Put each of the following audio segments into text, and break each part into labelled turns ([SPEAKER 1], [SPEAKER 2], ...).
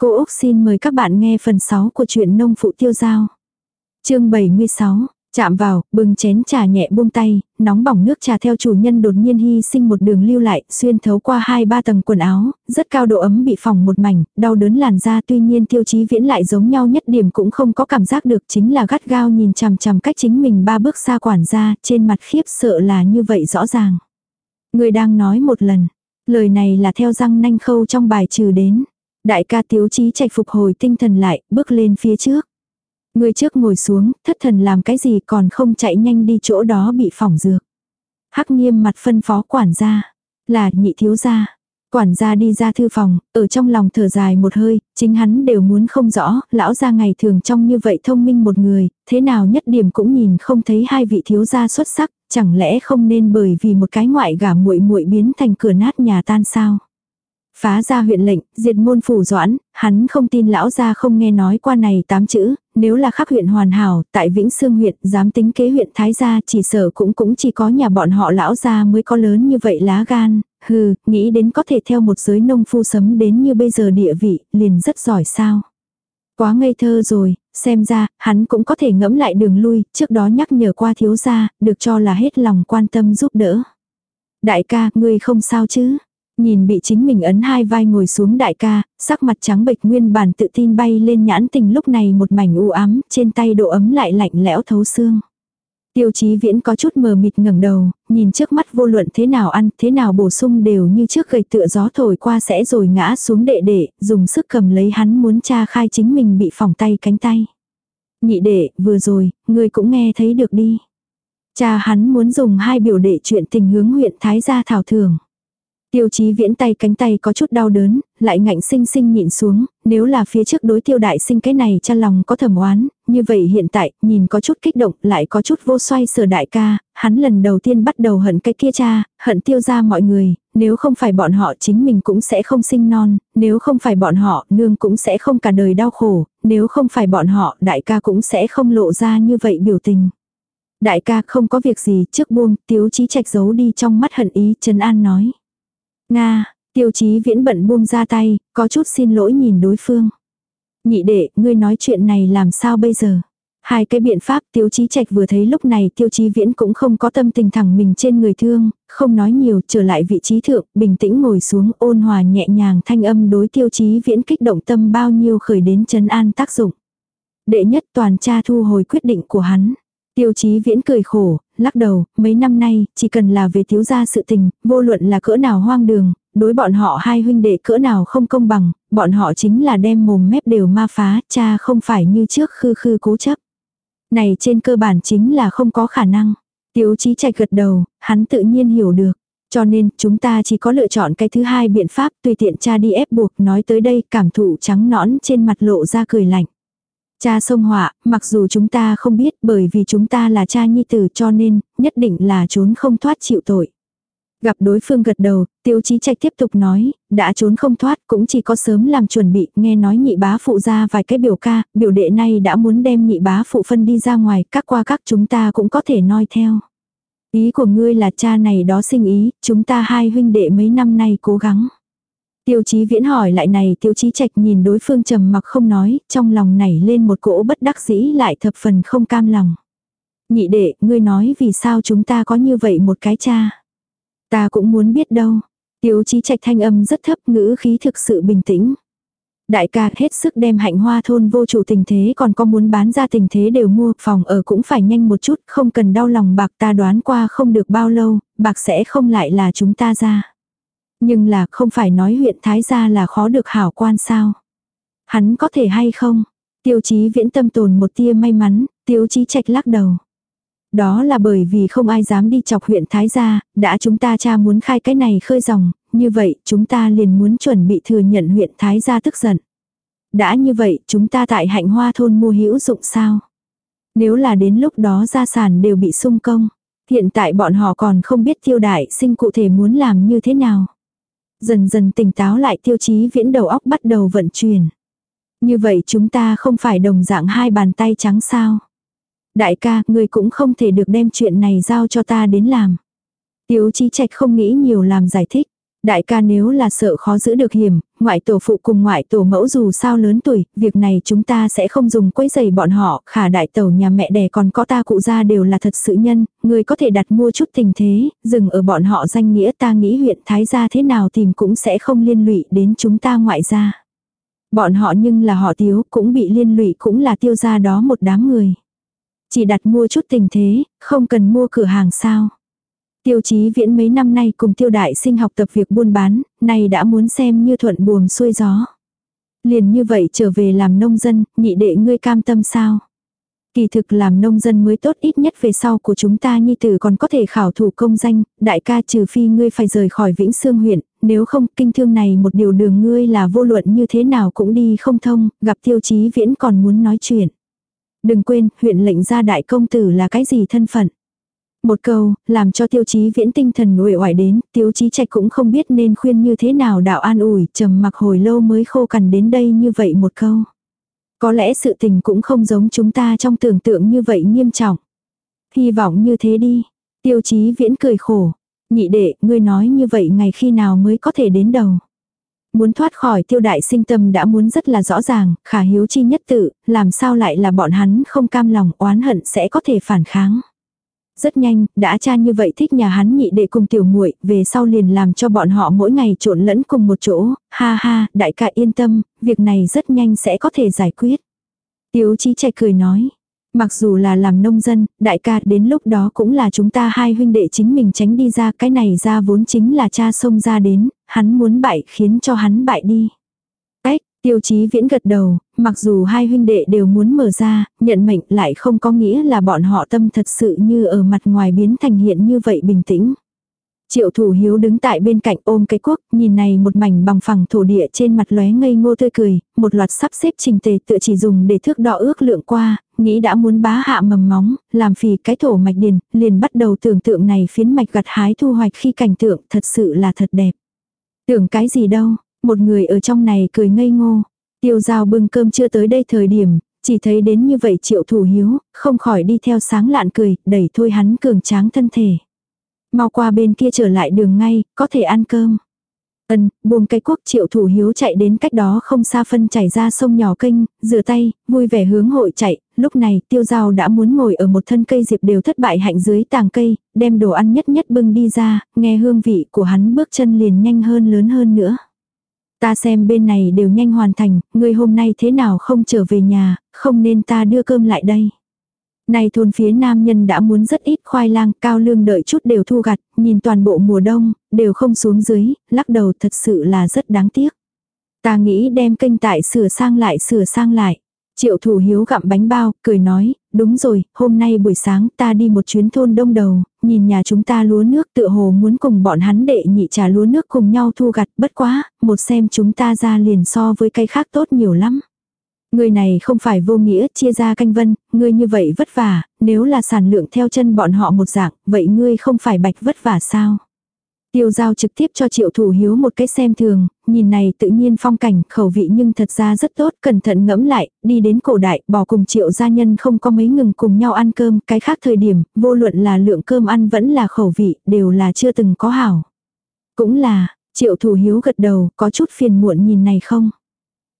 [SPEAKER 1] Cô Úc xin mời các bạn nghe phần 6 của truyện nông phụ tiêu giao. chương 76, chạm vào, bưng chén trà nhẹ buông tay, nóng bỏng nước trà theo chủ nhân đột nhiên hy sinh một đường lưu lại, xuyên thấu qua hai ba tầng quần áo, rất cao độ ấm bị phỏng một mảnh, đau đớn làn da tuy nhiên tiêu chí viễn lại giống nhau nhất điểm cũng không có cảm giác được chính là gắt gao nhìn chằm chằm cách chính mình ba bước xa quản gia, trên mặt khiếp sợ là như vậy rõ ràng. Người đang nói một lần, lời này là theo răng nanh khâu trong bài trừ đến. Đại ca tiếu chí trạch phục hồi tinh thần lại, bước lên phía trước. Người trước ngồi xuống, thất thần làm cái gì còn không chạy nhanh đi chỗ đó bị phỏng dược. Hắc nghiêm mặt phân phó quản gia, là nhị thiếu gia. Quản gia đi ra thư phòng, ở trong lòng thở dài một hơi, chính hắn đều muốn không rõ, lão gia ngày thường trong như vậy thông minh một người, thế nào nhất điểm cũng nhìn không thấy hai vị thiếu gia xuất sắc, chẳng lẽ không nên bởi vì một cái ngoại gả muội muội biến thành cửa nát nhà tan sao? Phá ra huyện lệnh, diệt môn phủ doãn, hắn không tin lão gia không nghe nói qua này tám chữ, nếu là khắc huyện hoàn hảo, tại Vĩnh Sương huyện, dám tính kế huyện Thái gia chỉ sở cũng cũng chỉ có nhà bọn họ lão gia mới có lớn như vậy lá gan, hừ, nghĩ đến có thể theo một giới nông phu sấm đến như bây giờ địa vị, liền rất giỏi sao. Quá ngây thơ rồi, xem ra, hắn cũng có thể ngẫm lại đường lui, trước đó nhắc nhở qua thiếu gia, được cho là hết lòng quan tâm giúp đỡ. Đại ca, ngươi không sao chứ? Nhìn bị chính mình ấn hai vai ngồi xuống đại ca, sắc mặt trắng bệch nguyên bản tự tin bay lên nhãn tình lúc này một mảnh u ám, trên tay độ ấm lại lạnh lẽo thấu xương. Tiêu chí viễn có chút mờ mịt ngẩng đầu, nhìn trước mắt vô luận thế nào ăn, thế nào bổ sung đều như trước gầy tựa gió thổi qua sẽ rồi ngã xuống đệ đệ, dùng sức cầm lấy hắn muốn tra khai chính mình bị phỏng tay cánh tay. Nhị đệ, vừa rồi, người cũng nghe thấy được đi. Cha hắn muốn dùng hai biểu đệ chuyện tình hướng huyện Thái gia thảo thường. Tiêu chí viễn tay cánh tay có chút đau đớn, lại ngạnh sinh sinh nhịn xuống, nếu là phía trước đối tiêu đại sinh cái này cha lòng có thầm oán, như vậy hiện tại, nhìn có chút kích động, lại có chút vô xoay sở đại ca, hắn lần đầu tiên bắt đầu hận cái kia cha, hận tiêu ra mọi người, nếu không phải bọn họ chính mình cũng sẽ không sinh non, nếu không phải bọn họ, nương cũng sẽ không cả đời đau khổ, nếu không phải bọn họ, đại ca cũng sẽ không lộ ra như vậy biểu tình. Đại ca không có việc gì trước buông, tiếu chí trạch giấu đi trong mắt hận ý, Trần An nói. Nga, tiêu chí viễn bận buông ra tay, có chút xin lỗi nhìn đối phương. Nhị đệ, ngươi nói chuyện này làm sao bây giờ? Hai cái biện pháp tiêu chí trạch vừa thấy lúc này tiêu chí viễn cũng không có tâm tình thẳng mình trên người thương, không nói nhiều trở lại vị trí thượng, bình tĩnh ngồi xuống ôn hòa nhẹ nhàng thanh âm đối tiêu chí viễn kích động tâm bao nhiêu khởi đến chân an tác dụng. Đệ nhất toàn cha thu hồi quyết định của hắn. Tiêu chí viễn cười khổ, lắc đầu, mấy năm nay, chỉ cần là về thiếu gia sự tình, vô luận là cỡ nào hoang đường, đối bọn họ hai huynh đệ cỡ nào không công bằng, bọn họ chính là đem mồm mép đều ma phá, cha không phải như trước khư khư cố chấp. Này trên cơ bản chính là không có khả năng. Tiêu chí chạy gật đầu, hắn tự nhiên hiểu được. Cho nên, chúng ta chỉ có lựa chọn cái thứ hai biện pháp tùy tiện cha đi ép buộc nói tới đây cảm thụ trắng nõn trên mặt lộ ra cười lạnh. Cha sông họa, mặc dù chúng ta không biết bởi vì chúng ta là cha nhi tử cho nên, nhất định là trốn không thoát chịu tội. Gặp đối phương gật đầu, tiêu chí trạch tiếp tục nói, đã trốn không thoát cũng chỉ có sớm làm chuẩn bị, nghe nói nhị bá phụ ra vài cái biểu ca, biểu đệ này đã muốn đem nhị bá phụ phân đi ra ngoài, các qua các chúng ta cũng có thể noi theo. Ý của ngươi là cha này đó sinh ý, chúng ta hai huynh đệ mấy năm nay cố gắng. Tiêu chí viễn hỏi lại này tiêu chí trạch nhìn đối phương trầm mặc không nói, trong lòng nảy lên một cỗ bất đắc dĩ lại thập phần không cam lòng. Nhị đệ, ngươi nói vì sao chúng ta có như vậy một cái cha. Ta cũng muốn biết đâu. Tiêu chí trạch thanh âm rất thấp ngữ khí thực sự bình tĩnh. Đại ca hết sức đem hạnh hoa thôn vô chủ tình thế còn có muốn bán ra tình thế đều mua phòng ở cũng phải nhanh một chút không cần đau lòng bạc ta đoán qua không được bao lâu, bạc sẽ không lại là chúng ta ra. Nhưng là không phải nói huyện Thái Gia là khó được hảo quan sao. Hắn có thể hay không? Tiêu chí viễn tâm tồn một tia may mắn, tiêu chí trạch lắc đầu. Đó là bởi vì không ai dám đi chọc huyện Thái Gia, đã chúng ta cha muốn khai cái này khơi dòng, như vậy chúng ta liền muốn chuẩn bị thừa nhận huyện Thái Gia tức giận. Đã như vậy chúng ta tại hạnh hoa thôn mua hữu dụng sao? Nếu là đến lúc đó gia sản đều bị sung công, hiện tại bọn họ còn không biết tiêu đại sinh cụ thể muốn làm như thế nào. Dần dần tỉnh táo lại tiêu chí viễn đầu óc bắt đầu vận chuyển. Như vậy chúng ta không phải đồng dạng hai bàn tay trắng sao. Đại ca, người cũng không thể được đem chuyện này giao cho ta đến làm. Tiêu chí trạch không nghĩ nhiều làm giải thích. Đại ca nếu là sợ khó giữ được hiểm, ngoại tổ phụ cùng ngoại tổ mẫu dù sao lớn tuổi, việc này chúng ta sẽ không dùng quấy giày bọn họ, khả đại tẩu nhà mẹ đẻ còn có ta cụ gia đều là thật sự nhân, người có thể đặt mua chút tình thế, dừng ở bọn họ danh nghĩa ta nghĩ huyện Thái gia thế nào tìm cũng sẽ không liên lụy đến chúng ta ngoại gia. Bọn họ nhưng là họ tiếu cũng bị liên lụy cũng là tiêu gia đó một đám người. Chỉ đặt mua chút tình thế, không cần mua cửa hàng sao. Tiêu chí viễn mấy năm nay cùng tiêu đại sinh học tập việc buôn bán, này đã muốn xem như thuận buồm xuôi gió. Liền như vậy trở về làm nông dân, nhị đệ ngươi cam tâm sao? Kỳ thực làm nông dân mới tốt ít nhất về sau của chúng ta nhi tử còn có thể khảo thủ công danh, đại ca trừ phi ngươi phải rời khỏi Vĩnh Sương huyện, nếu không kinh thương này một điều đường ngươi là vô luận như thế nào cũng đi không thông, gặp tiêu chí viễn còn muốn nói chuyện. Đừng quên, huyện lệnh gia đại công tử là cái gì thân phận. Một câu, làm cho tiêu chí viễn tinh thần uể oải đến, tiêu chí trạch cũng không biết nên khuyên như thế nào đạo an ủi, trầm mặc hồi lâu mới khô cằn đến đây như vậy một câu. Có lẽ sự tình cũng không giống chúng ta trong tưởng tượng như vậy nghiêm trọng. Hy vọng như thế đi. Tiêu chí viễn cười khổ. Nhị đệ, ngươi nói như vậy ngày khi nào mới có thể đến đầu. Muốn thoát khỏi tiêu đại sinh tâm đã muốn rất là rõ ràng, khả hiếu chi nhất tự, làm sao lại là bọn hắn không cam lòng oán hận sẽ có thể phản kháng. Rất nhanh, đã cha như vậy thích nhà hắn nhị đệ cùng tiểu muội về sau liền làm cho bọn họ mỗi ngày trộn lẫn cùng một chỗ, ha ha, đại ca yên tâm, việc này rất nhanh sẽ có thể giải quyết. Tiếu chí chạy cười nói, mặc dù là làm nông dân, đại ca đến lúc đó cũng là chúng ta hai huynh đệ chính mình tránh đi ra, cái này ra vốn chính là cha xông ra đến, hắn muốn bại khiến cho hắn bại đi. Tiêu chí viễn gật đầu, mặc dù hai huynh đệ đều muốn mở ra, nhận mệnh lại không có nghĩa là bọn họ tâm thật sự như ở mặt ngoài biến thành hiện như vậy bình tĩnh. Triệu thủ hiếu đứng tại bên cạnh ôm cái quốc, nhìn này một mảnh bằng phẳng thổ địa trên mặt lóe ngây ngô tươi cười, một loạt sắp xếp trình tề tựa chỉ dùng để thước đo ước lượng qua, nghĩ đã muốn bá hạ mầm móng, làm phì cái thổ mạch điền, liền bắt đầu tưởng tượng này phiến mạch gặt hái thu hoạch khi cảnh tượng thật sự là thật đẹp. Tưởng cái gì đâu, một người ở trong này cười ngây ngô. Tiêu giao bưng cơm chưa tới đây thời điểm, chỉ thấy đến như vậy triệu thủ hiếu, không khỏi đi theo sáng lạn cười, đẩy thôi hắn cường tráng thân thể. Mau qua bên kia trở lại đường ngay, có thể ăn cơm. Ân, buông cây quốc triệu thủ hiếu chạy đến cách đó không xa phân chảy ra sông nhỏ kênh, rửa tay, vui vẻ hướng hội chạy, lúc này tiêu giao đã muốn ngồi ở một thân cây diệp đều thất bại hạnh dưới tàng cây, đem đồ ăn nhất nhất bưng đi ra, nghe hương vị của hắn bước chân liền nhanh hơn lớn hơn nữa. Ta xem bên này đều nhanh hoàn thành, ngươi hôm nay thế nào không trở về nhà, không nên ta đưa cơm lại đây. Này thôn phía nam nhân đã muốn rất ít khoai lang, cao lương đợi chút đều thu gặt, nhìn toàn bộ mùa đông, đều không xuống dưới, lắc đầu thật sự là rất đáng tiếc. Ta nghĩ đem kênh tại sửa sang lại sửa sang lại. Triệu thủ hiếu gặm bánh bao, cười nói, đúng rồi, hôm nay buổi sáng ta đi một chuyến thôn đông đầu, nhìn nhà chúng ta lúa nước tựa hồ muốn cùng bọn hắn đệ nhị trà lúa nước cùng nhau thu gặt bất quá, một xem chúng ta ra liền so với cây khác tốt nhiều lắm. Người này không phải vô nghĩa chia ra canh vân, ngươi như vậy vất vả, nếu là sản lượng theo chân bọn họ một dạng, vậy ngươi không phải bạch vất vả sao? Tiêu giao trực tiếp cho triệu thủ hiếu một cái xem thường, nhìn này tự nhiên phong cảnh, khẩu vị nhưng thật ra rất tốt, cẩn thận ngẫm lại, đi đến cổ đại, bỏ cùng triệu gia nhân không có mấy ngừng cùng nhau ăn cơm, cái khác thời điểm, vô luận là lượng cơm ăn vẫn là khẩu vị, đều là chưa từng có hảo. Cũng là, triệu thủ hiếu gật đầu, có chút phiền muộn nhìn này không?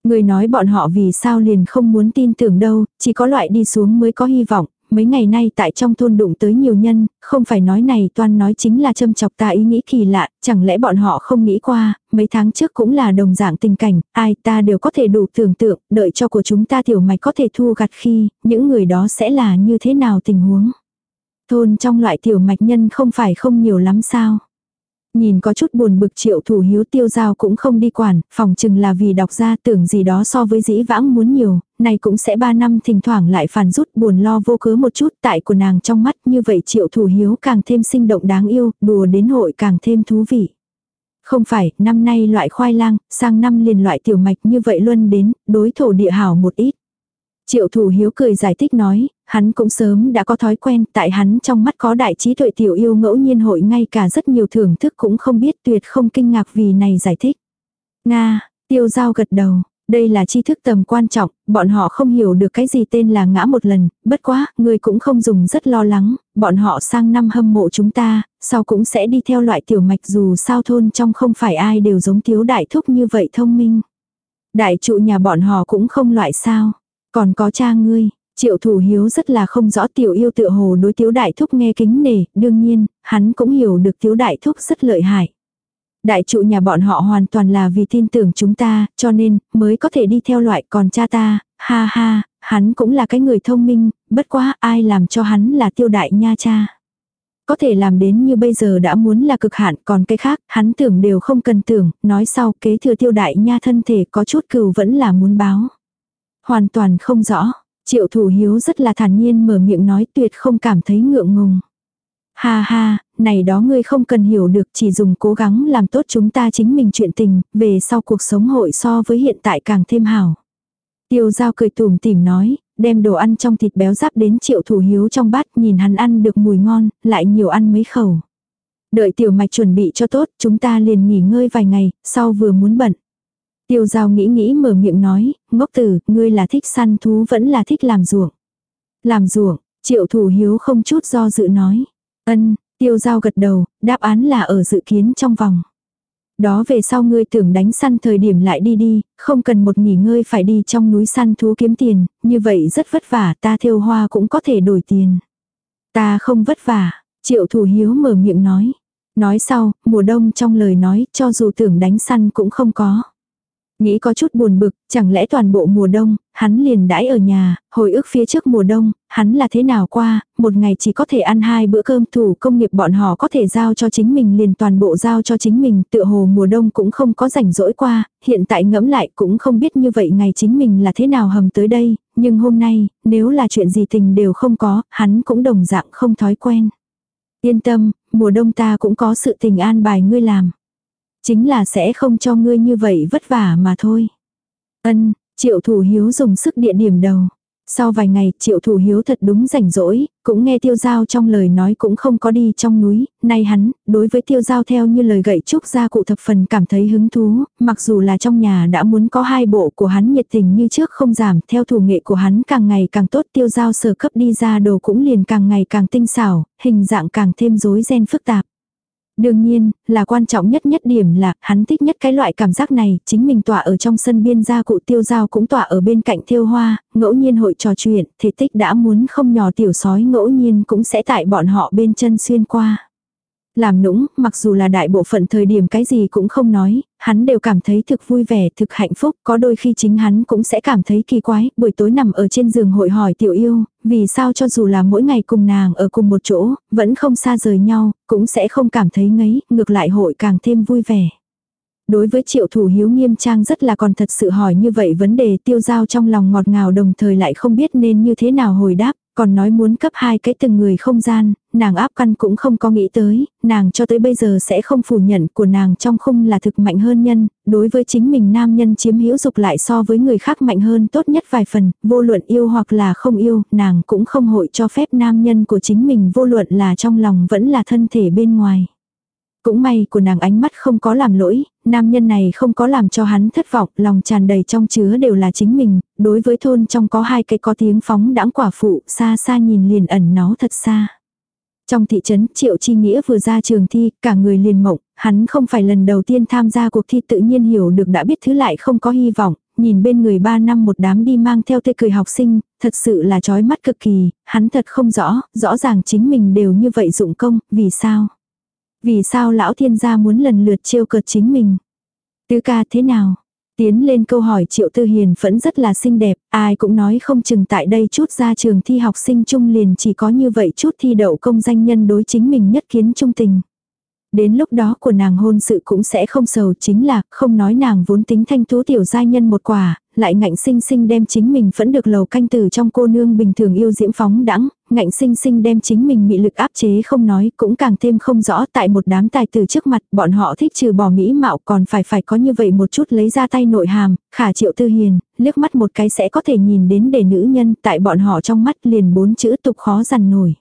[SPEAKER 1] Người nói bọn họ vì sao liền không muốn tin tưởng đâu, chỉ có loại đi xuống mới có hy vọng, mấy ngày nay tại trong thôn đụng tới nhiều nhân, không phải nói này toan nói chính là châm chọc ta ý nghĩ kỳ lạ, chẳng lẽ bọn họ không nghĩ qua, mấy tháng trước cũng là đồng dạng tình cảnh, ai ta đều có thể đủ tưởng tượng, đợi cho của chúng ta tiểu mạch có thể thu gặt khi, những người đó sẽ là như thế nào tình huống. Thôn trong loại tiểu mạch nhân không phải không nhiều lắm sao. Nhìn có chút buồn bực triệu thủ hiếu tiêu giao cũng không đi quản, phòng chừng là vì đọc ra tưởng gì đó so với dĩ vãng muốn nhiều, này cũng sẽ ba năm thỉnh thoảng lại phản rút buồn lo vô cớ một chút tại của nàng trong mắt như vậy triệu thủ hiếu càng thêm sinh động đáng yêu, đùa đến hội càng thêm thú vị. Không phải, năm nay loại khoai lang, sang năm liền loại tiểu mạch như vậy luôn đến, đối thổ địa hảo một ít. Triệu thủ hiếu cười giải thích nói, hắn cũng sớm đã có thói quen, tại hắn trong mắt có đại trí tuệ tiểu yêu ngẫu nhiên hội ngay cả rất nhiều thưởng thức cũng không biết tuyệt không kinh ngạc vì này giải thích. Nga, tiêu giao gật đầu, đây là tri thức tầm quan trọng, bọn họ không hiểu được cái gì tên là ngã một lần, bất quá, người cũng không dùng rất lo lắng, bọn họ sang năm hâm mộ chúng ta, sau cũng sẽ đi theo loại tiểu mạch dù sao thôn trong không phải ai đều giống tiếu đại thúc như vậy thông minh. Đại trụ nhà bọn họ cũng không loại sao. Còn có cha ngươi, triệu thủ hiếu rất là không rõ tiểu yêu tựa hồ đối tiếu đại thúc nghe kính nể, đương nhiên, hắn cũng hiểu được tiếu đại thúc rất lợi hại. Đại trụ nhà bọn họ hoàn toàn là vì tin tưởng chúng ta, cho nên, mới có thể đi theo loại còn cha ta, ha ha, hắn cũng là cái người thông minh, bất quá ai làm cho hắn là tiêu đại nha cha. Có thể làm đến như bây giờ đã muốn là cực hạn, còn cái khác, hắn tưởng đều không cần tưởng, nói sau kế thừa tiêu đại nha thân thể có chút cừu vẫn là muốn báo. Hoàn toàn không rõ, triệu thủ hiếu rất là thản nhiên mở miệng nói tuyệt không cảm thấy ngượng ngùng. Ha ha, này đó ngươi không cần hiểu được chỉ dùng cố gắng làm tốt chúng ta chính mình chuyện tình, về sau cuộc sống hội so với hiện tại càng thêm hảo. Tiêu giao cười tủm tỉm nói, đem đồ ăn trong thịt béo giáp đến triệu thủ hiếu trong bát nhìn hắn ăn được mùi ngon, lại nhiều ăn mấy khẩu. Đợi tiểu mạch chuẩn bị cho tốt, chúng ta liền nghỉ ngơi vài ngày, sau vừa muốn bận. Tiêu giao nghĩ nghĩ mở miệng nói, ngốc tử, ngươi là thích săn thú vẫn là thích làm ruộng. Làm ruộng, triệu thủ hiếu không chút do dự nói. Ân, tiêu giao gật đầu, đáp án là ở dự kiến trong vòng. Đó về sau ngươi tưởng đánh săn thời điểm lại đi đi, không cần một nghỉ ngơi phải đi trong núi săn thú kiếm tiền, như vậy rất vất vả, ta thiêu hoa cũng có thể đổi tiền. Ta không vất vả, triệu thủ hiếu mở miệng nói. Nói sau, mùa đông trong lời nói, cho dù tưởng đánh săn cũng không có. Nghĩ có chút buồn bực, chẳng lẽ toàn bộ mùa đông, hắn liền đãi ở nhà, hồi ức phía trước mùa đông, hắn là thế nào qua, một ngày chỉ có thể ăn hai bữa cơm thủ công nghiệp bọn họ có thể giao cho chính mình liền toàn bộ giao cho chính mình, tựa hồ mùa đông cũng không có rảnh rỗi qua, hiện tại ngẫm lại cũng không biết như vậy ngày chính mình là thế nào hầm tới đây, nhưng hôm nay, nếu là chuyện gì tình đều không có, hắn cũng đồng dạng không thói quen. Yên tâm, mùa đông ta cũng có sự tình an bài ngươi làm. Chính là sẽ không cho ngươi như vậy vất vả mà thôi. Ân, triệu thủ hiếu dùng sức địa điểm đầu. Sau vài ngày, triệu thủ hiếu thật đúng rảnh rỗi, cũng nghe tiêu giao trong lời nói cũng không có đi trong núi, nay hắn, đối với tiêu giao theo như lời gậy trúc gia cụ thập phần cảm thấy hứng thú, mặc dù là trong nhà đã muốn có hai bộ của hắn nhiệt tình như trước không giảm, theo thủ nghệ của hắn càng ngày càng tốt tiêu giao sở cấp đi ra đồ cũng liền càng ngày càng tinh xảo, hình dạng càng thêm rối ren phức tạp. Đương nhiên, là quan trọng nhất nhất điểm là, hắn thích nhất cái loại cảm giác này, chính mình tỏa ở trong sân biên gia cụ tiêu giao cũng tỏa ở bên cạnh thiêu hoa, ngẫu nhiên hội trò chuyện, thể tích đã muốn không nhỏ tiểu sói ngẫu nhiên cũng sẽ tại bọn họ bên chân xuyên qua. Làm nũng, mặc dù là đại bộ phận thời điểm cái gì cũng không nói, hắn đều cảm thấy thực vui vẻ, thực hạnh phúc, có đôi khi chính hắn cũng sẽ cảm thấy kỳ quái, buổi tối nằm ở trên giường hội hỏi tiểu yêu, vì sao cho dù là mỗi ngày cùng nàng ở cùng một chỗ, vẫn không xa rời nhau, cũng sẽ không cảm thấy ngấy, ngược lại hội càng thêm vui vẻ. Đối với triệu thủ hiếu nghiêm trang rất là còn thật sự hỏi như vậy vấn đề tiêu giao trong lòng ngọt ngào đồng thời lại không biết nên như thế nào hồi đáp, còn nói muốn cấp hai cái từng người không gian, nàng áp căn cũng không có nghĩ tới, nàng cho tới bây giờ sẽ không phủ nhận của nàng trong khung là thực mạnh hơn nhân, đối với chính mình nam nhân chiếm hữu dục lại so với người khác mạnh hơn tốt nhất vài phần, vô luận yêu hoặc là không yêu, nàng cũng không hội cho phép nam nhân của chính mình vô luận là trong lòng vẫn là thân thể bên ngoài. Cũng may của nàng ánh mắt không có làm lỗi, nam nhân này không có làm cho hắn thất vọng, lòng tràn đầy trong chứa đều là chính mình, đối với thôn trong có hai cái có tiếng phóng đãng quả phụ, xa xa nhìn liền ẩn nó thật xa. Trong thị trấn, Triệu Chi Nghĩa vừa ra trường thi, cả người liền mộng, hắn không phải lần đầu tiên tham gia cuộc thi tự nhiên hiểu được đã biết thứ lại không có hy vọng, nhìn bên người ba năm một đám đi mang theo tê cười học sinh, thật sự là chói mắt cực kỳ, hắn thật không rõ, rõ ràng chính mình đều như vậy dụng công, vì sao? Vì sao lão thiên gia muốn lần lượt trêu cợt chính mình? Tứ ca thế nào? Tiến lên câu hỏi triệu tư hiền vẫn rất là xinh đẹp, ai cũng nói không chừng tại đây chút ra trường thi học sinh trung liền chỉ có như vậy chút thi đậu công danh nhân đối chính mình nhất kiến trung tình. Đến lúc đó của nàng hôn sự cũng sẽ không sầu chính là không nói nàng vốn tính thanh tú tiểu giai nhân một quả, lại ngạnh sinh sinh đem chính mình vẫn được lầu canh tử trong cô nương bình thường yêu diễm phóng đãng ngạnh sinh sinh đem chính mình mị lực áp chế không nói cũng càng thêm không rõ tại một đám tài tử trước mặt bọn họ thích trừ bỏ mỹ mạo còn phải phải có như vậy một chút lấy ra tay nội hàm, khả triệu tư hiền, liếc mắt một cái sẽ có thể nhìn đến để nữ nhân tại bọn họ trong mắt liền bốn chữ tục khó dằn nổi.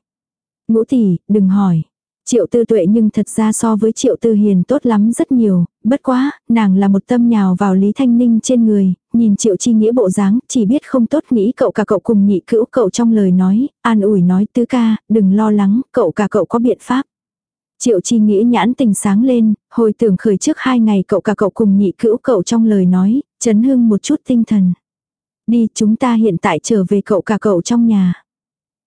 [SPEAKER 1] Ngũ tỷ, đừng hỏi, Triệu tư tuệ nhưng thật ra so với triệu tư hiền tốt lắm rất nhiều, bất quá, nàng là một tâm nhào vào Lý Thanh Ninh trên người, nhìn triệu chi nghĩa bộ dáng, chỉ biết không tốt nghĩ cậu cả cậu cùng nhị cữu cậu trong lời nói, an ủi nói tứ ca, đừng lo lắng, cậu cả cậu có biện pháp. Triệu chi nghĩa nhãn tình sáng lên, hồi tưởng khởi trước hai ngày cậu cả cậu cùng nhị cữu cậu trong lời nói, chấn hưng một chút tinh thần. Đi chúng ta hiện tại trở về cậu cả cậu trong nhà.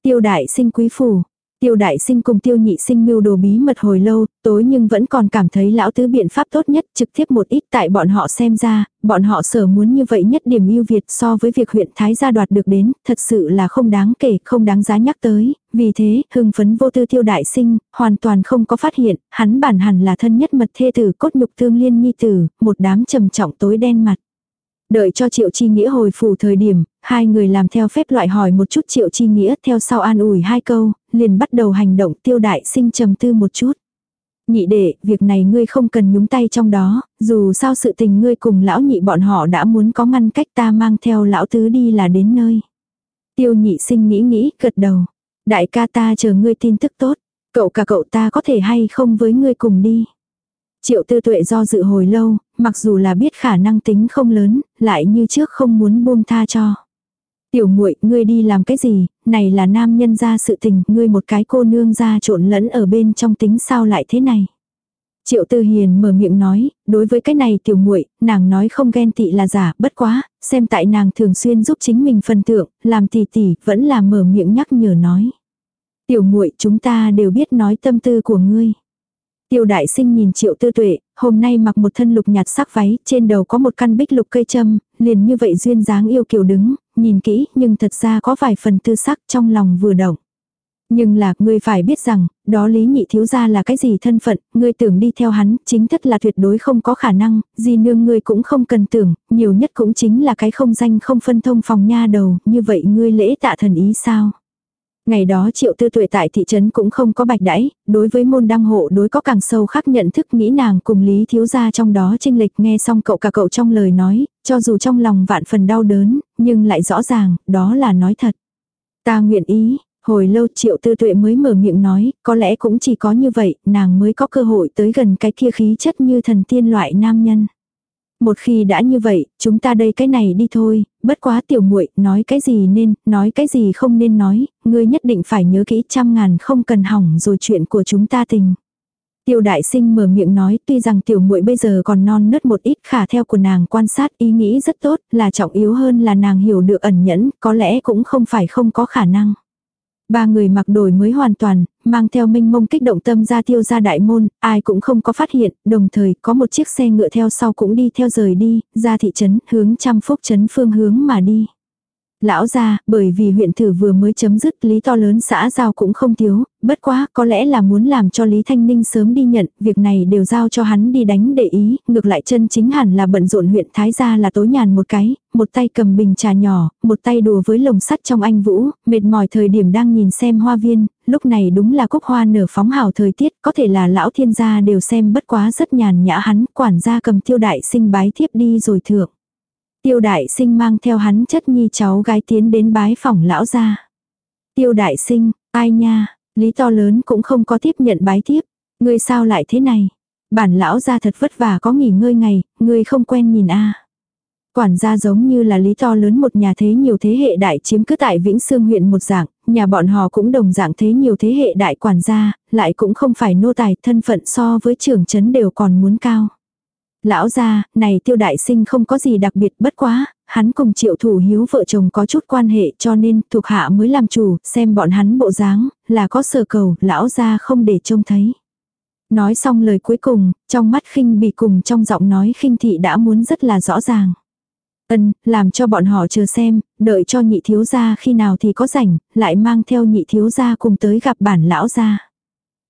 [SPEAKER 1] Tiêu đại sinh quý phủ, Tiêu đại sinh cùng tiêu nhị sinh mưu đồ bí mật hồi lâu, tối nhưng vẫn còn cảm thấy lão tứ biện pháp tốt nhất trực tiếp một ít tại bọn họ xem ra, bọn họ sở muốn như vậy nhất điểm ưu việt so với việc huyện Thái gia đoạt được đến, thật sự là không đáng kể, không đáng giá nhắc tới, vì thế, hưng phấn vô tư tiêu đại sinh, hoàn toàn không có phát hiện, hắn bản hẳn là thân nhất mật thê tử cốt nhục thương liên nhi tử, một đám trầm trọng tối đen mặt. Đợi cho Triệu Chi Nghĩa hồi phủ thời điểm, hai người làm theo phép loại hỏi một chút Triệu Chi Nghĩa theo sau an ủi hai câu, liền bắt đầu hành động tiêu đại sinh trầm tư một chút. Nhị đệ, việc này ngươi không cần nhúng tay trong đó, dù sao sự tình ngươi cùng lão nhị bọn họ đã muốn có ngăn cách ta mang theo lão tứ đi là đến nơi. Tiêu nhị sinh nghĩ nghĩ, gật đầu. Đại ca ta chờ ngươi tin tức tốt, cậu cả cậu ta có thể hay không với ngươi cùng đi. Triệu tư tuệ do dự hồi lâu, mặc dù là biết khả năng tính không lớn, lại như trước không muốn buông tha cho. Tiểu muội ngươi đi làm cái gì, này là nam nhân ra sự tình, ngươi một cái cô nương ra trộn lẫn ở bên trong tính sao lại thế này. Triệu Tư Hiền mở miệng nói, đối với cái này tiểu muội, nàng nói không ghen tị là giả, bất quá, xem tại nàng thường xuyên giúp chính mình phân tượng, làm tỷ tỷ, vẫn là mở miệng nhắc nhở nói. Tiểu muội, chúng ta đều biết nói tâm tư của ngươi. Tiêu đại sinh nhìn triệu tư tuệ, hôm nay mặc một thân lục nhạt sắc váy, trên đầu có một căn bích lục cây châm, liền như vậy duyên dáng yêu kiều đứng, nhìn kỹ, nhưng thật ra có vài phần tư sắc trong lòng vừa động. Nhưng là, ngươi phải biết rằng, đó lý nhị thiếu gia là cái gì thân phận, ngươi tưởng đi theo hắn, chính thất là tuyệt đối không có khả năng, gì nương ngươi cũng không cần tưởng, nhiều nhất cũng chính là cái không danh không phân thông phòng nha đầu, như vậy ngươi lễ tạ thần ý sao? Ngày đó triệu tư tuệ tại thị trấn cũng không có bạch đãi, đối với môn đăng hộ đối có càng sâu khắc nhận thức nghĩ nàng cùng lý thiếu gia trong đó trinh lịch nghe xong cậu cả cậu trong lời nói, cho dù trong lòng vạn phần đau đớn, nhưng lại rõ ràng, đó là nói thật. Ta nguyện ý, hồi lâu triệu tư tuệ mới mở miệng nói, có lẽ cũng chỉ có như vậy, nàng mới có cơ hội tới gần cái kia khí chất như thần tiên loại nam nhân. Một khi đã như vậy, chúng ta đây cái này đi thôi, bất quá tiểu muội nói cái gì nên, nói cái gì không nên nói, ngươi nhất định phải nhớ kỹ trăm ngàn không cần hỏng rồi chuyện của chúng ta tình. Tiêu đại sinh mở miệng nói tuy rằng tiểu muội bây giờ còn non nớt một ít khả theo của nàng quan sát ý nghĩ rất tốt là trọng yếu hơn là nàng hiểu được ẩn nhẫn có lẽ cũng không phải không có khả năng. Ba người mặc đổi mới hoàn toàn, mang theo minh mông kích động tâm ra tiêu ra đại môn, ai cũng không có phát hiện, đồng thời có một chiếc xe ngựa theo sau cũng đi theo rời đi, ra thị trấn, hướng trăm phúc trấn phương hướng mà đi. Lão ra, bởi vì huyện thử vừa mới chấm dứt lý to lớn xã giao cũng không thiếu, bất quá có lẽ là muốn làm cho Lý Thanh Ninh sớm đi nhận, việc này đều giao cho hắn đi đánh để ý, ngược lại chân chính hẳn là bận rộn huyện Thái gia là tối nhàn một cái, một tay cầm bình trà nhỏ, một tay đùa với lồng sắt trong anh Vũ, mệt mỏi thời điểm đang nhìn xem hoa viên, lúc này đúng là cúc hoa nở phóng hào thời tiết, có thể là lão thiên gia đều xem bất quá rất nhàn nhã hắn, quản gia cầm tiêu đại sinh bái thiếp đi rồi thượng. Tiêu đại sinh mang theo hắn chất nhi cháu gái tiến đến bái phòng lão gia. Tiêu đại sinh, ai nha, lý to lớn cũng không có tiếp nhận bái tiếp. Ngươi sao lại thế này? Bản lão gia thật vất vả có nghỉ ngơi ngày, ngươi không quen nhìn a. Quản gia giống như là lý to lớn một nhà thế nhiều thế hệ đại chiếm cứ tại Vĩnh Sương huyện một dạng, nhà bọn họ cũng đồng dạng thế nhiều thế hệ đại quản gia, lại cũng không phải nô tài thân phận so với trưởng chấn đều còn muốn cao. Lão gia, này tiêu đại sinh không có gì đặc biệt bất quá, hắn cùng triệu thủ hiếu vợ chồng có chút quan hệ cho nên thuộc hạ mới làm chủ, xem bọn hắn bộ dáng, là có sở cầu, lão gia không để trông thấy. Nói xong lời cuối cùng, trong mắt khinh bị cùng trong giọng nói khinh thị đã muốn rất là rõ ràng. Ân, làm cho bọn họ chờ xem, đợi cho nhị thiếu gia khi nào thì có rảnh, lại mang theo nhị thiếu gia cùng tới gặp bản lão gia.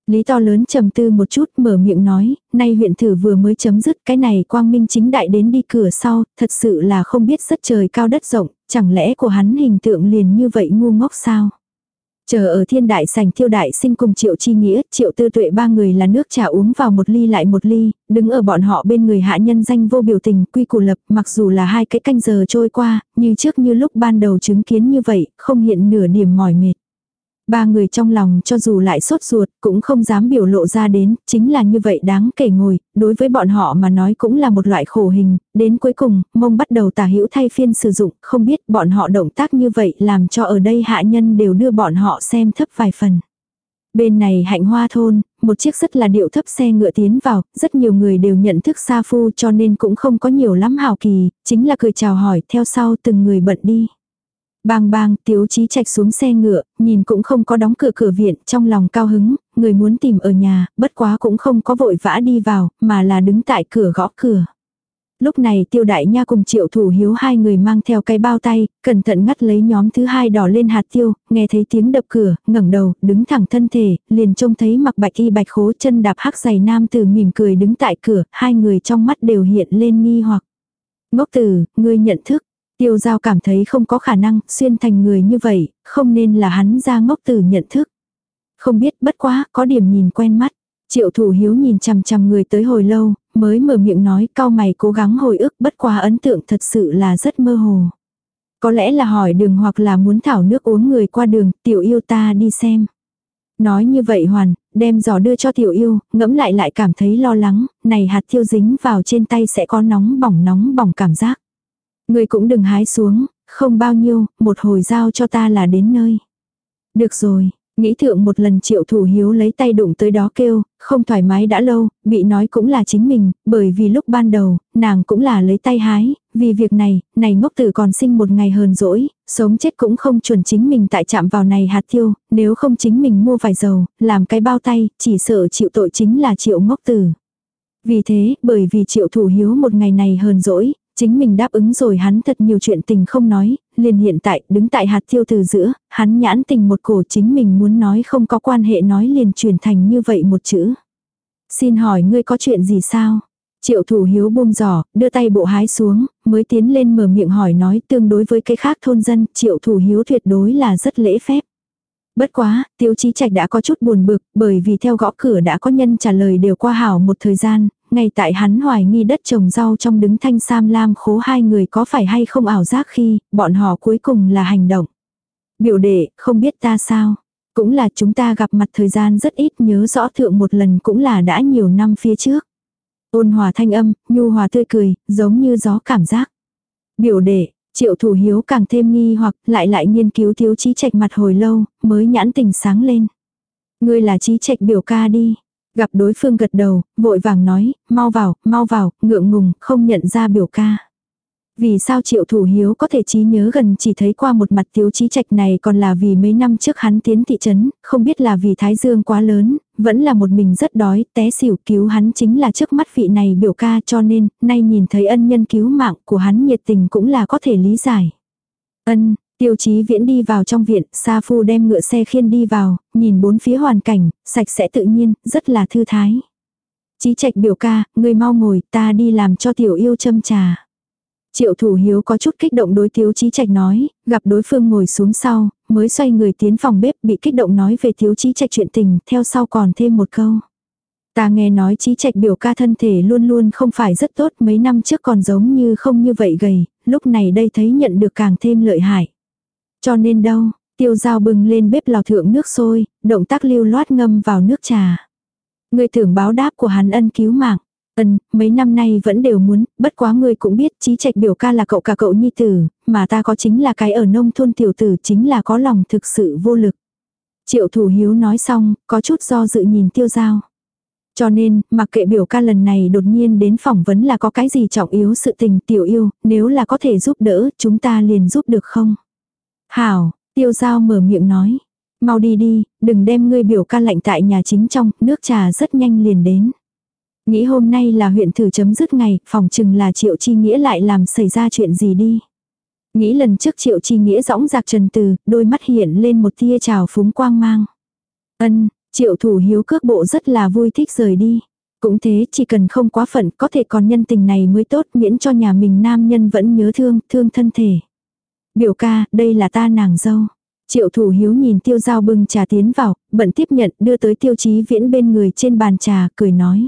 [SPEAKER 1] Lý to lớn trầm tư một chút mở miệng nói, nay huyện thử vừa mới chấm dứt cái này quang minh chính đại đến đi cửa sau, thật sự là không biết rất trời cao đất rộng, chẳng lẽ của hắn hình tượng liền như vậy ngu ngốc sao? Chờ ở thiên đại sành thiêu đại sinh cùng triệu chi nghĩa, triệu tư tuệ ba người là nước trà uống vào một ly lại một ly, đứng ở bọn họ bên người hạ nhân danh vô biểu tình quy củ lập mặc dù là hai cái canh giờ trôi qua, như trước như lúc ban đầu chứng kiến như vậy, không hiện nửa điểm mỏi mệt. Ba người trong lòng cho dù lại sốt ruột cũng không dám biểu lộ ra đến, chính là như vậy đáng kể ngồi, đối với bọn họ mà nói cũng là một loại khổ hình, đến cuối cùng, mông bắt đầu tả hữu thay phiên sử dụng, không biết bọn họ động tác như vậy làm cho ở đây hạ nhân đều đưa bọn họ xem thấp vài phần. Bên này hạnh hoa thôn, một chiếc rất là điệu thấp xe ngựa tiến vào, rất nhiều người đều nhận thức Sa Phu cho nên cũng không có nhiều lắm hào kỳ, chính là cười chào hỏi theo sau từng người bận đi. Bang bang, tiếu chí trạch xuống xe ngựa, nhìn cũng không có đóng cửa cửa viện, trong lòng cao hứng, người muốn tìm ở nhà, bất quá cũng không có vội vã đi vào, mà là đứng tại cửa gõ cửa. Lúc này tiêu đại nha cùng triệu thủ hiếu hai người mang theo cái bao tay, cẩn thận ngắt lấy nhóm thứ hai đỏ lên hạt tiêu, nghe thấy tiếng đập cửa, ngẩng đầu, đứng thẳng thân thể, liền trông thấy mặc bạch y bạch khố chân đạp hắc giày nam từ mỉm cười đứng tại cửa, hai người trong mắt đều hiện lên nghi hoặc. Ngốc tử, ngươi nhận thức, tiêu giao cảm thấy không có khả năng, xuyên thành người như vậy, không nên là hắn ra ngốc từ nhận thức. Không biết bất quá, có điểm nhìn quen mắt. Triệu thủ hiếu nhìn chằm chằm người tới hồi lâu, mới mở miệng nói cao mày cố gắng hồi ức bất quá ấn tượng thật sự là rất mơ hồ. Có lẽ là hỏi đường hoặc là muốn thảo nước uống người qua đường, tiểu yêu ta đi xem. Nói như vậy hoàn, đem giỏ đưa cho tiểu yêu, ngẫm lại lại cảm thấy lo lắng, này hạt tiêu dính vào trên tay sẽ có nóng bỏng nóng bỏng cảm giác. Người cũng đừng hái xuống, không bao nhiêu, một hồi giao cho ta là đến nơi. Được rồi, Nghĩ thượng một lần triệu thủ hiếu lấy tay đụng tới đó kêu, không thoải mái đã lâu, bị nói cũng là chính mình, bởi vì lúc ban đầu, nàng cũng là lấy tay hái, vì việc này, này ngốc tử còn sinh một ngày hờn dỗi, sống chết cũng không chuẩn chính mình tại chạm vào này hạt tiêu, nếu không chính mình mua vài dầu, làm cái bao tay, chỉ sợ chịu tội chính là triệu ngốc tử. Vì thế, bởi vì triệu thủ hiếu một ngày này hờn dỗi, chính mình đáp ứng rồi hắn thật nhiều chuyện tình không nói, liền hiện tại đứng tại hạt tiêu từ giữa, hắn nhãn tình một cổ chính mình muốn nói không có quan hệ nói liền truyền thành như vậy một chữ. Xin hỏi ngươi có chuyện gì sao? Triệu thủ hiếu buông giỏ, đưa tay bộ hái xuống, mới tiến lên mở miệng hỏi nói tương đối với cái khác thôn dân, triệu thủ hiếu tuyệt đối là rất lễ phép. Bất quá, tiêu chí trạch đã có chút buồn bực, bởi vì theo gõ cửa đã có nhân trả lời đều qua hảo một thời gian, ngay tại hắn hoài nghi đất trồng rau trong đứng thanh sam lam khố hai người có phải hay không ảo giác khi, bọn họ cuối cùng là hành động. Biểu đệ, không biết ta sao. Cũng là chúng ta gặp mặt thời gian rất ít nhớ rõ thượng một lần cũng là đã nhiều năm phía trước. Ôn hòa thanh âm, nhu hòa tươi cười, giống như gió cảm giác. Biểu đệ, triệu thủ hiếu càng thêm nghi hoặc lại lại nghiên cứu thiếu trí trạch mặt hồi lâu, mới nhãn tình sáng lên. Ngươi là trí trạch biểu ca đi. Gặp đối phương gật đầu, vội vàng nói, mau vào, mau vào, ngượng ngùng, không nhận ra biểu ca. Vì sao triệu thủ hiếu có thể trí nhớ gần chỉ thấy qua một mặt thiếu trí trạch này còn là vì mấy năm trước hắn tiến thị trấn, không biết là vì thái dương quá lớn, vẫn là một mình rất đói, té xỉu cứu hắn chính là trước mắt vị này biểu ca cho nên, nay nhìn thấy ân nhân cứu mạng của hắn nhiệt tình cũng là có thể lý giải. Ân, Tiêu chí viễn đi vào trong viện, Sa Phu đem ngựa xe khiên đi vào, nhìn bốn phía hoàn cảnh, sạch sẽ tự nhiên, rất là thư thái. Chí trạch biểu ca, người mau ngồi, ta đi làm cho tiểu yêu châm trà. Triệu thủ hiếu có chút kích động đối thiếu chí trạch nói, gặp đối phương ngồi xuống sau, mới xoay người tiến phòng bếp bị kích động nói về thiếu chí trạch chuyện tình, theo sau còn thêm một câu. Ta nghe nói chí trạch biểu ca thân thể luôn luôn không phải rất tốt mấy năm trước còn giống như không như vậy gầy, lúc này đây thấy nhận được càng thêm lợi hại. Cho nên đâu, tiêu dao bừng lên bếp lò thượng nước sôi, động tác lưu loát ngâm vào nước trà. Người tưởng báo đáp của hắn ân cứu mạng. Ân, mấy năm nay vẫn đều muốn, bất quá người cũng biết trí trạch biểu ca là cậu cả cậu nhi tử, mà ta có chính là cái ở nông thôn tiểu tử chính là có lòng thực sự vô lực. Triệu thủ hiếu nói xong, có chút do dự nhìn tiêu giao. Cho nên, mặc kệ biểu ca lần này đột nhiên đến phỏng vấn là có cái gì trọng yếu sự tình tiểu yêu, nếu là có thể giúp đỡ, chúng ta liền giúp được không? Hảo, tiêu giao mở miệng nói. Mau đi đi, đừng đem ngươi biểu ca lạnh tại nhà chính trong, nước trà rất nhanh liền đến. Nghĩ hôm nay là huyện thử chấm dứt ngày, phòng chừng là triệu chi nghĩa lại làm xảy ra chuyện gì đi. Nghĩ lần trước triệu chi nghĩa rõng rạc trần từ, đôi mắt hiện lên một tia trào phúng quang mang. Ân, triệu thủ hiếu cước bộ rất là vui thích rời đi. Cũng thế, chỉ cần không quá phận, có thể còn nhân tình này mới tốt miễn cho nhà mình nam nhân vẫn nhớ thương, thương thân thể. Biểu ca, đây là ta nàng dâu. Triệu thủ hiếu nhìn tiêu giao bưng trà tiến vào, bận tiếp nhận đưa tới tiêu chí viễn bên người trên bàn trà, cười nói.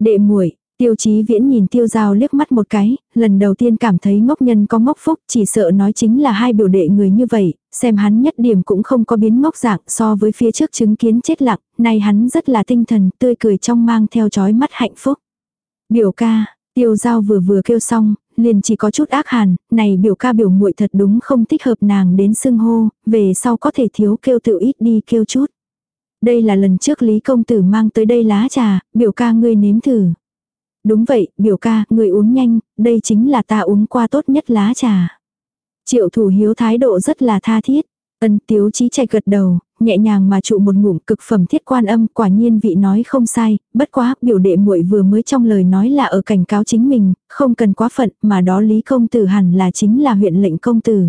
[SPEAKER 1] Đệ muội tiêu chí viễn nhìn tiêu giao liếc mắt một cái, lần đầu tiên cảm thấy ngốc nhân có ngốc phúc, chỉ sợ nói chính là hai biểu đệ người như vậy, xem hắn nhất điểm cũng không có biến ngốc dạng so với phía trước chứng kiến chết lặng, nay hắn rất là tinh thần, tươi cười trong mang theo chói mắt hạnh phúc. Biểu ca, tiêu giao vừa vừa kêu xong, liền chỉ có chút ác hàn, này biểu ca biểu muội thật đúng không thích hợp nàng đến xưng hô, về sau có thể thiếu kêu tự ít đi kêu chút. Đây là lần trước Lý Công Tử mang tới đây lá trà, biểu ca ngươi nếm thử. Đúng vậy, biểu ca, ngươi uống nhanh, đây chính là ta uống qua tốt nhất lá trà. Triệu thủ hiếu thái độ rất là tha thiết. Ân tiếu chí chạy gật đầu, nhẹ nhàng mà trụ một ngụm cực phẩm thiết quan âm quả nhiên vị nói không sai, bất quá biểu đệ muội vừa mới trong lời nói là ở cảnh cáo chính mình, không cần quá phận mà đó lý công tử hẳn là chính là huyện lệnh công tử.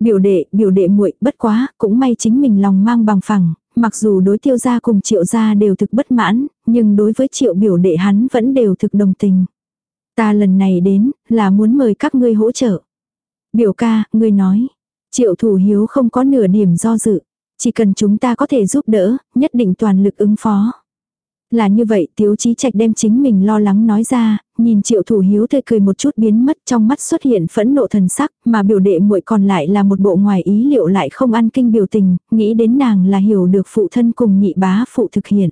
[SPEAKER 1] Biểu đệ, biểu đệ muội bất quá, cũng may chính mình lòng mang bằng phẳng, mặc dù đối tiêu gia cùng triệu gia đều thực bất mãn, nhưng đối với triệu biểu đệ hắn vẫn đều thực đồng tình. Ta lần này đến, là muốn mời các ngươi hỗ trợ. Biểu ca, ngươi nói. Triệu thủ hiếu không có nửa điểm do dự. Chỉ cần chúng ta có thể giúp đỡ, nhất định toàn lực ứng phó. Là như vậy tiếu chí trạch đem chính mình lo lắng nói ra, nhìn triệu thủ hiếu tươi cười một chút biến mất trong mắt xuất hiện phẫn nộ thần sắc, mà biểu đệ muội còn lại là một bộ ngoài ý liệu lại không ăn kinh biểu tình, nghĩ đến nàng là hiểu được phụ thân cùng nhị bá phụ thực hiện.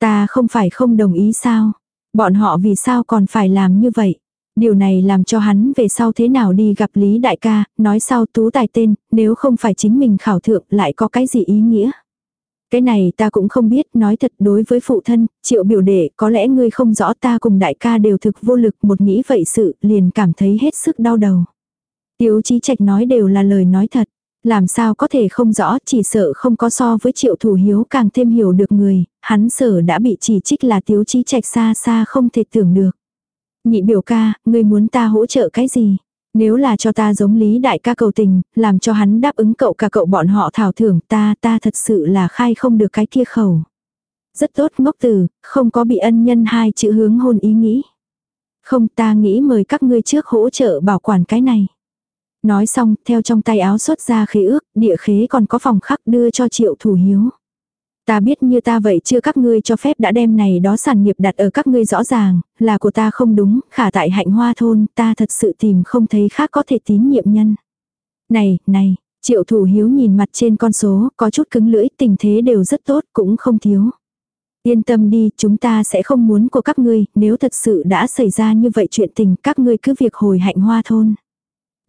[SPEAKER 1] Ta không phải không đồng ý sao? Bọn họ vì sao còn phải làm như vậy? Điều này làm cho hắn về sau thế nào đi gặp Lý Đại ca, nói sau tú tài tên, nếu không phải chính mình khảo thượng lại có cái gì ý nghĩa. Cái này ta cũng không biết, nói thật đối với phụ thân, triệu biểu đệ, có lẽ ngươi không rõ ta cùng đại ca đều thực vô lực một nghĩ vậy sự, liền cảm thấy hết sức đau đầu. Tiếu chí trạch nói đều là lời nói thật. Làm sao có thể không rõ, chỉ sợ không có so với triệu thủ hiếu càng thêm hiểu được người, hắn sở đã bị chỉ trích là tiếu chí trạch xa xa không thể tưởng được. Nhị biểu ca, ngươi muốn ta hỗ trợ cái gì? Nếu là cho ta giống lý đại ca cầu tình, làm cho hắn đáp ứng cậu cả cậu bọn họ thảo thưởng ta, ta thật sự là khai không được cái kia khẩu. Rất tốt ngốc từ, không có bị ân nhân hai chữ hướng hôn ý nghĩ. Không ta nghĩ mời các ngươi trước hỗ trợ bảo quản cái này. Nói xong, theo trong tay áo xuất ra khế ước, địa khế còn có phòng khắc đưa cho triệu thủ hiếu. Ta biết như ta vậy chưa các ngươi cho phép đã đem này đó sản nghiệp đặt ở các ngươi rõ ràng, là của ta không đúng, khả tại hạnh hoa thôn, ta thật sự tìm không thấy khác có thể tín nhiệm nhân. Này, này, triệu thủ hiếu nhìn mặt trên con số, có chút cứng lưỡi, tình thế đều rất tốt, cũng không thiếu. Yên tâm đi, chúng ta sẽ không muốn của các ngươi, nếu thật sự đã xảy ra như vậy chuyện tình, các ngươi cứ việc hồi hạnh hoa thôn.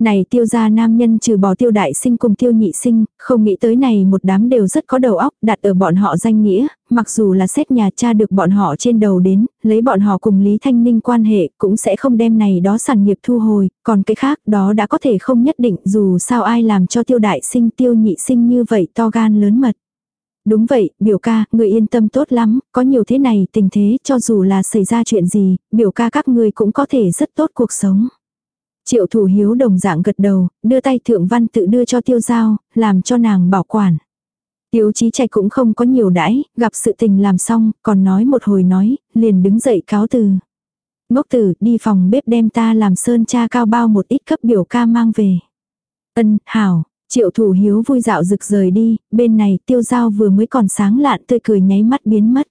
[SPEAKER 1] Này tiêu gia nam nhân trừ bỏ tiêu đại sinh cùng tiêu nhị sinh, không nghĩ tới này một đám đều rất có đầu óc, đặt ở bọn họ danh nghĩa, mặc dù là xét nhà cha được bọn họ trên đầu đến, lấy bọn họ cùng Lý Thanh Ninh quan hệ, cũng sẽ không đem này đó sản nghiệp thu hồi, còn cái khác đó đã có thể không nhất định dù sao ai làm cho tiêu đại sinh tiêu nhị sinh như vậy to gan lớn mật. Đúng vậy, biểu ca, người yên tâm tốt lắm, có nhiều thế này tình thế cho dù là xảy ra chuyện gì, biểu ca các người cũng có thể rất tốt cuộc sống. Triệu thủ hiếu đồng dạng gật đầu, đưa tay thượng văn tự đưa cho tiêu giao, làm cho nàng bảo quản. Tiêu chí trạch cũng không có nhiều đãi, gặp sự tình làm xong, còn nói một hồi nói, liền đứng dậy cáo từ. Ngốc tử, đi phòng bếp đem ta làm sơn cha cao bao một ít cấp biểu ca mang về. Ân, hảo, triệu thủ hiếu vui dạo rực rời đi, bên này tiêu giao vừa mới còn sáng lạn tươi cười nháy mắt biến mất.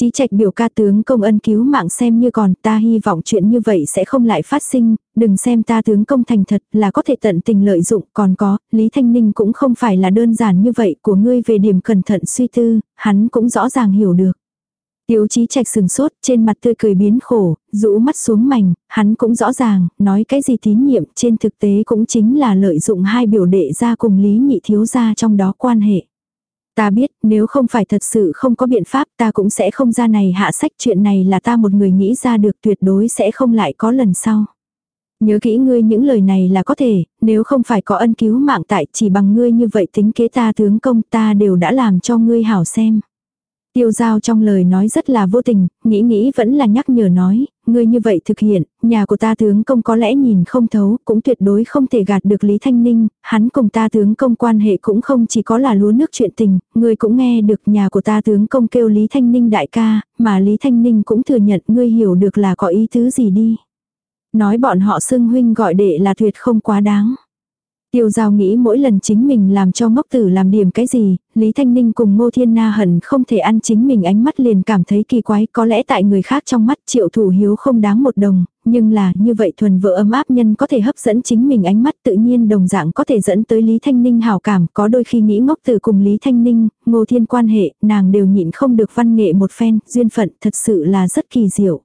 [SPEAKER 1] Chí trạch biểu ca tướng công ân cứu mạng xem như còn ta hy vọng chuyện như vậy sẽ không lại phát sinh, đừng xem ta tướng công thành thật là có thể tận tình lợi dụng còn có, Lý Thanh Ninh cũng không phải là đơn giản như vậy của ngươi về điểm cẩn thận suy tư, hắn cũng rõ ràng hiểu được. Tiếu chí trạch sừng sốt, trên mặt tươi cười biến khổ, rũ mắt xuống mảnh, hắn cũng rõ ràng, nói cái gì tín nhiệm, trên thực tế cũng chính là lợi dụng hai biểu đệ ra cùng Lý Nhị Thiếu ra trong đó quan hệ. Ta biết, nếu không phải thật sự không có biện pháp ta cũng sẽ không ra này hạ sách chuyện này là ta một người nghĩ ra được tuyệt đối sẽ không lại có lần sau. Nhớ kỹ ngươi những lời này là có thể, nếu không phải có ân cứu mạng tại chỉ bằng ngươi như vậy tính kế ta tướng công ta đều đã làm cho ngươi hảo xem. Tiêu giao trong lời nói rất là vô tình, nghĩ nghĩ vẫn là nhắc nhở nói, ngươi như vậy thực hiện, nhà của ta tướng công có lẽ nhìn không thấu, cũng tuyệt đối không thể gạt được Lý Thanh Ninh, hắn cùng ta tướng công quan hệ cũng không chỉ có là lúa nước chuyện tình, ngươi cũng nghe được nhà của ta tướng công kêu Lý Thanh Ninh đại ca, mà Lý Thanh Ninh cũng thừa nhận ngươi hiểu được là có ý tứ gì đi. Nói bọn họ xưng huynh gọi đệ là tuyệt không quá đáng. Tiêu giao nghĩ mỗi lần chính mình làm cho ngốc tử làm điểm cái gì, Lý Thanh Ninh cùng Ngô Thiên Na hận không thể ăn chính mình ánh mắt liền cảm thấy kỳ quái có lẽ tại người khác trong mắt triệu thủ hiếu không đáng một đồng, nhưng là như vậy thuần vợ ấm áp nhân có thể hấp dẫn chính mình ánh mắt tự nhiên đồng dạng có thể dẫn tới Lý Thanh Ninh hào cảm có đôi khi nghĩ ngốc tử cùng Lý Thanh Ninh, Ngô Thiên quan hệ, nàng đều nhịn không được văn nghệ một phen, duyên phận thật sự là rất kỳ diệu.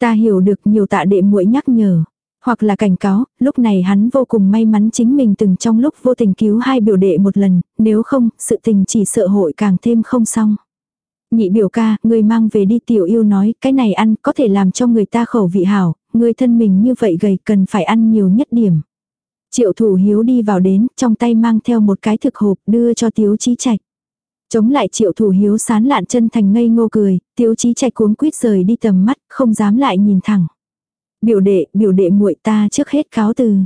[SPEAKER 1] Ta hiểu được nhiều tạ đệ muội nhắc nhở. Hoặc là cảnh cáo, lúc này hắn vô cùng may mắn chính mình từng trong lúc vô tình cứu hai biểu đệ một lần, nếu không, sự tình chỉ sợ hội càng thêm không xong. Nhị biểu ca, người mang về đi tiểu yêu nói, cái này ăn có thể làm cho người ta khẩu vị hảo, người thân mình như vậy gầy cần phải ăn nhiều nhất điểm. Triệu thủ hiếu đi vào đến, trong tay mang theo một cái thực hộp đưa cho tiếu chí trạch. Chống lại triệu thủ hiếu sán lạn chân thành ngây ngô cười, tiếu chí trạch cuống quýt rời đi tầm mắt, không dám lại nhìn thẳng. Biểu đệ, biểu đệ muội ta trước hết cáo từ.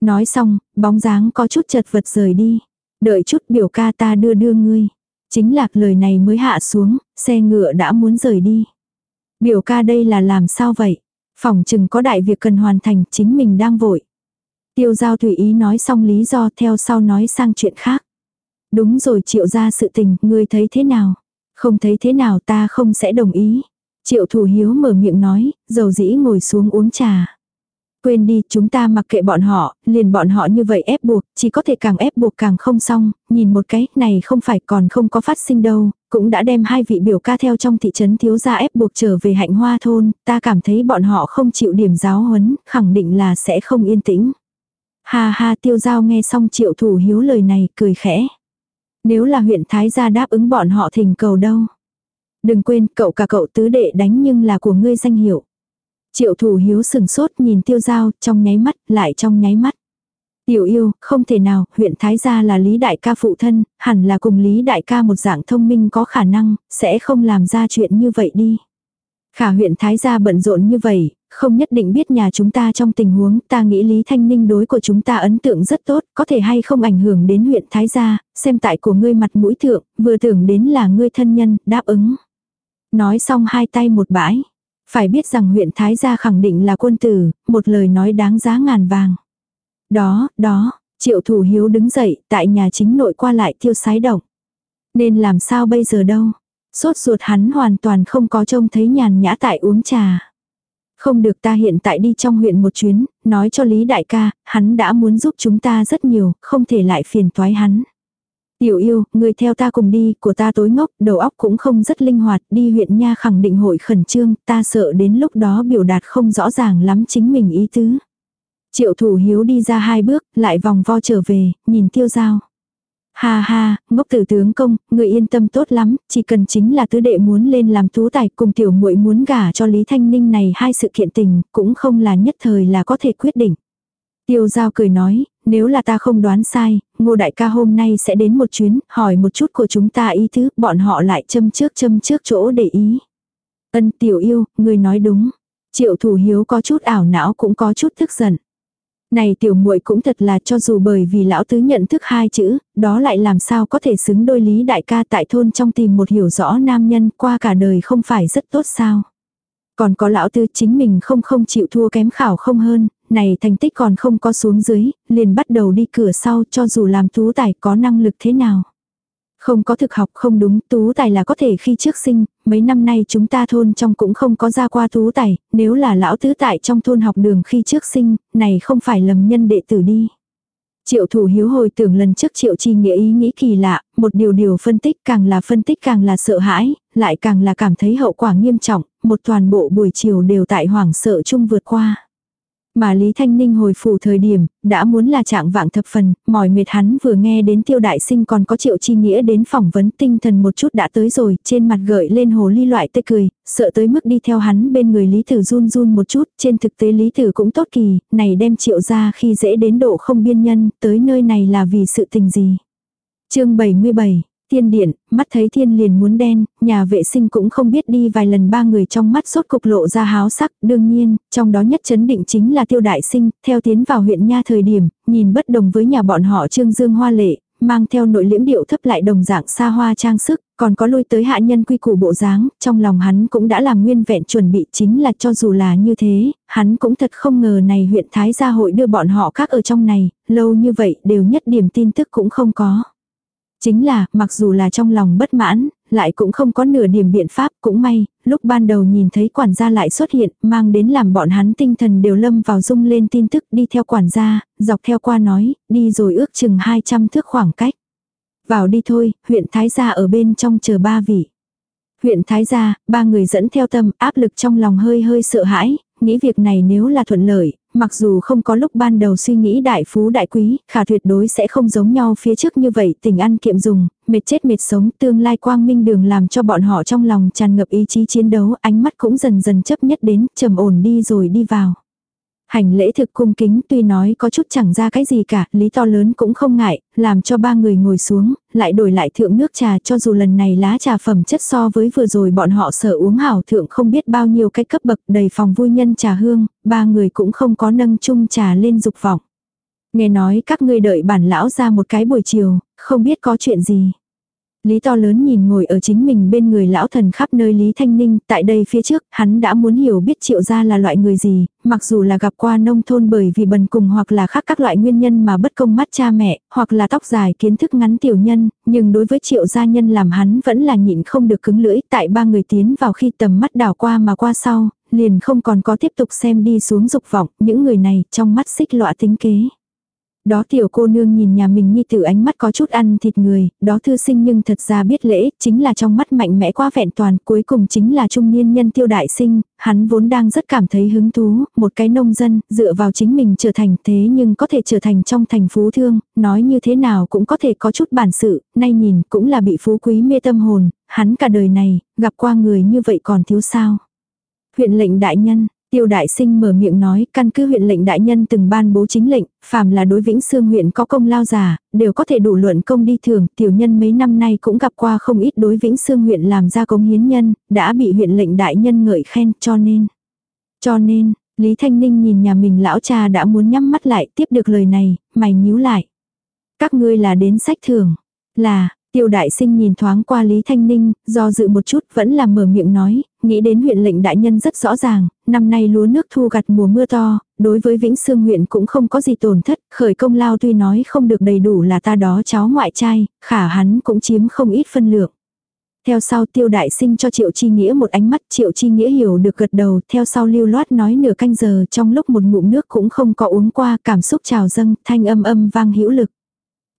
[SPEAKER 1] Nói xong, bóng dáng có chút chật vật rời đi. Đợi chút biểu ca ta đưa đưa ngươi. Chính lạc lời này mới hạ xuống, xe ngựa đã muốn rời đi. Biểu ca đây là làm sao vậy? Phòng chừng có đại việc cần hoàn thành, chính mình đang vội. Tiêu giao tùy ý nói xong lý do theo sau nói sang chuyện khác. Đúng rồi triệu ra sự tình, ngươi thấy thế nào? Không thấy thế nào ta không sẽ đồng ý. Triệu thủ hiếu mở miệng nói, dầu dĩ ngồi xuống uống trà. Quên đi, chúng ta mặc kệ bọn họ, liền bọn họ như vậy ép buộc, chỉ có thể càng ép buộc càng không xong, nhìn một cái, này không phải còn không có phát sinh đâu, cũng đã đem hai vị biểu ca theo trong thị trấn thiếu gia ép buộc trở về hạnh hoa thôn, ta cảm thấy bọn họ không chịu điểm giáo huấn, khẳng định là sẽ không yên tĩnh. Ha ha tiêu giao nghe xong triệu thủ hiếu lời này, cười khẽ. Nếu là huyện Thái gia đáp ứng bọn họ thỉnh cầu đâu. Đừng quên, cậu cả cậu tứ đệ đánh nhưng là của ngươi danh hiệu. Triệu thủ hiếu sừng sốt nhìn tiêu giao, trong nháy mắt, lại trong nháy mắt. Tiểu yêu, không thể nào, huyện Thái Gia là Lý Đại ca phụ thân, hẳn là cùng Lý Đại ca một dạng thông minh có khả năng, sẽ không làm ra chuyện như vậy đi. Khả huyện Thái Gia bận rộn như vậy, không nhất định biết nhà chúng ta trong tình huống, ta nghĩ Lý Thanh Ninh đối của chúng ta ấn tượng rất tốt, có thể hay không ảnh hưởng đến huyện Thái Gia, xem tại của ngươi mặt mũi thượng, vừa tưởng đến là ngươi thân nhân, đáp ứng. Nói xong hai tay một bãi. Phải biết rằng huyện Thái Gia khẳng định là quân tử, một lời nói đáng giá ngàn vàng. Đó, đó, triệu thủ hiếu đứng dậy, tại nhà chính nội qua lại tiêu sái động. Nên làm sao bây giờ đâu. Sốt ruột hắn hoàn toàn không có trông thấy nhàn nhã tại uống trà. Không được ta hiện tại đi trong huyện một chuyến, nói cho Lý Đại ca, hắn đã muốn giúp chúng ta rất nhiều, không thể lại phiền toái hắn. Tiểu yêu, người theo ta cùng đi, của ta tối ngốc, đầu óc cũng không rất linh hoạt, đi huyện nha khẳng định hội khẩn trương, ta sợ đến lúc đó biểu đạt không rõ ràng lắm chính mình ý tứ. Triệu thủ hiếu đi ra hai bước, lại vòng vo trở về, nhìn tiêu giao. Ha ha, ngốc tử tướng công, người yên tâm tốt lắm, chỉ cần chính là tứ đệ muốn lên làm tú tài cùng tiểu muội muốn gả cho Lý Thanh Ninh này hai sự kiện tình, cũng không là nhất thời là có thể quyết định. Tiêu giao cười nói, nếu là ta không đoán sai, ngô đại ca hôm nay sẽ đến một chuyến, hỏi một chút của chúng ta ý thứ, bọn họ lại châm trước châm trước chỗ để ý. Ân tiểu yêu, người nói đúng. Triệu thủ hiếu có chút ảo não cũng có chút tức giận. Này tiểu muội cũng thật là cho dù bởi vì lão tứ nhận thức hai chữ, đó lại làm sao có thể xứng đôi lý đại ca tại thôn trong tìm một hiểu rõ nam nhân qua cả đời không phải rất tốt sao. Còn có lão tư chính mình không không chịu thua kém khảo không hơn, này thành tích còn không có xuống dưới, liền bắt đầu đi cửa sau cho dù làm tú tài có năng lực thế nào. Không có thực học không đúng, tú tài là có thể khi trước sinh, mấy năm nay chúng ta thôn trong cũng không có ra qua tú tài, nếu là lão tứ tại trong thôn học đường khi trước sinh, này không phải lầm nhân đệ tử đi. Triệu thủ hiếu hồi tưởng lần trước triệu chi nghĩa ý nghĩ kỳ lạ, một điều điều phân tích càng là phân tích càng là sợ hãi, lại càng là cảm thấy hậu quả nghiêm trọng, một toàn bộ buổi chiều đều tại hoảng sợ chung vượt qua. Mà Lý Thanh Ninh hồi phủ thời điểm, đã muốn là trạng vạng thập phần, mỏi mệt hắn vừa nghe đến tiêu đại sinh còn có triệu chi nghĩa đến phỏng vấn tinh thần một chút đã tới rồi, trên mặt gợi lên hồ ly loại tê cười, sợ tới mức đi theo hắn bên người Lý Tử run run một chút, trên thực tế Lý Tử cũng tốt kỳ, này đem triệu ra khi dễ đến độ không biên nhân, tới nơi này là vì sự tình gì. chương 77 Tiên điện, mắt thấy thiên liền muốn đen, nhà vệ sinh cũng không biết đi vài lần ba người trong mắt sốt cục lộ ra háo sắc, đương nhiên, trong đó nhất chấn định chính là tiêu đại sinh, theo tiến vào huyện nha thời điểm, nhìn bất đồng với nhà bọn họ trương dương hoa lệ, mang theo nội liễm điệu thấp lại đồng dạng xa hoa trang sức, còn có lui tới hạ nhân quy củ bộ dáng, trong lòng hắn cũng đã làm nguyên vẹn chuẩn bị chính là cho dù là như thế, hắn cũng thật không ngờ này huyện Thái gia hội đưa bọn họ khác ở trong này, lâu như vậy đều nhất điểm tin tức cũng không có. Chính là, mặc dù là trong lòng bất mãn, lại cũng không có nửa điểm biện pháp, cũng may, lúc ban đầu nhìn thấy quản gia lại xuất hiện, mang đến làm bọn hắn tinh thần đều lâm vào rung lên tin tức đi theo quản gia, dọc theo qua nói, đi rồi ước chừng 200 thước khoảng cách. Vào đi thôi, huyện Thái Gia ở bên trong chờ ba vị. Huyện Thái Gia, ba người dẫn theo tâm, áp lực trong lòng hơi hơi sợ hãi, nghĩ việc này nếu là thuận lợi, mặc dù không có lúc ban đầu suy nghĩ đại phú đại quý, khả tuyệt đối sẽ không giống nhau phía trước như vậy tình ăn kiệm dùng, mệt chết mệt sống tương lai quang minh đường làm cho bọn họ trong lòng tràn ngập ý chí chiến đấu, ánh mắt cũng dần dần chấp nhất đến, trầm ổn đi rồi đi vào. Hành lễ thực cung kính tuy nói có chút chẳng ra cái gì cả, lý to lớn cũng không ngại, làm cho ba người ngồi xuống, lại đổi lại thượng nước trà cho dù lần này lá trà phẩm chất so với vừa rồi bọn họ sở uống hảo thượng không biết bao nhiêu cái cấp bậc đầy phòng vui nhân trà hương, ba người cũng không có nâng chung trà lên dục vọng. Nghe nói các ngươi đợi bản lão ra một cái buổi chiều, không biết có chuyện gì. Lý to lớn nhìn ngồi ở chính mình bên người lão thần khắp nơi Lý Thanh Ninh, tại đây phía trước, hắn đã muốn hiểu biết triệu gia là loại người gì, mặc dù là gặp qua nông thôn bởi vì bần cùng hoặc là khác các loại nguyên nhân mà bất công mắt cha mẹ, hoặc là tóc dài kiến thức ngắn tiểu nhân, nhưng đối với triệu gia nhân làm hắn vẫn là nhịn không được cứng lưỡi, tại ba người tiến vào khi tầm mắt đảo qua mà qua sau, liền không còn có tiếp tục xem đi xuống dục vọng, những người này trong mắt xích lọa tính kế. Đó tiểu cô nương nhìn nhà mình như từ ánh mắt có chút ăn thịt người, đó thư sinh nhưng thật ra biết lễ, chính là trong mắt mạnh mẽ quá vẹn toàn, cuối cùng chính là trung niên nhân tiêu đại sinh, hắn vốn đang rất cảm thấy hứng thú, một cái nông dân, dựa vào chính mình trở thành thế nhưng có thể trở thành trong thành phú thương, nói như thế nào cũng có thể có chút bản sự, nay nhìn cũng là bị phú quý mê tâm hồn, hắn cả đời này, gặp qua người như vậy còn thiếu sao. Huyện lệnh đại nhân, Tiêu đại sinh mở miệng nói, căn cứ huyện lệnh đại nhân từng ban bố chính lệnh, phàm là đối Vĩnh xương huyện có công lao giả, đều có thể đủ luận công đi thường, tiểu nhân mấy năm nay cũng gặp qua không ít đối Vĩnh xương huyện làm ra công hiến nhân, đã bị huyện lệnh đại nhân ngợi khen, cho nên. Cho nên, Lý Thanh Ninh nhìn nhà mình lão cha đã muốn nhắm mắt lại, tiếp được lời này, mày nhíu lại. Các ngươi là đến sách thường là, Tiêu đại sinh nhìn thoáng qua Lý Thanh Ninh, do dự một chút vẫn là mở miệng nói, nghĩ đến huyện lệnh đại nhân rất rõ ràng, năm nay lúa nước thu gặt mùa mưa to, đối với Vĩnh Sương huyện cũng không có gì tổn thất, khởi công lao tuy nói không được đầy đủ là ta đó cháu ngoại trai, khả hắn cũng chiếm không ít phân lượng. Theo sau tiêu đại sinh cho Triệu Chi Nghĩa một ánh mắt, Triệu Chi Nghĩa hiểu được gật đầu, theo sau lưu loát nói nửa canh giờ trong lúc một ngụm nước cũng không có uống qua, cảm xúc trào dâng, thanh âm âm vang hữu lực.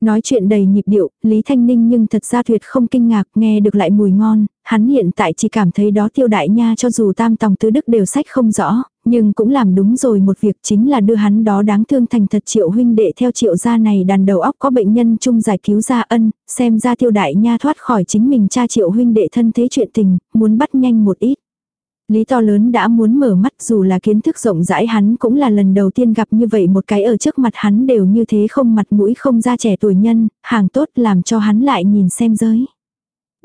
[SPEAKER 1] Nói chuyện đầy nhịp điệu, Lý Thanh Ninh nhưng thật ra tuyệt không kinh ngạc, nghe được lại mùi ngon, hắn hiện tại chỉ cảm thấy đó tiêu đại nha cho dù tam tòng tứ đức đều sách không rõ, nhưng cũng làm đúng rồi một việc chính là đưa hắn đó đáng thương thành thật triệu huynh đệ theo triệu gia này đàn đầu óc có bệnh nhân chung giải cứu gia ân, xem ra tiêu đại nha thoát khỏi chính mình cha triệu huynh đệ thân thế chuyện tình, muốn bắt nhanh một ít. Lý to lớn đã muốn mở mắt dù là kiến thức rộng rãi hắn cũng là lần đầu tiên gặp như vậy một cái ở trước mặt hắn đều như thế không mặt mũi không ra trẻ tuổi nhân, hàng tốt làm cho hắn lại nhìn xem giới.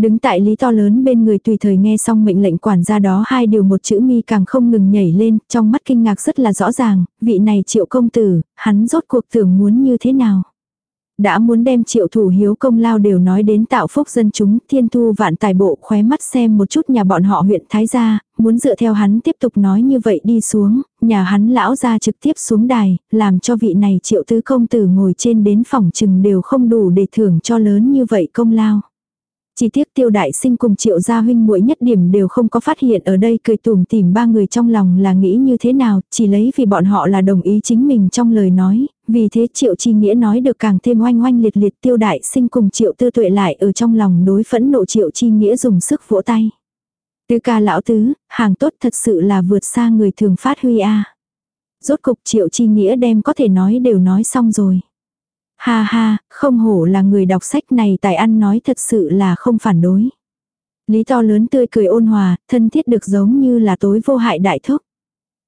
[SPEAKER 1] Đứng tại lý to lớn bên người tùy thời nghe xong mệnh lệnh quản gia đó hai điều một chữ mi càng không ngừng nhảy lên, trong mắt kinh ngạc rất là rõ ràng, vị này triệu công tử, hắn rốt cuộc tưởng muốn như thế nào. Đã muốn đem triệu thủ hiếu công lao đều nói đến tạo phúc dân chúng, thiên thu vạn tài bộ khóe mắt xem một chút nhà bọn họ huyện Thái Gia, muốn dựa theo hắn tiếp tục nói như vậy đi xuống, nhà hắn lão ra trực tiếp xuống đài, làm cho vị này triệu tứ công tử ngồi trên đến phòng chừng đều không đủ để thưởng cho lớn như vậy công lao. Chỉ tiếc tiêu đại sinh cùng triệu gia huynh muội nhất điểm đều không có phát hiện ở đây cười tùm tìm ba người trong lòng là nghĩ như thế nào, chỉ lấy vì bọn họ là đồng ý chính mình trong lời nói, vì thế triệu chi nghĩa nói được càng thêm oanh oanh liệt liệt tiêu đại sinh cùng triệu tư tuệ lại ở trong lòng đối phẫn nộ triệu chi nghĩa dùng sức vỗ tay. Tứ ca lão tứ, hàng tốt thật sự là vượt xa người thường phát huy a Rốt cục triệu chi nghĩa đem có thể nói đều nói xong rồi. Ha ha, không hổ là người đọc sách này tài ăn nói thật sự là không phản đối. Lý to lớn tươi cười ôn hòa, thân thiết được giống như là tối vô hại đại thúc.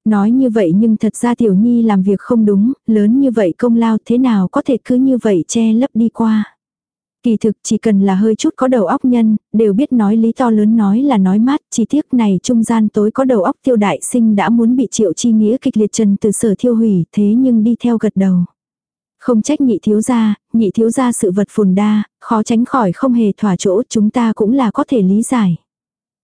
[SPEAKER 1] Nói như vậy nhưng thật ra tiểu nhi làm việc không đúng, lớn như vậy công lao thế nào có thể cứ như vậy che lấp đi qua. Kỳ thực chỉ cần là hơi chút có đầu óc nhân, đều biết nói lý to lớn nói là nói mát, chi tiết này trung gian tối có đầu óc tiêu đại sinh đã muốn bị triệu chi nghĩa kịch liệt trần từ sở thiêu hủy thế nhưng đi theo gật đầu. Không trách nhị thiếu gia, nhị thiếu gia sự vật phồn đa, khó tránh khỏi không hề thỏa chỗ chúng ta cũng là có thể lý giải.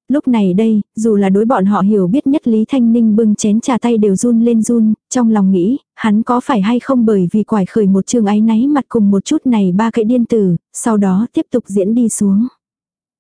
[SPEAKER 1] Lúc này đây, dù là đối bọn họ hiểu biết nhất Lý Thanh Ninh bưng chén trà tay đều run lên run, trong lòng nghĩ, hắn có phải hay không bởi vì quải khởi một trường ái náy mặt cùng một chút này ba cái điên tử, sau đó tiếp tục diễn đi xuống.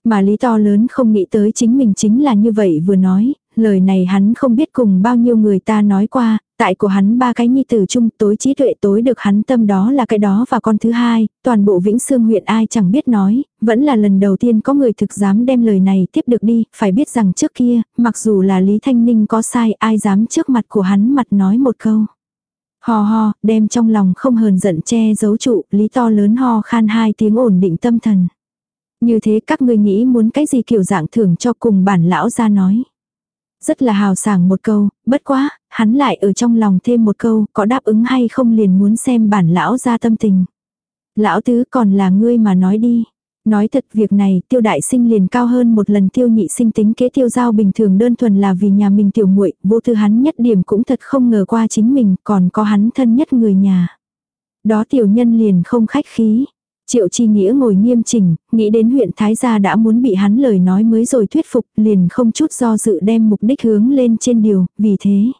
[SPEAKER 1] Mà lý to lớn không nghĩ tới chính mình chính là như vậy vừa nói, lời này hắn không biết cùng bao nhiêu người ta nói qua, tại của hắn ba cái nhi tử chung tối trí tuệ tối được hắn tâm đó là cái đó và con thứ hai, toàn bộ Vĩnh Sương huyện ai chẳng biết nói, vẫn là lần đầu tiên có người thực dám đem lời này tiếp được đi, phải biết rằng trước kia, mặc dù là Lý Thanh Ninh có sai ai dám trước mặt của hắn mặt nói một câu. Ho ho, đem trong lòng không hờn giận che giấu trụ, lý to lớn ho khan hai tiếng ổn định tâm thần. Như thế các ngươi nghĩ muốn cái gì kiểu dạng thưởng cho cùng bản lão ra nói. Rất là hào sảng một câu, bất quá, hắn lại ở trong lòng thêm một câu, có đáp ứng hay không liền muốn xem bản lão ra tâm tình. Lão tứ còn là ngươi mà nói đi. Nói thật việc này tiêu đại sinh liền cao hơn một lần tiêu nhị sinh tính kế tiêu giao bình thường đơn thuần là vì nhà mình tiểu muội vô tư hắn nhất điểm cũng thật không ngờ qua chính mình còn có hắn thân nhất người nhà. Đó tiểu nhân liền không khách khí. Triệu chi nghĩa ngồi nghiêm chỉnh, nghĩ đến huyện Thái Gia đã muốn bị hắn lời nói mới rồi thuyết phục liền không chút do dự đem mục đích hướng lên trên điều, vì thế.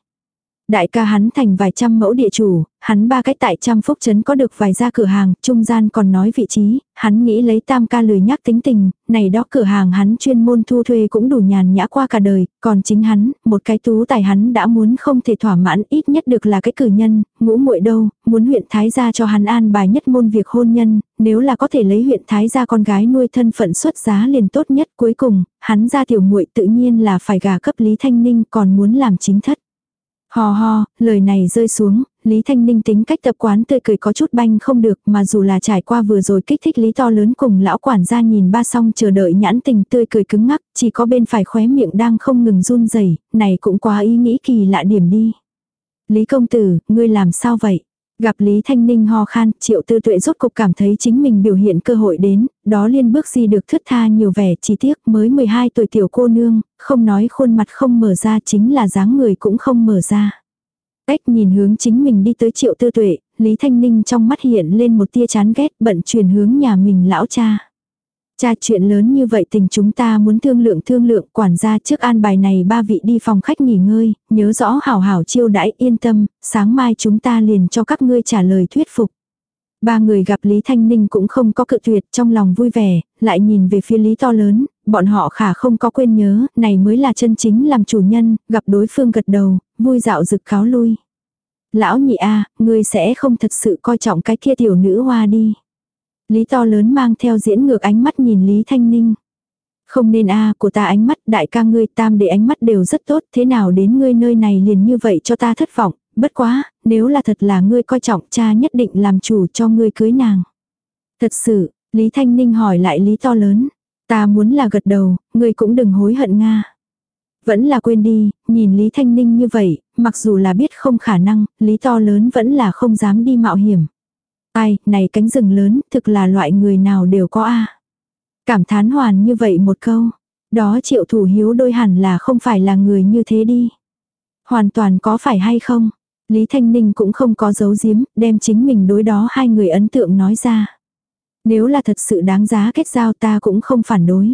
[SPEAKER 1] Đại ca hắn thành vài trăm mẫu địa chủ, hắn ba cách tại trăm phúc trấn có được vài gia cửa hàng, trung gian còn nói vị trí, hắn nghĩ lấy tam ca lười nhắc tính tình, này đó cửa hàng hắn chuyên môn thu thuê cũng đủ nhàn nhã qua cả đời, còn chính hắn, một cái tú tài hắn đã muốn không thể thỏa mãn ít nhất được là cái cử nhân, ngũ muội đâu, muốn huyện Thái gia cho hắn an bài nhất môn việc hôn nhân, nếu là có thể lấy huyện Thái gia con gái nuôi thân phận xuất giá liền tốt nhất cuối cùng, hắn ra tiểu muội tự nhiên là phải gà cấp Lý Thanh Ninh còn muốn làm chính thất. Hò ho, lời này rơi xuống, Lý Thanh Ninh tính cách tập quán tươi cười có chút banh không được mà dù là trải qua vừa rồi kích thích Lý to lớn cùng lão quản gia nhìn ba song chờ đợi nhãn tình tươi cười cứng ngắc, chỉ có bên phải khóe miệng đang không ngừng run rẩy này cũng quá ý nghĩ kỳ lạ điểm đi. Lý công tử, ngươi làm sao vậy? Gặp Lý Thanh Ninh ho khan, triệu tư tuệ rốt cục cảm thấy chính mình biểu hiện cơ hội đến, đó liên bước gì được thuyết tha nhiều vẻ chi tiết mới 12 tuổi tiểu cô nương, không nói khuôn mặt không mở ra chính là dáng người cũng không mở ra. Cách nhìn hướng chính mình đi tới triệu tư tuệ, Lý Thanh Ninh trong mắt hiện lên một tia chán ghét bận truyền hướng nhà mình lão cha. Cha chuyện lớn như vậy tình chúng ta muốn thương lượng thương lượng quản gia trước an bài này ba vị đi phòng khách nghỉ ngơi, nhớ rõ hảo hảo chiêu đãi yên tâm, sáng mai chúng ta liền cho các ngươi trả lời thuyết phục. Ba người gặp Lý Thanh Ninh cũng không có cự tuyệt trong lòng vui vẻ, lại nhìn về phía Lý to lớn, bọn họ khả không có quên nhớ, này mới là chân chính làm chủ nhân, gặp đối phương gật đầu, vui dạo rực cáo lui. Lão nhị a ngươi sẽ không thật sự coi trọng cái kia tiểu nữ hoa đi. Lý to lớn mang theo diễn ngược ánh mắt nhìn Lý Thanh Ninh. Không nên a của ta ánh mắt đại ca ngươi tam để ánh mắt đều rất tốt thế nào đến ngươi nơi này liền như vậy cho ta thất vọng, bất quá, nếu là thật là ngươi coi trọng cha nhất định làm chủ cho ngươi cưới nàng. Thật sự, Lý Thanh Ninh hỏi lại Lý to lớn, ta muốn là gật đầu, ngươi cũng đừng hối hận Nga. Vẫn là quên đi, nhìn Lý Thanh Ninh như vậy, mặc dù là biết không khả năng, Lý to lớn vẫn là không dám đi mạo hiểm. Ai, này cánh rừng lớn, thực là loại người nào đều có a Cảm thán hoàn như vậy một câu. Đó triệu thủ hiếu đôi hẳn là không phải là người như thế đi. Hoàn toàn có phải hay không? Lý Thanh Ninh cũng không có giấu giếm, đem chính mình đối đó hai người ấn tượng nói ra. Nếu là thật sự đáng giá kết giao ta cũng không phản đối.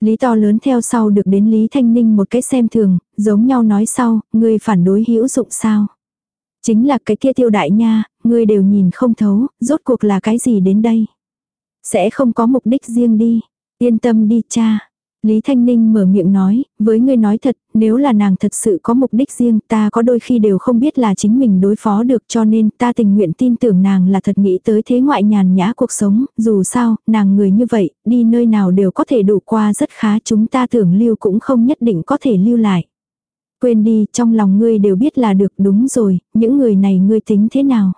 [SPEAKER 1] Lý to lớn theo sau được đến Lý Thanh Ninh một cái xem thường, giống nhau nói sau, người phản đối hữu dụng sao. Chính là cái kia tiêu đại nha, ngươi đều nhìn không thấu, rốt cuộc là cái gì đến đây. Sẽ không có mục đích riêng đi. Yên tâm đi cha. Lý Thanh Ninh mở miệng nói, với ngươi nói thật, nếu là nàng thật sự có mục đích riêng ta có đôi khi đều không biết là chính mình đối phó được cho nên ta tình nguyện tin tưởng nàng là thật nghĩ tới thế ngoại nhàn nhã cuộc sống, dù sao, nàng người như vậy, đi nơi nào đều có thể đủ qua rất khá chúng ta tưởng lưu cũng không nhất định có thể lưu lại. Quên đi, trong lòng ngươi đều biết là được đúng rồi, những người này ngươi tính thế nào?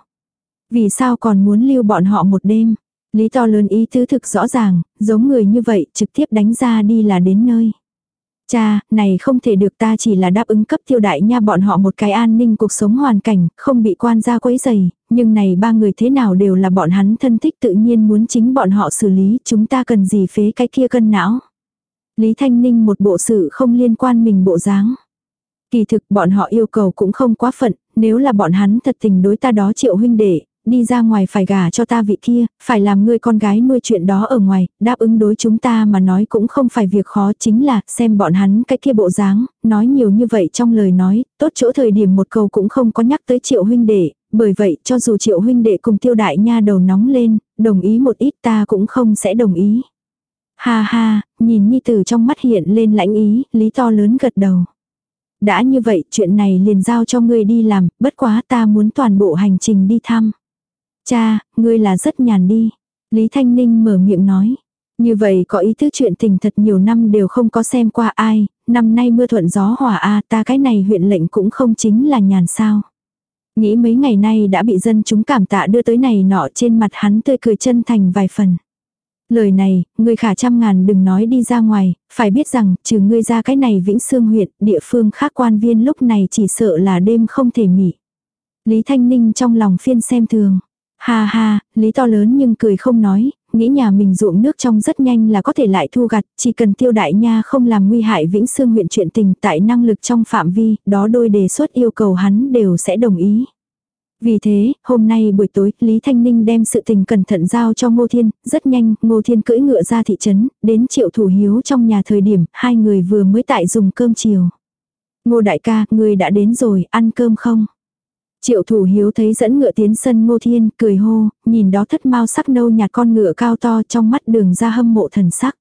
[SPEAKER 1] Vì sao còn muốn lưu bọn họ một đêm? Lý to lớn ý tứ thực rõ ràng, giống người như vậy trực tiếp đánh ra đi là đến nơi. Cha, này không thể được ta chỉ là đáp ứng cấp tiêu đại nha bọn họ một cái an ninh cuộc sống hoàn cảnh, không bị quan gia quấy dày, nhưng này ba người thế nào đều là bọn hắn thân thích tự nhiên muốn chính bọn họ xử lý, chúng ta cần gì phế cái kia cân não. Lý Thanh Ninh một bộ sự không liên quan mình bộ dáng. Kỳ thực bọn họ yêu cầu cũng không quá phận, nếu là bọn hắn thật tình đối ta đó triệu huynh đệ, đi ra ngoài phải gả cho ta vị kia, phải làm ngươi con gái nuôi chuyện đó ở ngoài, đáp ứng đối chúng ta mà nói cũng không phải việc khó chính là xem bọn hắn cái kia bộ dáng, nói nhiều như vậy trong lời nói, tốt chỗ thời điểm một câu cũng không có nhắc tới triệu huynh đệ, bởi vậy cho dù triệu huynh đệ cùng tiêu đại nha đầu nóng lên, đồng ý một ít ta cũng không sẽ đồng ý. Ha ha, nhìn Nhi Tử trong mắt hiện lên lãnh ý, lý to lớn gật đầu. Đã như vậy chuyện này liền giao cho ngươi đi làm, bất quá ta muốn toàn bộ hành trình đi thăm. Cha, ngươi là rất nhàn đi. Lý Thanh Ninh mở miệng nói. Như vậy có ý thức chuyện tình thật nhiều năm đều không có xem qua ai, năm nay mưa thuận gió hòa a ta cái này huyện lệnh cũng không chính là nhàn sao. Nghĩ mấy ngày nay đã bị dân chúng cảm tạ đưa tới này nọ trên mặt hắn tươi cười chân thành vài phần. Lời này, người khả trăm ngàn đừng nói đi ra ngoài, phải biết rằng, trừ ngươi ra cái này Vĩnh xương huyện, địa phương khác quan viên lúc này chỉ sợ là đêm không thể nghỉ. Lý Thanh Ninh trong lòng phiên xem thường. Ha ha, Lý to lớn nhưng cười không nói, nghĩ nhà mình ruộng nước trong rất nhanh là có thể lại thu gặt, chỉ cần tiêu đại nha không làm nguy hại Vĩnh Sương huyện chuyện tình tại năng lực trong phạm vi, đó đôi đề xuất yêu cầu hắn đều sẽ đồng ý. Vì thế, hôm nay buổi tối, Lý Thanh Ninh đem sự tình cẩn thận giao cho Ngô Thiên, rất nhanh, Ngô Thiên cưỡi ngựa ra thị trấn, đến triệu thủ hiếu trong nhà thời điểm, hai người vừa mới tại dùng cơm chiều. Ngô đại ca, người đã đến rồi, ăn cơm không? Triệu thủ hiếu thấy dẫn ngựa tiến sân Ngô Thiên, cười hô, nhìn đó thất mau sắc nâu nhạt con ngựa cao to trong mắt đường ra hâm mộ thần sắc.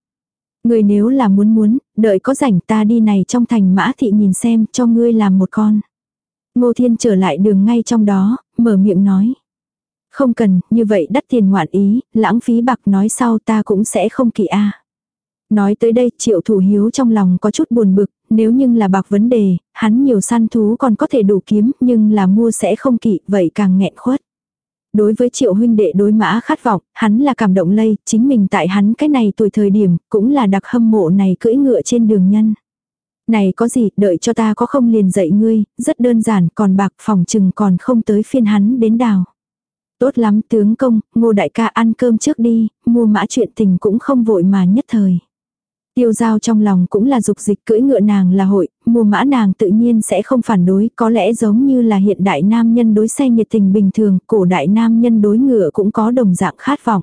[SPEAKER 1] Người nếu là muốn muốn, đợi có rảnh ta đi này trong thành mã thị nhìn xem cho ngươi làm một con. Ngô Thiên trở lại đường ngay trong đó, mở miệng nói. Không cần, như vậy đắt tiền ngoạn ý, lãng phí bạc nói sau ta cũng sẽ không kỳ a. Nói tới đây triệu thủ hiếu trong lòng có chút buồn bực, nếu nhưng là bạc vấn đề, hắn nhiều săn thú còn có thể đủ kiếm, nhưng là mua sẽ không kỵ, vậy càng nghẹn khuất. Đối với triệu huynh đệ đối mã khát vọng, hắn là cảm động lây, chính mình tại hắn cái này tuổi thời điểm, cũng là đặc hâm mộ này cưỡi ngựa trên đường nhân. Này có gì, đợi cho ta có không liền dạy ngươi, rất đơn giản, còn bạc phòng chừng còn không tới phiên hắn đến đào. Tốt lắm tướng công, ngô đại ca ăn cơm trước đi, mua mã chuyện tình cũng không vội mà nhất thời. Tiêu giao trong lòng cũng là dục dịch cưỡi ngựa nàng là hội, mua mã nàng tự nhiên sẽ không phản đối, có lẽ giống như là hiện đại nam nhân đối xe nhiệt tình bình thường, cổ đại nam nhân đối ngựa cũng có đồng dạng khát vọng.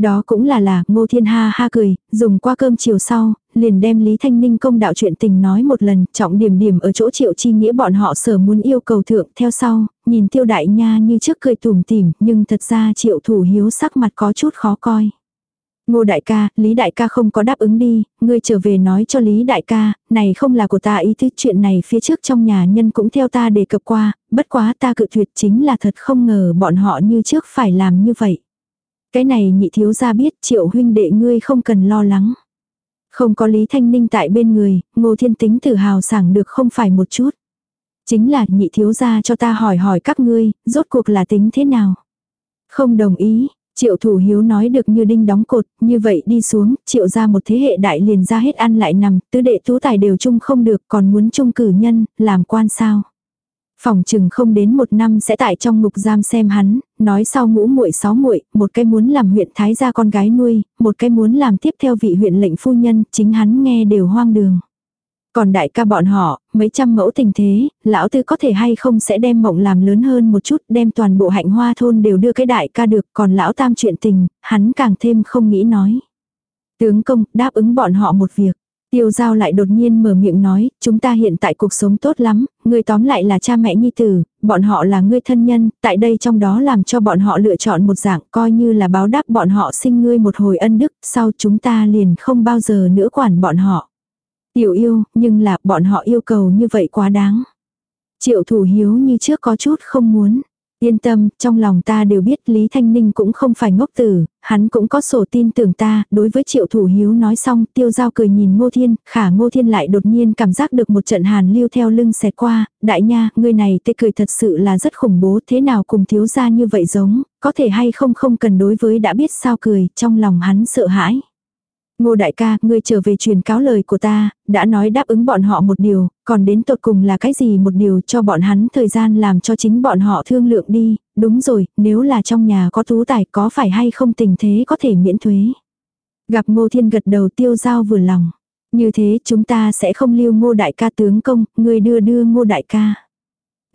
[SPEAKER 1] Đó cũng là là, ngô thiên ha ha cười, dùng qua cơm chiều sau, liền đem Lý Thanh Ninh công đạo chuyện tình nói một lần, trọng điểm điểm ở chỗ triệu chi nghĩa bọn họ sở muốn yêu cầu thượng, theo sau, nhìn tiêu đại nha như trước cười tủm tỉm, nhưng thật ra triệu thủ hiếu sắc mặt có chút khó coi. Ngô đại ca, Lý đại ca không có đáp ứng đi, ngươi trở về nói cho Lý đại ca, này không là của ta ý tứ chuyện này phía trước trong nhà nhân cũng theo ta đề cập qua, bất quá ta cự tuyệt chính là thật không ngờ bọn họ như trước phải làm như vậy. Cái này nhị thiếu gia biết triệu huynh đệ ngươi không cần lo lắng. Không có Lý Thanh Ninh tại bên người, ngô thiên tính tự hào sảng được không phải một chút. Chính là nhị thiếu gia cho ta hỏi hỏi các ngươi, rốt cuộc là tính thế nào. Không đồng ý, Triệu thủ hiếu nói được như đinh đóng cột, như vậy đi xuống, triệu ra một thế hệ đại liền ra hết ăn lại nằm, tứ đệ tú tài đều chung không được còn muốn chung cử nhân, làm quan sao. Phòng chừng không đến một năm sẽ tại trong ngục giam xem hắn, nói sau ngũ muội sáu muội, một cái muốn làm huyện thái gia con gái nuôi, một cái muốn làm tiếp theo vị huyện lệnh phu nhân, chính hắn nghe đều hoang đường. Còn đại ca bọn họ, mấy trăm mẫu tình thế, lão tư có thể hay không sẽ đem mộng làm lớn hơn một chút, đem toàn bộ hạnh hoa thôn đều đưa cái đại ca được, còn lão tam chuyện tình, hắn càng thêm không nghĩ nói. Tướng công đáp ứng bọn họ một việc. Tiêu giao lại đột nhiên mở miệng nói, chúng ta hiện tại cuộc sống tốt lắm, người tóm lại là cha mẹ nhi tử, bọn họ là ngươi thân nhân, tại đây trong đó làm cho bọn họ lựa chọn một dạng coi như là báo đáp bọn họ sinh ngươi một hồi ân đức, sau chúng ta liền không bao giờ nữa quản bọn họ. Tiểu yêu, nhưng là bọn họ yêu cầu như vậy quá đáng. Triệu thủ hiếu như trước có chút không muốn. Yên tâm, trong lòng ta đều biết Lý Thanh Ninh cũng không phải ngốc tử, hắn cũng có sổ tin tưởng ta, đối với triệu thủ hiếu nói xong, tiêu giao cười nhìn ngô thiên, khả ngô thiên lại đột nhiên cảm giác được một trận hàn lưu theo lưng xẹt qua, đại nha, người này tê cười thật sự là rất khủng bố, thế nào cùng thiếu ra như vậy giống, có thể hay không không cần đối với đã biết sao cười, trong lòng hắn sợ hãi. Ngô đại ca, ngươi trở về truyền cáo lời của ta, đã nói đáp ứng bọn họ một điều, còn đến tột cùng là cái gì một điều cho bọn hắn thời gian làm cho chính bọn họ thương lượng đi, đúng rồi, nếu là trong nhà có tú tài có phải hay không tình thế có thể miễn thuế. Gặp ngô thiên gật đầu tiêu giao vừa lòng. Như thế chúng ta sẽ không lưu ngô đại ca tướng công, người đưa đưa ngô đại ca.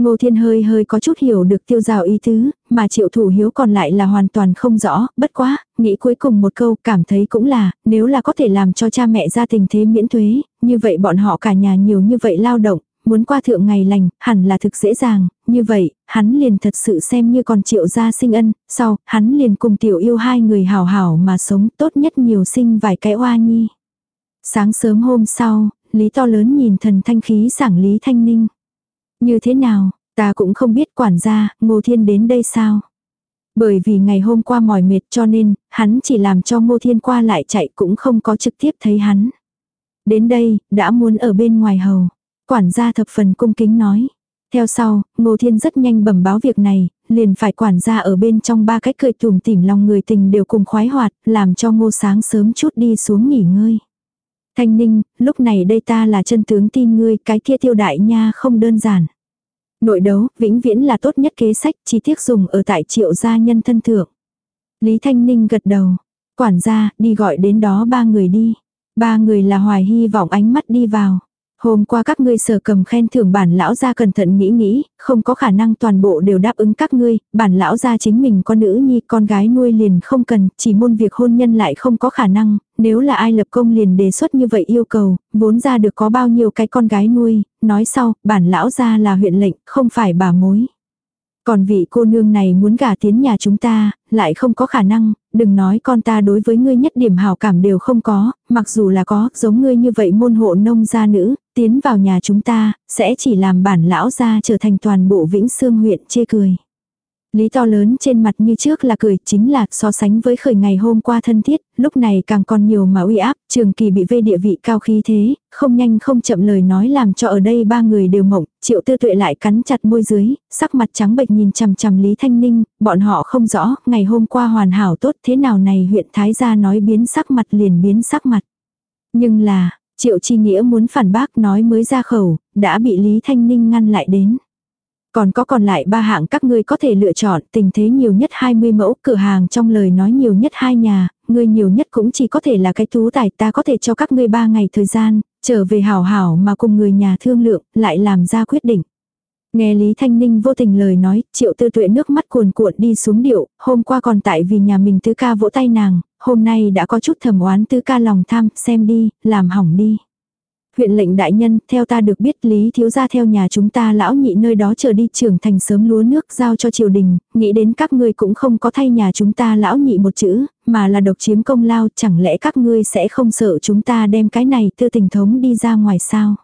[SPEAKER 1] Ngô Thiên hơi hơi có chút hiểu được tiêu rào ý tứ, mà triệu thủ hiếu còn lại là hoàn toàn không rõ, bất quá, nghĩ cuối cùng một câu cảm thấy cũng là, nếu là có thể làm cho cha mẹ gia tình thế miễn thuế, như vậy bọn họ cả nhà nhiều như vậy lao động, muốn qua thượng ngày lành, hẳn là thực dễ dàng, như vậy, hắn liền thật sự xem như còn triệu gia sinh ân, sau, hắn liền cùng tiểu yêu hai người hảo hảo mà sống tốt nhất nhiều sinh vài cái oa nhi. Sáng sớm hôm sau, Lý to lớn nhìn thần thanh khí sảng Lý Thanh Ninh. Như thế nào, ta cũng không biết quản gia, Ngô Thiên đến đây sao. Bởi vì ngày hôm qua mỏi mệt cho nên, hắn chỉ làm cho Ngô Thiên qua lại chạy cũng không có trực tiếp thấy hắn. Đến đây, đã muốn ở bên ngoài hầu. Quản gia thập phần cung kính nói. Theo sau, Ngô Thiên rất nhanh bẩm báo việc này, liền phải quản gia ở bên trong ba cách cười tùm tìm lòng người tình đều cùng khoái hoạt, làm cho Ngô Sáng sớm chút đi xuống nghỉ ngơi. Thanh Ninh, lúc này đây ta là chân tướng tin ngươi, cái kia tiêu đại nha không đơn giản. Nội đấu, vĩnh viễn là tốt nhất kế sách, chi tiết dùng ở tại triệu gia nhân thân thượng. Lý Thanh Ninh gật đầu. Quản gia, đi gọi đến đó ba người đi. Ba người là hoài hy vọng ánh mắt đi vào. Hôm qua các ngươi sở cầm khen thưởng bản lão gia cẩn thận nghĩ nghĩ, không có khả năng toàn bộ đều đáp ứng các ngươi, bản lão gia chính mình có nữ nhi con gái nuôi liền không cần, chỉ môn việc hôn nhân lại không có khả năng, nếu là ai lập công liền đề xuất như vậy yêu cầu, vốn ra được có bao nhiêu cái con gái nuôi, nói sau, bản lão gia là huyện lệnh, không phải bà mối. Còn vị cô nương này muốn gả tiến nhà chúng ta, lại không có khả năng, đừng nói con ta đối với ngươi nhất điểm hào cảm đều không có, mặc dù là có, giống ngươi như vậy môn hộ nông gia nữ, tiến vào nhà chúng ta, sẽ chỉ làm bản lão gia trở thành toàn bộ vĩnh xương huyện chê cười. Lý to lớn trên mặt như trước là cười chính là so sánh với khởi ngày hôm qua thân thiết, lúc này càng còn nhiều mà uy áp, trường kỳ bị vây địa vị cao khí thế, không nhanh không chậm lời nói làm cho ở đây ba người đều mộng, triệu tư tuệ lại cắn chặt môi dưới, sắc mặt trắng bệch nhìn chằm chằm Lý Thanh Ninh, bọn họ không rõ, ngày hôm qua hoàn hảo tốt thế nào này huyện Thái gia nói biến sắc mặt liền biến sắc mặt. Nhưng là, triệu chi nghĩa muốn phản bác nói mới ra khẩu, đã bị Lý Thanh Ninh ngăn lại đến. Còn có còn lại ba hạng các ngươi có thể lựa chọn, tình thế nhiều nhất 20 mẫu, cửa hàng trong lời nói nhiều nhất hai nhà, ngươi nhiều nhất cũng chỉ có thể là cái tú tài ta có thể cho các ngươi ba ngày thời gian, trở về hảo hảo mà cùng người nhà thương lượng, lại làm ra quyết định. Nghe Lý Thanh Ninh vô tình lời nói, triệu tư tuệ nước mắt cuồn cuộn đi xuống điệu, hôm qua còn tại vì nhà mình tứ ca vỗ tay nàng, hôm nay đã có chút thầm oán tứ ca lòng tham, xem đi, làm hỏng đi. Huyện lệnh đại nhân, theo ta được biết Lý thiếu gia theo nhà chúng ta lão nhị nơi đó chờ đi trưởng thành sớm lúa nước giao cho triều đình, nghĩ đến các ngươi cũng không có thay nhà chúng ta lão nhị một chữ, mà là độc chiếm công lao, chẳng lẽ các ngươi sẽ không sợ chúng ta đem cái này tư tình thống đi ra ngoài sao?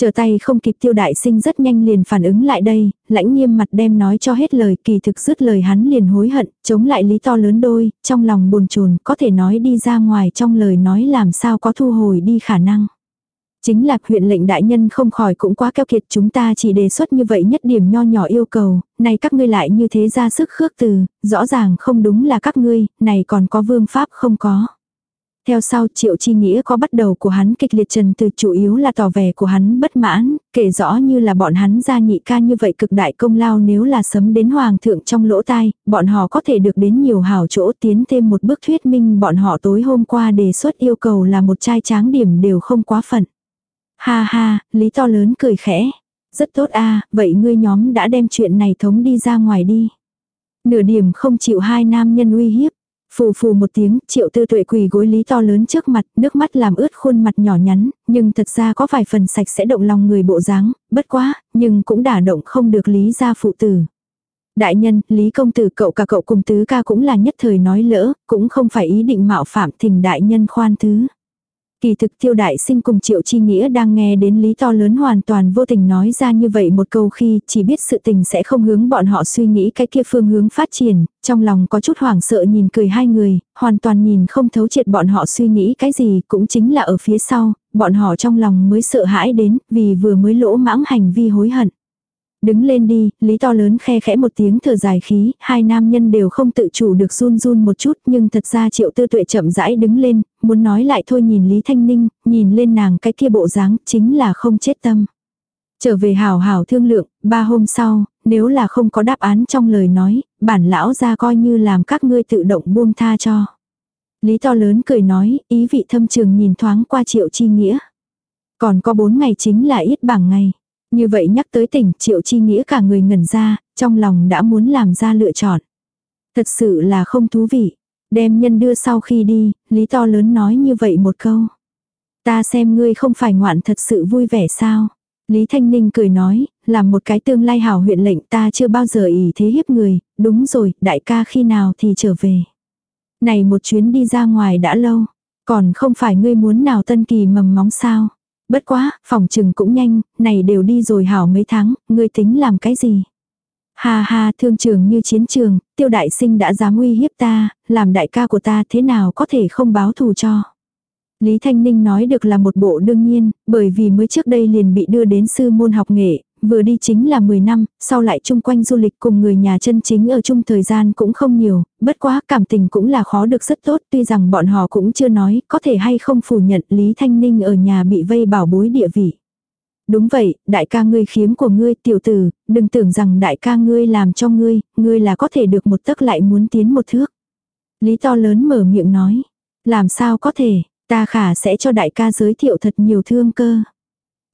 [SPEAKER 1] Chờ tay không kịp tiêu đại sinh rất nhanh liền phản ứng lại đây, lãnh nghiêm mặt đem nói cho hết lời kỳ thực dứt lời hắn liền hối hận, chống lại lý to lớn đôi, trong lòng buồn chồn có thể nói đi ra ngoài trong lời nói làm sao có thu hồi đi khả năng. Chính là huyện lệnh đại nhân không khỏi cũng quá keo kiệt chúng ta chỉ đề xuất như vậy nhất điểm nho nhỏ yêu cầu, này các ngươi lại như thế ra sức khước từ, rõ ràng không đúng là các ngươi, này còn có vương pháp không có. Theo sau triệu chi nghĩa có bắt đầu của hắn kịch liệt trần từ chủ yếu là tỏ vẻ của hắn bất mãn, kể rõ như là bọn hắn ra nhị ca như vậy cực đại công lao nếu là sấm đến hoàng thượng trong lỗ tai, bọn họ có thể được đến nhiều hảo chỗ tiến thêm một bước thuyết minh bọn họ tối hôm qua đề xuất yêu cầu là một trai tráng điểm đều không quá phận. Ha ha, lý to lớn cười khẽ. Rất tốt a vậy ngươi nhóm đã đem chuyện này thống đi ra ngoài đi. Nửa điểm không chịu hai nam nhân uy hiếp. Phù phù một tiếng, triệu tư tuệ quỳ gối lý to lớn trước mặt, nước mắt làm ướt khuôn mặt nhỏ nhắn, nhưng thật ra có vài phần sạch sẽ động lòng người bộ dáng, bất quá, nhưng cũng đả động không được lý gia phụ tử. Đại nhân, lý công tử cậu cả cậu cùng tứ ca cũng là nhất thời nói lỡ, cũng không phải ý định mạo phạm thỉnh đại nhân khoan thứ. Kỳ thực tiêu đại sinh cùng triệu chi nghĩa đang nghe đến lý to lớn hoàn toàn vô tình nói ra như vậy một câu khi chỉ biết sự tình sẽ không hướng bọn họ suy nghĩ cái kia phương hướng phát triển, trong lòng có chút hoảng sợ nhìn cười hai người, hoàn toàn nhìn không thấu triệt bọn họ suy nghĩ cái gì cũng chính là ở phía sau, bọn họ trong lòng mới sợ hãi đến vì vừa mới lỗ mãng hành vi hối hận. Đứng lên đi, lý to lớn khe khẽ một tiếng thở dài khí, hai nam nhân đều không tự chủ được run run một chút nhưng thật ra triệu tư tuệ chậm rãi đứng lên, muốn nói lại thôi nhìn Lý Thanh Ninh, nhìn lên nàng cái kia bộ dáng chính là không chết tâm. Trở về hảo hảo thương lượng, ba hôm sau, nếu là không có đáp án trong lời nói, bản lão ra coi như làm các ngươi tự động buông tha cho. Lý to lớn cười nói, ý vị thâm trường nhìn thoáng qua triệu chi nghĩa. Còn có bốn ngày chính là ít bảng ngày. Như vậy nhắc tới tỉnh triệu chi nghĩa cả người ngẩn ra, trong lòng đã muốn làm ra lựa chọn. Thật sự là không thú vị. Đem nhân đưa sau khi đi, lý to lớn nói như vậy một câu. Ta xem ngươi không phải ngoạn thật sự vui vẻ sao. Lý Thanh Ninh cười nói, làm một cái tương lai hảo huyện lệnh ta chưa bao giờ ý thế hiếp người, đúng rồi, đại ca khi nào thì trở về. Này một chuyến đi ra ngoài đã lâu, còn không phải ngươi muốn nào tân kỳ mầm móng sao. Bất quá, phòng trừng cũng nhanh, này đều đi rồi hảo mấy tháng, ngươi tính làm cái gì? Ha ha, thương trường như chiến trường, tiêu đại sinh đã dám uy hiếp ta, làm đại ca của ta thế nào có thể không báo thù cho. Lý Thanh Ninh nói được là một bộ đương nhiên, bởi vì mới trước đây liền bị đưa đến sư môn học nghệ, vừa đi chính là 10 năm, sau lại chung quanh du lịch cùng người nhà chân chính ở chung thời gian cũng không nhiều, bất quá cảm tình cũng là khó được rất tốt tuy rằng bọn họ cũng chưa nói có thể hay không phủ nhận Lý Thanh Ninh ở nhà bị vây bảo bối địa vị. Đúng vậy, đại ca ngươi khiếm của ngươi tiểu tử, đừng tưởng rằng đại ca ngươi làm cho ngươi, ngươi là có thể được một tấc lại muốn tiến một thước. Lý to lớn mở miệng nói, làm sao có thể, ta khả sẽ cho đại ca giới thiệu thật nhiều thương cơ.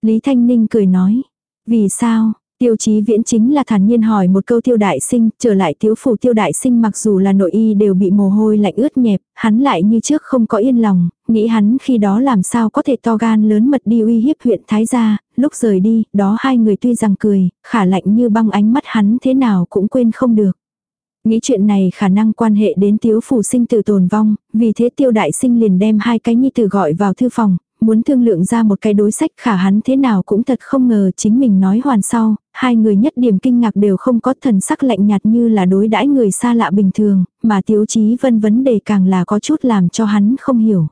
[SPEAKER 1] Lý Thanh Ninh cười nói, vì sao, Tiêu chí viễn chính là thản nhiên hỏi một câu tiêu đại sinh, trở lại tiếu phủ tiêu đại sinh mặc dù là nội y đều bị mồ hôi lạnh ướt nhẹp, hắn lại như trước không có yên lòng, nghĩ hắn khi đó làm sao có thể to gan lớn mật đi uy hiếp huyện Thái Gia, lúc rời đi, đó hai người tuy rằng cười, khả lạnh như băng ánh mắt hắn thế nào cũng quên không được. Nghĩ chuyện này khả năng quan hệ đến tiếu phủ sinh tử tồn vong, vì thế tiêu đại sinh liền đem hai cái nhi tử gọi vào thư phòng, muốn thương lượng ra một cái đối sách khả hắn thế nào cũng thật không ngờ chính mình nói hoàn sau, hai người nhất điểm kinh ngạc đều không có thần sắc lạnh nhạt như là đối đãi người xa lạ bình thường, mà tiếu chí vân vấn đề càng là có chút làm cho hắn không hiểu.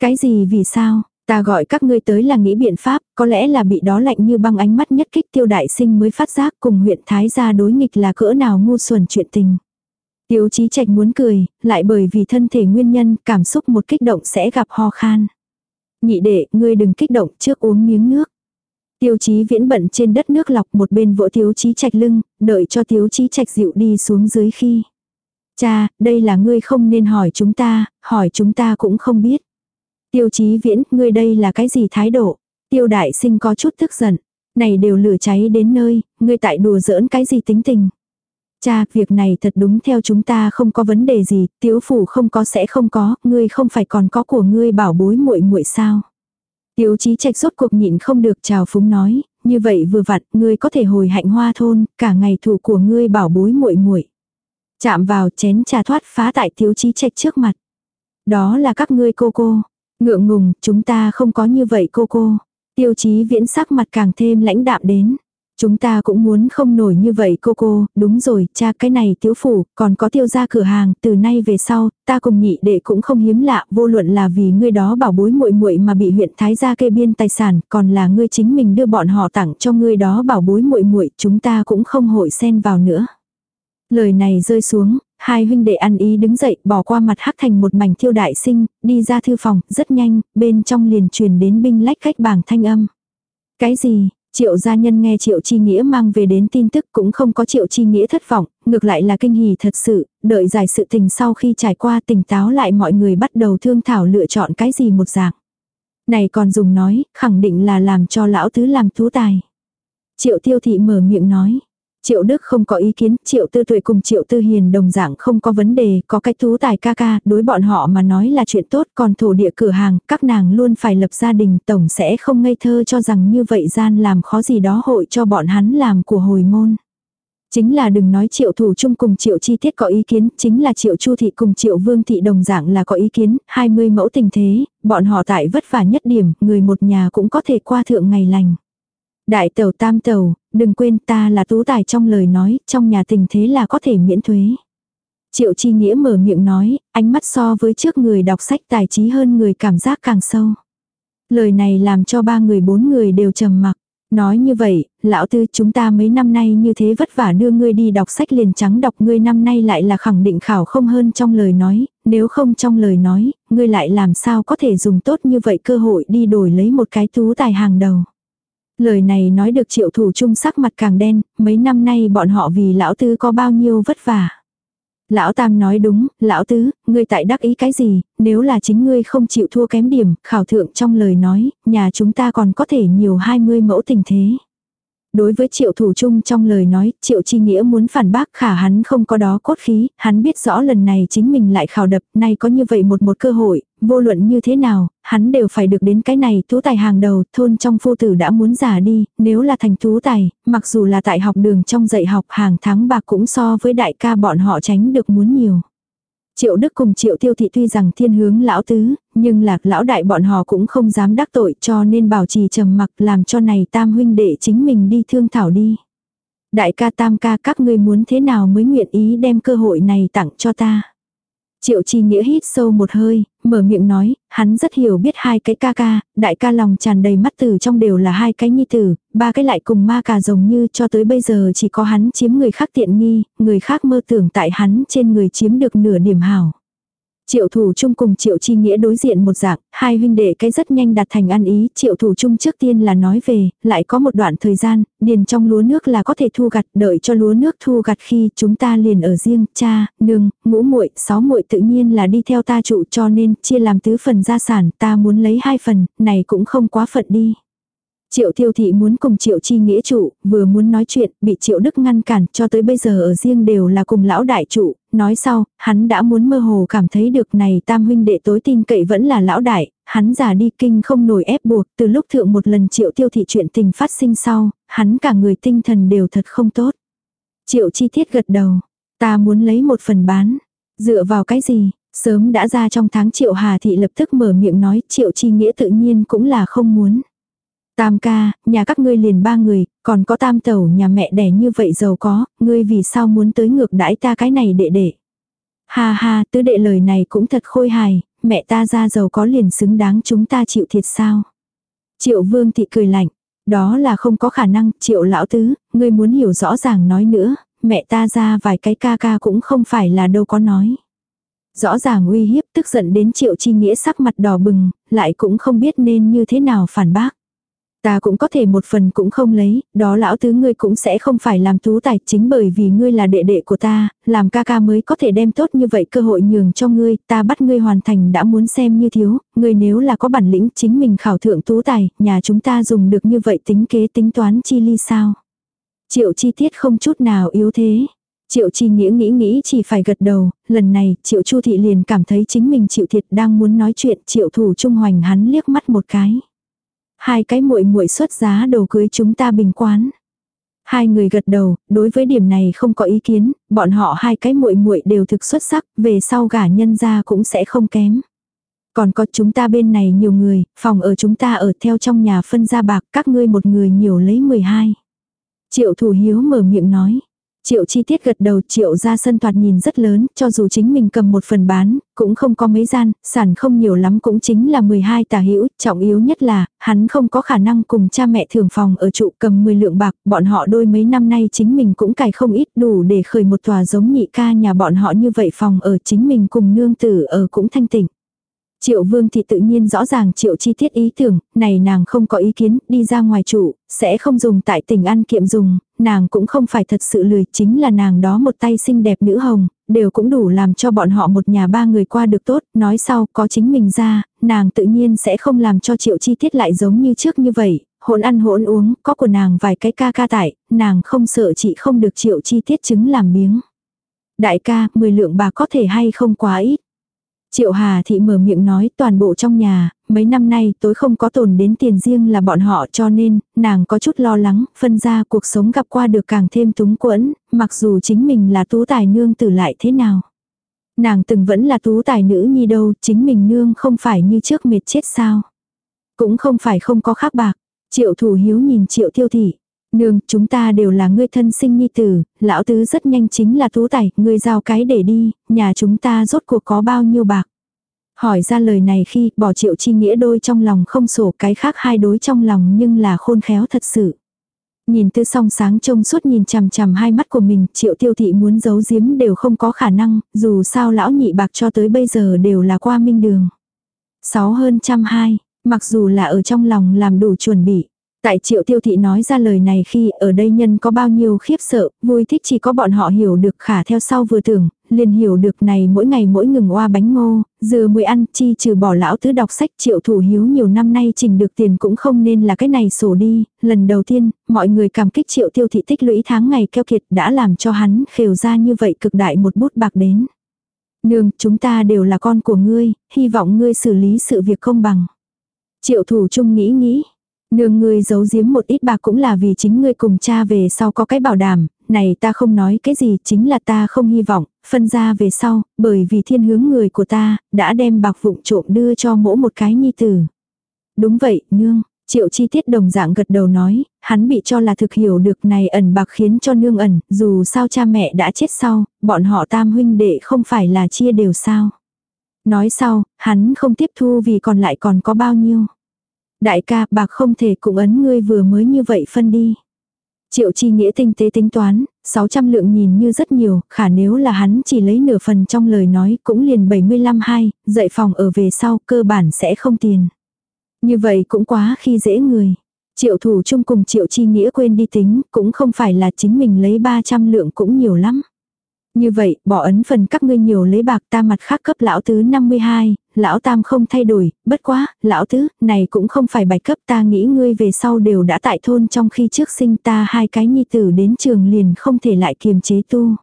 [SPEAKER 1] Cái gì vì sao, ta gọi các ngươi tới là nghĩ biện pháp, có lẽ là bị đó lạnh như băng ánh mắt nhất kích tiêu đại sinh mới phát giác cùng huyện Thái gia đối nghịch là cỡ nào ngu xuẩn chuyện tình. Tiếu chí trạch muốn cười, lại bởi vì thân thể nguyên nhân cảm xúc một kích động sẽ gặp ho khan. Nhị đệ, ngươi đừng kích động trước uống miếng nước. Tiêu chí viễn bận trên đất nước lọc một bên vỗ tiêu chí trạch lưng, đợi cho tiêu chí trạch dịu đi xuống dưới khi. Cha, đây là ngươi không nên hỏi chúng ta, hỏi chúng ta cũng không biết. Tiêu chí viễn, ngươi đây là cái gì thái độ? Tiêu đại sinh có chút tức giận. Này đều lửa cháy đến nơi, ngươi tại đùa giỡn cái gì tính tình. Cha, việc này thật đúng theo chúng ta không có vấn đề gì, tiếu phủ không có sẽ không có, ngươi không phải còn có của ngươi bảo bối muội muội sao. Tiếu chí trạch rốt cuộc nhịn không được chào phúng nói, như vậy vừa vặn, ngươi có thể hồi hạnh hoa thôn, cả ngày thủ của ngươi bảo bối muội muội. Chạm vào chén trà thoát phá tại tiếu chí trạch trước mặt. Đó là các ngươi cô cô. Ngượng ngùng, chúng ta không có như vậy cô cô. Tiêu chí viễn sắc mặt càng thêm lãnh đạm đến. Chúng ta cũng muốn không nổi như vậy cô cô, đúng rồi, cha cái này tiếu phủ, còn có tiêu gia cửa hàng, từ nay về sau, ta cùng nhị đệ cũng không hiếm lạ, vô luận là vì ngươi đó bảo bối muội muội mà bị huyện thái gia kê biên tài sản, còn là ngươi chính mình đưa bọn họ tặng cho ngươi đó bảo bối muội muội, chúng ta cũng không hội xen vào nữa. Lời này rơi xuống, hai huynh đệ ăn ý đứng dậy, bỏ qua mặt hắc thành một mảnh thiêu đại sinh, đi ra thư phòng, rất nhanh, bên trong liền truyền đến binh lách cách bảng thanh âm. Cái gì, Triệu gia nhân nghe Triệu Chi Nghĩa mang về đến tin tức cũng không có Triệu Chi Nghĩa thất vọng, ngược lại là kinh hỉ thật sự, đợi giải sự tình sau khi trải qua tỉnh táo lại mọi người bắt đầu thương thảo lựa chọn cái gì một dạng. Này còn dùng nói, khẳng định là làm cho lão tứ làm tú tài. Triệu tiêu thị mở miệng nói. Triệu Đức không có ý kiến, Triệu Tư Tuệ cùng Triệu Tư Hiền đồng dạng không có vấn đề, có cái thú tài ca ca, đối bọn họ mà nói là chuyện tốt, còn thổ địa cửa hàng, các nàng luôn phải lập gia đình, tổng sẽ không ngây thơ cho rằng như vậy gian làm khó gì đó hội cho bọn hắn làm của hồi môn. Chính là đừng nói triệu thủ chung cùng triệu chi tiết có ý kiến, chính là triệu chu thị cùng triệu vương thị đồng dạng là có ý kiến, 20 mẫu tình thế, bọn họ tại vất vả nhất điểm, người một nhà cũng có thể qua thượng ngày lành. Đại tàu tam tàu, đừng quên ta là tú tài trong lời nói, trong nhà tình thế là có thể miễn thuế. Triệu chi nghĩa mở miệng nói, ánh mắt so với trước người đọc sách tài trí hơn người cảm giác càng sâu. Lời này làm cho ba người bốn người đều trầm mặc. Nói như vậy, lão tư chúng ta mấy năm nay như thế vất vả đưa ngươi đi đọc sách liền trắng đọc ngươi năm nay lại là khẳng định khảo không hơn trong lời nói, nếu không trong lời nói, ngươi lại làm sao có thể dùng tốt như vậy cơ hội đi đổi lấy một cái tú tài hàng đầu. Lời này nói được triệu thủ trung sắc mặt càng đen, mấy năm nay bọn họ vì lão tứ có bao nhiêu vất vả. Lão Tam nói đúng, lão tứ, ngươi tại đắc ý cái gì, nếu là chính ngươi không chịu thua kém điểm, khảo thượng trong lời nói, nhà chúng ta còn có thể nhiều 20 mẫu tình thế. Đối với triệu thủ chung trong lời nói, triệu chi nghĩa muốn phản bác khả hắn không có đó cốt khí, hắn biết rõ lần này chính mình lại khảo đập, nay có như vậy một một cơ hội, vô luận như thế nào, hắn đều phải được đến cái này, tú tài hàng đầu, thôn trong phu tử đã muốn giả đi, nếu là thành tú tài, mặc dù là tại học đường trong dạy học hàng tháng bạc cũng so với đại ca bọn họ tránh được muốn nhiều. Triệu Đức cùng Triệu Tiêu Thị tuy rằng thiên hướng lão tứ, nhưng lạc lão đại bọn họ cũng không dám đắc tội cho nên bảo trì trầm mặc làm cho này tam huynh đệ chính mình đi thương thảo đi. Đại ca tam ca các ngươi muốn thế nào mới nguyện ý đem cơ hội này tặng cho ta. Triệu Chi Nghĩa hít sâu một hơi, mở miệng nói, hắn rất hiểu biết hai cái ca ca, đại ca lòng tràn đầy mắt tử trong đều là hai cái nhi tử, ba cái lại cùng ma cà rồng như cho tới bây giờ chỉ có hắn chiếm người khác tiện nghi, người khác mơ tưởng tại hắn trên người chiếm được nửa điểm hảo. Triệu thủ chung cùng triệu chi nghĩa đối diện một dạng, hai huynh đệ cái rất nhanh đạt thành ăn ý, triệu thủ chung trước tiên là nói về, lại có một đoạn thời gian, điền trong lúa nước là có thể thu gặt, đợi cho lúa nước thu gặt khi chúng ta liền ở riêng, cha, nương, ngũ muội, sáu muội tự nhiên là đi theo ta trụ cho nên chia làm tứ phần gia sản, ta muốn lấy hai phần, này cũng không quá phận đi. Triệu tiêu thị muốn cùng triệu chi nghĩa trụ, vừa muốn nói chuyện, bị triệu đức ngăn cản, cho tới bây giờ ở riêng đều là cùng lão đại trụ, nói sau, hắn đã muốn mơ hồ cảm thấy được này tam huynh đệ tối tin cậy vẫn là lão đại, hắn già đi kinh không nổi ép buộc, từ lúc thượng một lần triệu tiêu thị chuyện tình phát sinh sau, hắn cả người tinh thần đều thật không tốt. Triệu chi thiết gật đầu, ta muốn lấy một phần bán, dựa vào cái gì, sớm đã ra trong tháng triệu hà thị lập tức mở miệng nói triệu chi nghĩa tự nhiên cũng là không muốn. Tam ca, nhà các ngươi liền ba người, còn có tam tẩu nhà mẹ đẻ như vậy giàu có, ngươi vì sao muốn tới ngược đãi ta cái này đệ đệ. Ha ha, tứ đệ lời này cũng thật khôi hài, mẹ ta ra giàu có liền xứng đáng chúng ta chịu thiệt sao. Triệu vương thị cười lạnh, đó là không có khả năng, triệu lão tứ, ngươi muốn hiểu rõ ràng nói nữa, mẹ ta ra vài cái ca ca cũng không phải là đâu có nói. Rõ ràng uy hiếp tức giận đến triệu chi nghĩa sắc mặt đỏ bừng, lại cũng không biết nên như thế nào phản bác. Ta cũng có thể một phần cũng không lấy, đó lão tứ ngươi cũng sẽ không phải làm tú tài chính bởi vì ngươi là đệ đệ của ta, làm ca ca mới có thể đem tốt như vậy cơ hội nhường cho ngươi, ta bắt ngươi hoàn thành đã muốn xem như thiếu, ngươi nếu là có bản lĩnh chính mình khảo thượng tú tài, nhà chúng ta dùng được như vậy tính kế tính toán chi ly sao. Triệu chi tiết không chút nào yếu thế. Triệu chi nghĩa nghĩ nghĩ chỉ phải gật đầu, lần này triệu chu thị liền cảm thấy chính mình chịu thiệt đang muốn nói chuyện triệu thủ trung hoành hắn liếc mắt một cái hai cái muội muội xuất giá đồ cưới chúng ta bình quán. Hai người gật đầu, đối với điểm này không có ý kiến, bọn họ hai cái muội muội đều thực xuất sắc, về sau gả nhân ra cũng sẽ không kém. Còn có chúng ta bên này nhiều người, phòng ở chúng ta ở theo trong nhà phân ra bạc, các ngươi một người nhiều lấy 12. Triệu thủ hiếu mở miệng nói. Triệu chi tiết gật đầu triệu ra sân thoạt nhìn rất lớn, cho dù chính mình cầm một phần bán, cũng không có mấy gian, sản không nhiều lắm cũng chính là 12 tà hữu trọng yếu nhất là, hắn không có khả năng cùng cha mẹ thường phòng ở trụ cầm 10 lượng bạc, bọn họ đôi mấy năm nay chính mình cũng cài không ít đủ để khởi một tòa giống nhị ca nhà bọn họ như vậy phòng ở chính mình cùng nương tử ở cũng thanh tỉnh. Triệu vương thì tự nhiên rõ ràng triệu chi tiết ý tưởng, này nàng không có ý kiến, đi ra ngoài trụ, sẽ không dùng tại tỉnh ăn kiệm dùng, nàng cũng không phải thật sự lười, chính là nàng đó một tay xinh đẹp nữ hồng, đều cũng đủ làm cho bọn họ một nhà ba người qua được tốt, nói sau có chính mình ra, nàng tự nhiên sẽ không làm cho triệu chi tiết lại giống như trước như vậy, hỗn ăn hỗn uống, có của nàng vài cái ca ca tại, nàng không sợ chị không được triệu chi tiết chứng làm miếng. Đại ca, 10 lượng bạc có thể hay không quá ít. Triệu Hà Thị mở miệng nói toàn bộ trong nhà, mấy năm nay tối không có tồn đến tiền riêng là bọn họ cho nên, nàng có chút lo lắng, phân ra cuộc sống gặp qua được càng thêm túng quẫn, mặc dù chính mình là tú tài nương tử lại thế nào. Nàng từng vẫn là tú tài nữ nhi đâu, chính mình nương không phải như trước mệt chết sao. Cũng không phải không có khác bạc. Triệu thủ hiếu nhìn triệu tiêu thị. Nương, chúng ta đều là ngươi thân sinh nhi tử, lão tứ rất nhanh chính là tú tài, ngươi giao cái để đi, nhà chúng ta rốt cuộc có bao nhiêu bạc. Hỏi ra lời này khi bỏ triệu chi nghĩa đôi trong lòng không sổ cái khác hai đối trong lòng nhưng là khôn khéo thật sự. Nhìn tư song sáng trông suốt nhìn chằm chằm hai mắt của mình, triệu tiêu thị muốn giấu giếm đều không có khả năng, dù sao lão nhị bạc cho tới bây giờ đều là qua minh đường. Sáu hơn trăm hai, mặc dù là ở trong lòng làm đủ chuẩn bị. Tại triệu tiêu thị nói ra lời này khi ở đây nhân có bao nhiêu khiếp sợ, vui thích chỉ có bọn họ hiểu được khả theo sau vừa tưởng, liền hiểu được này mỗi ngày mỗi ngừng oa bánh ngô, dừa muối ăn chi trừ bỏ lão thứ đọc sách triệu thủ hiếu nhiều năm nay trình được tiền cũng không nên là cái này sổ đi, lần đầu tiên, mọi người cảm kích triệu tiêu thị tích lũy tháng ngày keo kiệt đã làm cho hắn khều ra như vậy cực đại một bút bạc đến. Nương, chúng ta đều là con của ngươi, hy vọng ngươi xử lý sự việc công bằng. Triệu thủ trung nghĩ nghĩ, Nương ngươi giấu giếm một ít bạc cũng là vì chính ngươi cùng cha về sau có cái bảo đảm, này ta không nói cái gì chính là ta không hy vọng, phân ra về sau, bởi vì thiên hướng người của ta, đã đem bạc vụng trộm đưa cho mỗi một cái nhi tử. Đúng vậy, nương, triệu chi tiết đồng dạng gật đầu nói, hắn bị cho là thực hiểu được này ẩn bạc khiến cho nương ẩn, dù sao cha mẹ đã chết sau, bọn họ tam huynh đệ không phải là chia đều sao. Nói sau, hắn không tiếp thu vì còn lại còn có bao nhiêu. Đại ca, bạc không thể cũng ấn ngươi vừa mới như vậy phân đi. Triệu chi nghĩa tinh tế tính toán, 600 lượng nhìn như rất nhiều, khả nếu là hắn chỉ lấy nửa phần trong lời nói cũng liền 75 hai, dạy phòng ở về sau cơ bản sẽ không tiền. Như vậy cũng quá khi dễ người. Triệu thủ chung cùng triệu chi nghĩa quên đi tính, cũng không phải là chính mình lấy 300 lượng cũng nhiều lắm. Như vậy, bỏ ấn phần các ngươi nhiều lấy bạc ta mặt khác cấp lão tứ 52, lão tam không thay đổi, bất quá, lão tứ, này cũng không phải bạch cấp ta nghĩ ngươi về sau đều đã tại thôn trong khi trước sinh ta hai cái nhi tử đến trường liền không thể lại kiềm chế tu.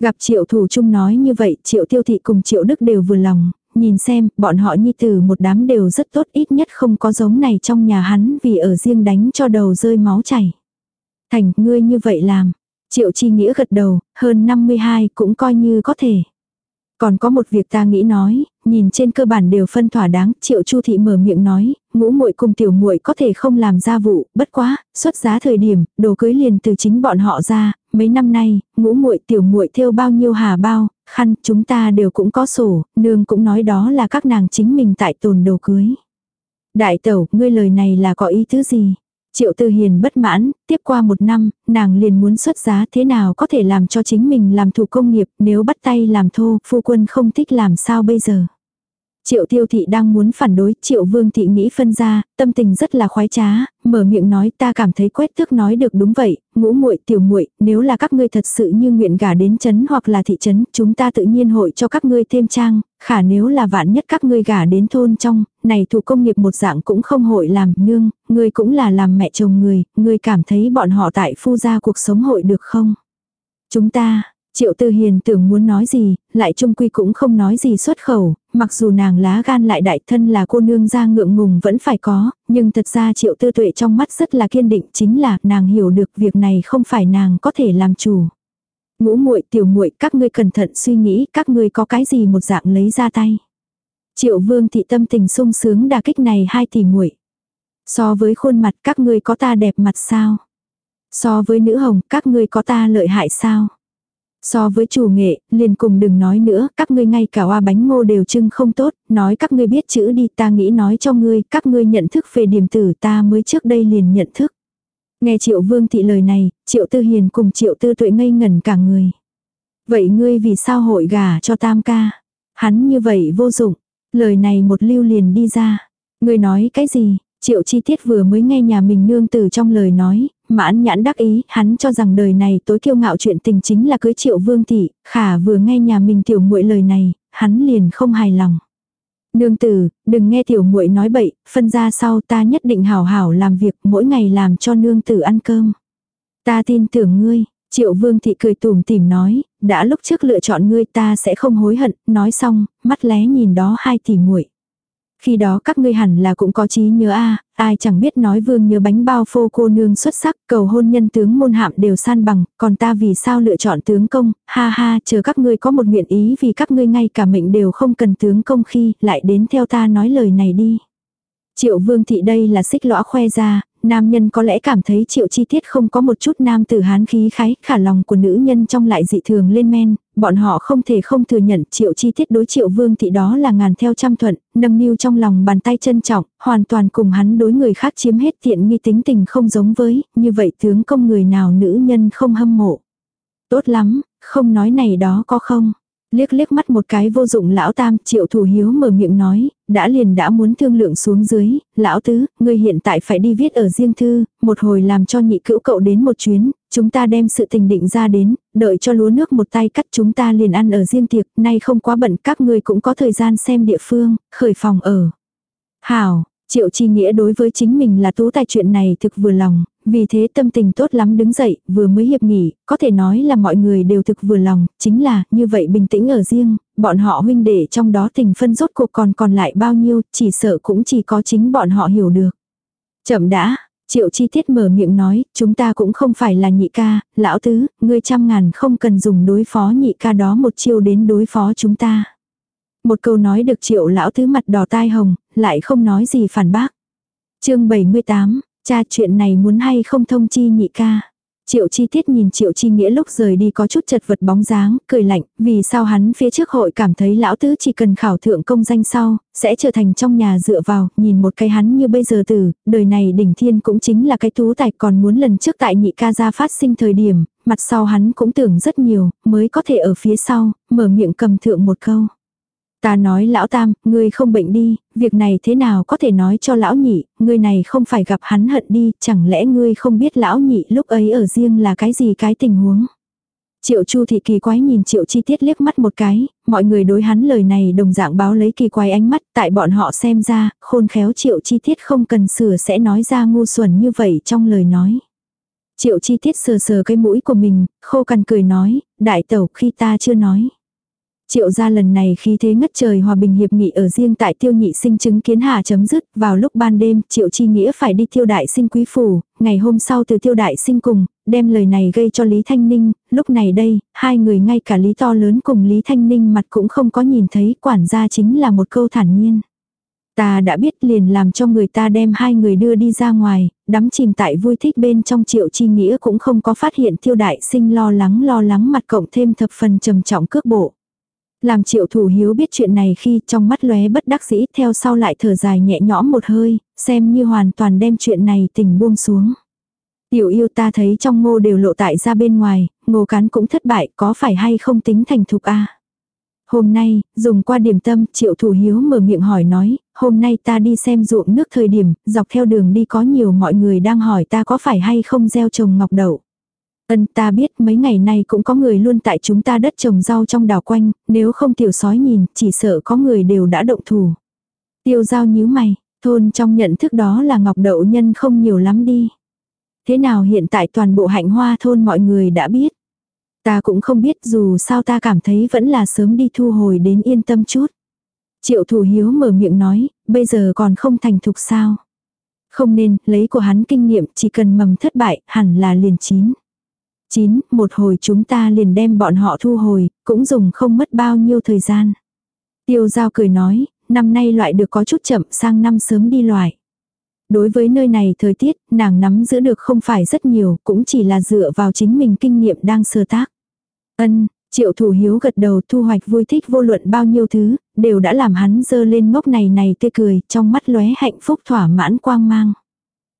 [SPEAKER 1] Gặp triệu thủ chung nói như vậy, triệu tiêu thị cùng triệu đức đều vừa lòng, nhìn xem, bọn họ nhi tử một đám đều rất tốt ít nhất không có giống này trong nhà hắn vì ở riêng đánh cho đầu rơi máu chảy. Thành, ngươi như vậy làm. Triệu chi nghĩa gật đầu, hơn 52 cũng coi như có thể. Còn có một việc ta nghĩ nói, nhìn trên cơ bản đều phân thỏa đáng, Triệu Chu thị mở miệng nói, ngũ muội cùng tiểu muội có thể không làm gia vụ, bất quá, xuất giá thời điểm, đồ cưới liền từ chính bọn họ ra, mấy năm nay, ngũ muội tiểu muội thêu bao nhiêu hà bao, khăn, chúng ta đều cũng có sổ, nương cũng nói đó là các nàng chính mình tại tồn đồ cưới. Đại tẩu, ngươi lời này là có ý tứ gì? Triệu Tư Hiền bất mãn, tiếp qua một năm, nàng liền muốn xuất giá thế nào có thể làm cho chính mình làm thủ công nghiệp nếu bắt tay làm thô, phu quân không thích làm sao bây giờ. Triệu tiêu thị đang muốn phản đối, triệu vương thị nghĩ phân ra, tâm tình rất là khoái trá, mở miệng nói ta cảm thấy quét thước nói được đúng vậy, ngũ muội tiểu muội nếu là các ngươi thật sự như nguyện gả đến chấn hoặc là thị trấn, chúng ta tự nhiên hội cho các ngươi thêm trang, khả nếu là vạn nhất các ngươi gả đến thôn trong, này thủ công nghiệp một dạng cũng không hội làm nương, ngươi cũng là làm mẹ chồng người, ngươi cảm thấy bọn họ tại phu gia cuộc sống hội được không? Chúng ta, Triệu Tư Hiền tưởng muốn nói gì, lại trung quy cũng không nói gì xuất khẩu, mặc dù nàng lá gan lại đại thân là cô nương ra ngượng ngùng vẫn phải có, nhưng thật ra Triệu Tư Tuệ trong mắt rất là kiên định chính là nàng hiểu được việc này không phải nàng có thể làm chủ. Ngũ muội tiểu muội các ngươi cẩn thận suy nghĩ các ngươi có cái gì một dạng lấy ra tay. Triệu Vương thị tâm tình sung sướng đà kích này hai tỷ muội. So với khuôn mặt các ngươi có ta đẹp mặt sao? So với nữ hồng các ngươi có ta lợi hại sao? So với chủ nghệ, liền cùng đừng nói nữa, các ngươi ngay cả hoa bánh ngô đều trưng không tốt, nói các ngươi biết chữ đi ta nghĩ nói cho ngươi, các ngươi nhận thức về điểm tử ta mới trước đây liền nhận thức. Nghe triệu vương thị lời này, triệu tư hiền cùng triệu tư tuệ ngây ngẩn cả người. Vậy ngươi vì sao hội gả cho tam ca? Hắn như vậy vô dụng, lời này một lưu liền đi ra. Ngươi nói cái gì? Triệu chi tiết vừa mới nghe nhà mình nương từ trong lời nói, mãn nhãn đắc ý, hắn cho rằng đời này tối kiêu ngạo chuyện tình chính là cưới triệu vương tỷ, khả vừa nghe nhà mình tiểu muội lời này, hắn liền không hài lòng. Nương tử, đừng nghe tiểu muội nói bậy, phân ra sau ta nhất định hảo hảo làm việc mỗi ngày làm cho nương tử ăn cơm. Ta tin tưởng ngươi, triệu vương thị cười tùm tìm nói, đã lúc trước lựa chọn ngươi ta sẽ không hối hận, nói xong, mắt lé nhìn đó hai tỷ muội khi đó các ngươi hẳn là cũng có trí nhớ a ai chẳng biết nói vương nhớ bánh bao phô cô nương xuất sắc, cầu hôn nhân tướng môn hạm đều san bằng, còn ta vì sao lựa chọn tướng công, ha ha, chờ các ngươi có một nguyện ý vì các ngươi ngay cả mệnh đều không cần tướng công khi, lại đến theo ta nói lời này đi. Triệu vương thị đây là xích lõa khoe ra, nam nhân có lẽ cảm thấy triệu chi tiết không có một chút nam tử hán khí khái, khả lòng của nữ nhân trong lại dị thường lên men, bọn họ không thể không thừa nhận triệu chi tiết đối triệu vương thị đó là ngàn theo trăm thuận, nâng niu trong lòng bàn tay trân trọng, hoàn toàn cùng hắn đối người khác chiếm hết tiện nghi tính tình không giống với, như vậy tướng công người nào nữ nhân không hâm mộ. Tốt lắm, không nói này đó có không. Liếc liếc mắt một cái vô dụng lão tam, triệu thủ hiếu mở miệng nói, đã liền đã muốn thương lượng xuống dưới, lão tứ, ngươi hiện tại phải đi viết ở riêng thư, một hồi làm cho nhị cữu cậu đến một chuyến, chúng ta đem sự tình định ra đến, đợi cho lúa nước một tay cắt chúng ta liền ăn ở riêng tiệc, nay không quá bận các ngươi cũng có thời gian xem địa phương, khởi phòng ở. Hảo, Triệu Chi Nghĩa đối với chính mình là tú tài chuyện này thực vừa lòng, vì thế tâm tình tốt lắm đứng dậy, vừa mới hiệp nghỉ, có thể nói là mọi người đều thực vừa lòng, chính là như vậy bình tĩnh ở riêng, bọn họ huynh đệ trong đó tình phân rốt cuộc còn còn lại bao nhiêu, chỉ sợ cũng chỉ có chính bọn họ hiểu được. Chậm đã, Triệu chi tiết mở miệng nói, chúng ta cũng không phải là nhị ca, lão tứ, ngươi trăm ngàn không cần dùng đối phó nhị ca đó một chiêu đến đối phó chúng ta. Một câu nói được triệu lão tứ mặt đỏ tai hồng, lại không nói gì phản bác. chương 78, cha chuyện này muốn hay không thông chi nhị ca. Triệu chi tiết nhìn triệu chi nghĩa lúc rời đi có chút chật vật bóng dáng, cười lạnh, vì sao hắn phía trước hội cảm thấy lão tứ chỉ cần khảo thượng công danh sau, sẽ trở thành trong nhà dựa vào, nhìn một cái hắn như bây giờ từ đời này đỉnh thiên cũng chính là cái tú tài còn muốn lần trước tại nhị ca gia phát sinh thời điểm, mặt sau hắn cũng tưởng rất nhiều, mới có thể ở phía sau, mở miệng cầm thượng một câu. Ta nói lão tam, ngươi không bệnh đi, việc này thế nào có thể nói cho lão nhị, ngươi này không phải gặp hắn hận đi, chẳng lẽ ngươi không biết lão nhị lúc ấy ở riêng là cái gì cái tình huống. Triệu Chu thị kỳ quái nhìn Triệu Chi Tiết liếc mắt một cái, mọi người đối hắn lời này đồng dạng báo lấy kỳ quái ánh mắt, tại bọn họ xem ra, khôn khéo Triệu Chi Tiết không cần sửa sẽ nói ra ngu xuẩn như vậy trong lời nói. Triệu Chi Tiết sờ sờ cái mũi của mình, khô cằn cười nói, đại tẩu khi ta chưa nói. Triệu gia lần này khí thế ngất trời hòa bình hiệp nghị ở riêng tại tiêu nhị sinh chứng kiến Hà chấm dứt, vào lúc ban đêm, triệu chi nghĩa phải đi tiêu đại sinh quý phủ, ngày hôm sau từ tiêu đại sinh cùng, đem lời này gây cho Lý Thanh Ninh, lúc này đây, hai người ngay cả Lý to lớn cùng Lý Thanh Ninh mặt cũng không có nhìn thấy, quản gia chính là một câu thản nhiên. Ta đã biết liền làm cho người ta đem hai người đưa đi ra ngoài, đắm chìm tại vui thích bên trong triệu chi nghĩa cũng không có phát hiện tiêu đại sinh lo lắng lo lắng mặt cộng thêm thập phần trầm trọng cước bộ. Làm triệu thủ hiếu biết chuyện này khi trong mắt lóe bất đắc dĩ theo sau lại thở dài nhẹ nhõm một hơi, xem như hoàn toàn đem chuyện này tình buông xuống. Tiểu yêu ta thấy trong ngô đều lộ tại ra bên ngoài, ngô cán cũng thất bại có phải hay không tính thành thục a Hôm nay, dùng qua điểm tâm, triệu thủ hiếu mở miệng hỏi nói, hôm nay ta đi xem ruộng nước thời điểm, dọc theo đường đi có nhiều mọi người đang hỏi ta có phải hay không gieo trồng ngọc đậu. Ân ta biết mấy ngày nay cũng có người luôn tại chúng ta đất trồng rau trong đảo quanh, nếu không tiểu sói nhìn, chỉ sợ có người đều đã động thủ. Tiêu giao nhíu mày, thôn trong nhận thức đó là ngọc đậu nhân không nhiều lắm đi. Thế nào hiện tại toàn bộ hạnh hoa thôn mọi người đã biết. Ta cũng không biết dù sao ta cảm thấy vẫn là sớm đi thu hồi đến yên tâm chút. Triệu thủ hiếu mở miệng nói, bây giờ còn không thành thục sao. Không nên, lấy của hắn kinh nghiệm, chỉ cần mầm thất bại, hẳn là liền chín. Chín, một hồi chúng ta liền đem bọn họ thu hồi, cũng dùng không mất bao nhiêu thời gian. Tiêu giao cười nói, năm nay loại được có chút chậm sang năm sớm đi loại. Đối với nơi này thời tiết, nàng nắm giữ được không phải rất nhiều, cũng chỉ là dựa vào chính mình kinh nghiệm đang sơ tác. Ân, triệu thủ hiếu gật đầu thu hoạch vui thích vô luận bao nhiêu thứ, đều đã làm hắn dơ lên ngốc này này tươi cười, trong mắt lóe hạnh phúc thỏa mãn quang mang.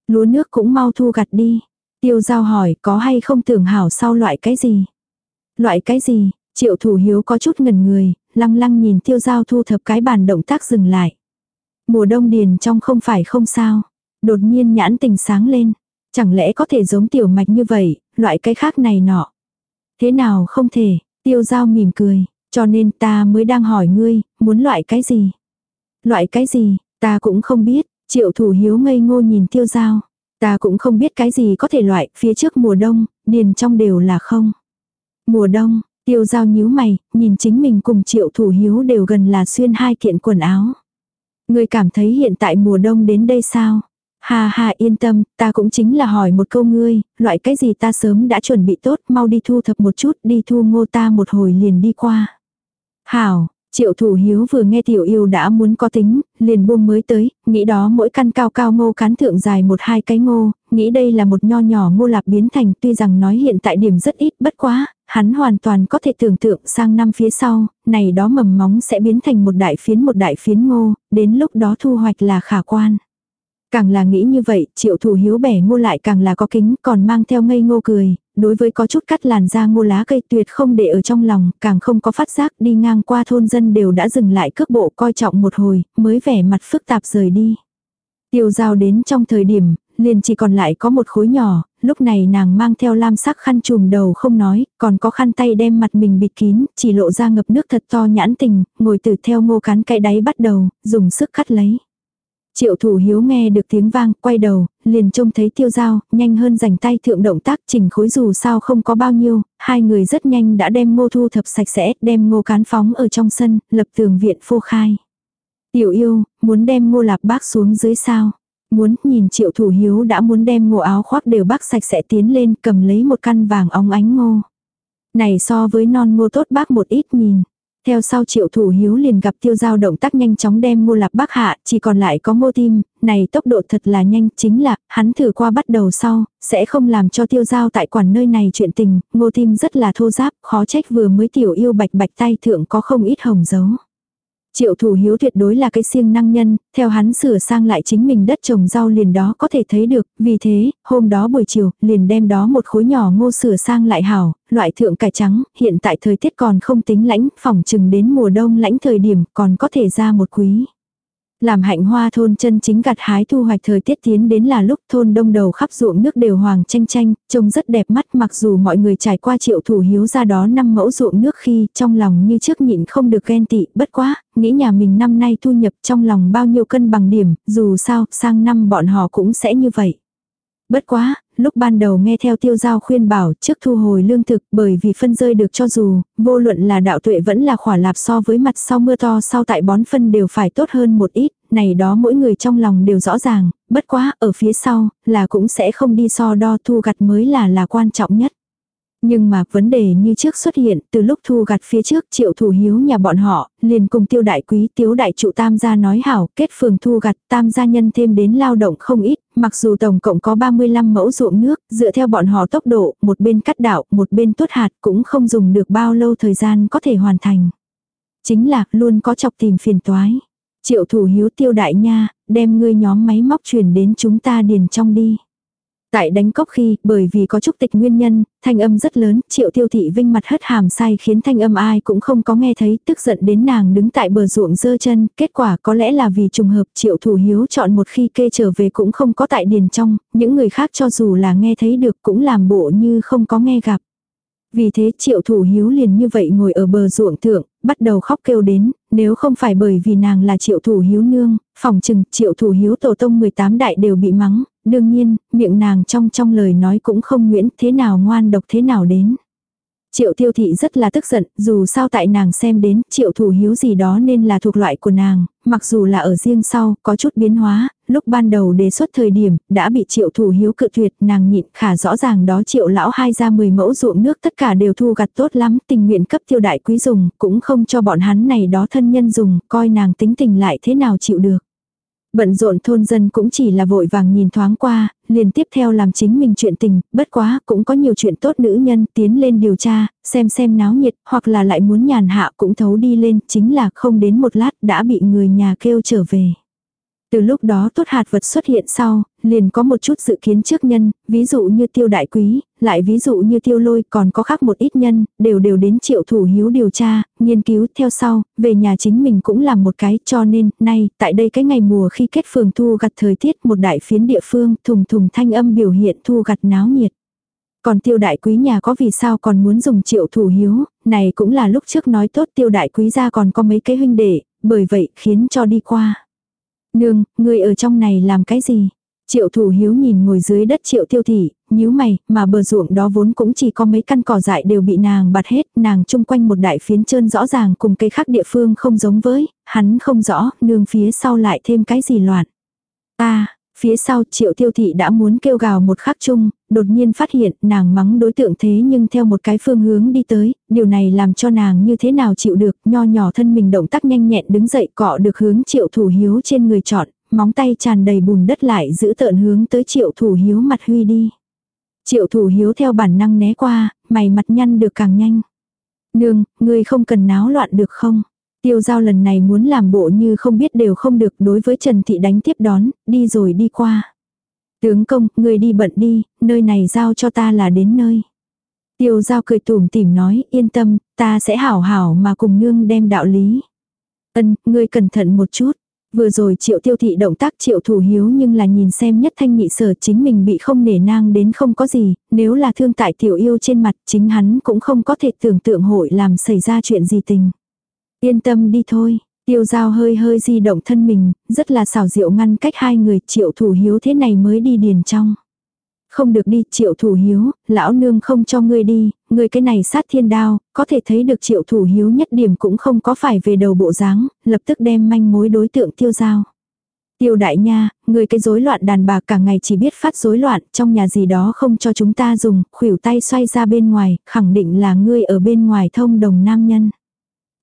[SPEAKER 1] Lúa nước cũng mau thu gặt đi. Tiêu giao hỏi có hay không tưởng hảo sau loại cái gì? Loại cái gì? Triệu thủ hiếu có chút ngần người, lăng lăng nhìn tiêu giao thu thập cái bàn động tác dừng lại. Mùa đông điền trong không phải không sao. Đột nhiên nhãn tình sáng lên. Chẳng lẽ có thể giống tiểu mạch như vậy, loại cái khác này nọ. Thế nào không thể, tiêu giao mỉm cười, cho nên ta mới đang hỏi ngươi, muốn loại cái gì? Loại cái gì, ta cũng không biết, triệu thủ hiếu ngây ngô nhìn tiêu giao. Ta cũng không biết cái gì có thể loại, phía trước mùa đông, điền trong đều là không. Mùa đông, tiêu giao nhíu mày, nhìn chính mình cùng triệu thủ hiếu đều gần là xuyên hai kiện quần áo. Người cảm thấy hiện tại mùa đông đến đây sao? Ha ha yên tâm, ta cũng chính là hỏi một câu ngươi, loại cái gì ta sớm đã chuẩn bị tốt, mau đi thu thập một chút, đi thu ngô ta một hồi liền đi qua. Hảo, Triệu thủ hiếu vừa nghe tiểu yêu đã muốn có tính, liền buông mới tới, nghĩ đó mỗi căn cao cao ngô cán thượng dài một hai cái ngô, nghĩ đây là một nho nhỏ ngô lạp biến thành tuy rằng nói hiện tại điểm rất ít bất quá, hắn hoàn toàn có thể tưởng tượng sang năm phía sau, này đó mầm móng sẽ biến thành một đại phiến một đại phiến ngô, đến lúc đó thu hoạch là khả quan. Càng là nghĩ như vậy, triệu thủ hiếu bẻ ngô lại càng là có kính, còn mang theo ngây ngô cười, đối với có chút cắt làn da ngô lá cây tuyệt không để ở trong lòng, càng không có phát giác đi ngang qua thôn dân đều đã dừng lại cước bộ coi trọng một hồi, mới vẻ mặt phức tạp rời đi. Tiêu giao đến trong thời điểm, liền chỉ còn lại có một khối nhỏ, lúc này nàng mang theo lam sắc khăn trùm đầu không nói, còn có khăn tay đem mặt mình bịt kín, chỉ lộ ra ngập nước thật to nhãn tình, ngồi từ theo ngô cán cái đáy bắt đầu, dùng sức cắt lấy. Triệu thủ hiếu nghe được tiếng vang, quay đầu, liền trông thấy tiêu dao nhanh hơn rảnh tay thượng động tác chỉnh khối dù sao không có bao nhiêu, hai người rất nhanh đã đem ngô thu thập sạch sẽ, đem ngô cán phóng ở trong sân, lập tường viện phô khai. Tiểu yêu, muốn đem ngô lạp bác xuống dưới sao. Muốn, nhìn triệu thủ hiếu đã muốn đem ngô áo khoác đều bác sạch sẽ tiến lên cầm lấy một căn vàng óng ánh ngô. Này so với non ngô tốt bác một ít nhìn. Theo sau triệu thủ hiếu liền gặp tiêu giao động tác nhanh chóng đem ngô lạp bác hạ, chỉ còn lại có ngô tim, này tốc độ thật là nhanh, chính là, hắn thử qua bắt đầu sau, sẽ không làm cho tiêu giao tại quản nơi này chuyện tình, ngô tim rất là thô giáp, khó trách vừa mới tiểu yêu bạch bạch tay thượng có không ít hồng dấu. Triệu thủ hiếu tuyệt đối là cái siêng năng nhân, theo hắn sửa sang lại chính mình đất trồng rau liền đó có thể thấy được, vì thế, hôm đó buổi chiều, liền đem đó một khối nhỏ ngô sửa sang lại hảo, loại thượng cải trắng, hiện tại thời tiết còn không tính lãnh, phòng chừng đến mùa đông lãnh thời điểm còn có thể ra một quý. Làm hạnh hoa thôn chân chính gặt hái thu hoạch thời tiết tiến đến là lúc thôn đông đầu khắp ruộng nước đều hoàng tranh tranh, trông rất đẹp mắt mặc dù mọi người trải qua triệu thủ hiếu ra đó năm mẫu ruộng nước khi trong lòng như trước nhịn không được ghen tị, bất quá, nghĩ nhà mình năm nay thu nhập trong lòng bao nhiêu cân bằng điểm, dù sao, sang năm bọn họ cũng sẽ như vậy. Bất quá, lúc ban đầu nghe theo tiêu giao khuyên bảo trước thu hồi lương thực bởi vì phân rơi được cho dù, vô luận là đạo tuệ vẫn là khỏa lạp so với mặt sau mưa to sau tại bón phân đều phải tốt hơn một ít, này đó mỗi người trong lòng đều rõ ràng, bất quá ở phía sau là cũng sẽ không đi so đo thu gặt mới là là quan trọng nhất. Nhưng mà vấn đề như trước xuất hiện, từ lúc thu gặt phía trước triệu thủ hiếu nhà bọn họ, liền cùng tiêu đại quý tiếu đại trụ tam gia nói hảo, kết phường thu gặt tam gia nhân thêm đến lao động không ít, mặc dù tổng cộng có 35 mẫu ruộng nước, dựa theo bọn họ tốc độ, một bên cắt đạo, một bên tuốt hạt cũng không dùng được bao lâu thời gian có thể hoàn thành. Chính là luôn có chọc tìm phiền toái. Triệu thủ hiếu tiêu đại nha, đem ngươi nhóm máy móc truyền đến chúng ta điền trong đi. Tại đánh cốc khi, bởi vì có trúc tịch nguyên nhân, thanh âm rất lớn, triệu tiêu thị vinh mặt hất hàm sai khiến thanh âm ai cũng không có nghe thấy, tức giận đến nàng đứng tại bờ ruộng dơ chân, kết quả có lẽ là vì trùng hợp triệu thủ hiếu chọn một khi kê trở về cũng không có tại điền trong, những người khác cho dù là nghe thấy được cũng làm bộ như không có nghe gặp. Vì thế triệu thủ hiếu liền như vậy ngồi ở bờ ruộng thượng, bắt đầu khóc kêu đến, nếu không phải bởi vì nàng là triệu thủ hiếu nương, phòng chừng triệu thủ hiếu tổ tông 18 đại đều bị mắng, đương nhiên, miệng nàng trong trong lời nói cũng không nguyễn thế nào ngoan độc thế nào đến. Triệu tiêu thị rất là tức giận, dù sao tại nàng xem đến triệu thủ hiếu gì đó nên là thuộc loại của nàng, mặc dù là ở riêng sau, có chút biến hóa, lúc ban đầu đề xuất thời điểm, đã bị triệu thủ hiếu cự tuyệt, nàng nhịn khả rõ ràng đó triệu lão hai ra 10 mẫu ruộng nước tất cả đều thu gặt tốt lắm, tình nguyện cấp tiêu đại quý dùng, cũng không cho bọn hắn này đó thân nhân dùng, coi nàng tính tình lại thế nào chịu được. Bận rộn thôn dân cũng chỉ là vội vàng nhìn thoáng qua, liền tiếp theo làm chính mình chuyện tình, bất quá cũng có nhiều chuyện tốt nữ nhân tiến lên điều tra, xem xem náo nhiệt, hoặc là lại muốn nhàn hạ cũng thấu đi lên, chính là không đến một lát đã bị người nhà kêu trở về. Từ lúc đó tốt hạt vật xuất hiện sau, liền có một chút dự kiến trước nhân, ví dụ như tiêu đại quý, lại ví dụ như tiêu lôi còn có khác một ít nhân, đều đều đến triệu thủ hiếu điều tra, nghiên cứu theo sau, về nhà chính mình cũng làm một cái cho nên, nay, tại đây cái ngày mùa khi kết phường thu gặt thời tiết một đại phiến địa phương thùng thùng thanh âm biểu hiện thu gặt náo nhiệt. Còn tiêu đại quý nhà có vì sao còn muốn dùng triệu thủ hiếu, này cũng là lúc trước nói tốt tiêu đại quý ra còn có mấy cái huynh đệ, bởi vậy khiến cho đi qua. Nương, người ở trong này làm cái gì? Triệu thủ hiếu nhìn ngồi dưới đất triệu tiêu thị, nhíu mày, mà bờ ruộng đó vốn cũng chỉ có mấy căn cỏ dại đều bị nàng bạt hết, nàng chung quanh một đại phiến trơn rõ ràng cùng cây khác địa phương không giống với, hắn không rõ, nương phía sau lại thêm cái gì loạn. ta Phía sau triệu tiêu thị đã muốn kêu gào một khắc chung, đột nhiên phát hiện nàng mắng đối tượng thế nhưng theo một cái phương hướng đi tới, điều này làm cho nàng như thế nào chịu được, nho nhỏ thân mình động tác nhanh nhẹn đứng dậy cọ được hướng triệu thủ hiếu trên người chọn, móng tay tràn đầy bùn đất lại giữ tợn hướng tới triệu thủ hiếu mặt huy đi. Triệu thủ hiếu theo bản năng né qua, mày mặt nhăn được càng nhanh. Nương, ngươi không cần náo loạn được không? Tiêu giao lần này muốn làm bộ như không biết đều không được đối với Trần Thị đánh tiếp đón, đi rồi đi qua. Tướng công, người đi bận đi, nơi này giao cho ta là đến nơi. Tiêu giao cười tủm tỉm nói, yên tâm, ta sẽ hảo hảo mà cùng nương đem đạo lý. Ân, ngươi cẩn thận một chút. Vừa rồi triệu tiêu thị động tác triệu thủ hiếu nhưng là nhìn xem nhất thanh nhị sở chính mình bị không nể nang đến không có gì, nếu là thương tại tiểu yêu trên mặt chính hắn cũng không có thể tưởng tượng hội làm xảy ra chuyện gì tình. Yên tâm đi thôi. Tiêu giao hơi hơi di động thân mình, rất là xảo diệu ngăn cách hai người triệu thủ hiếu thế này mới đi điền trong. Không được đi triệu thủ hiếu, lão nương không cho ngươi đi, ngươi cái này sát thiên đao, có thể thấy được triệu thủ hiếu nhất điểm cũng không có phải về đầu bộ dáng, lập tức đem manh mối đối tượng tiêu giao. Tiêu đại nha, người cái rối loạn đàn bà cả ngày chỉ biết phát rối loạn, trong nhà gì đó không cho chúng ta dùng, khuỷu tay xoay ra bên ngoài, khẳng định là ngươi ở bên ngoài thông đồng nam nhân.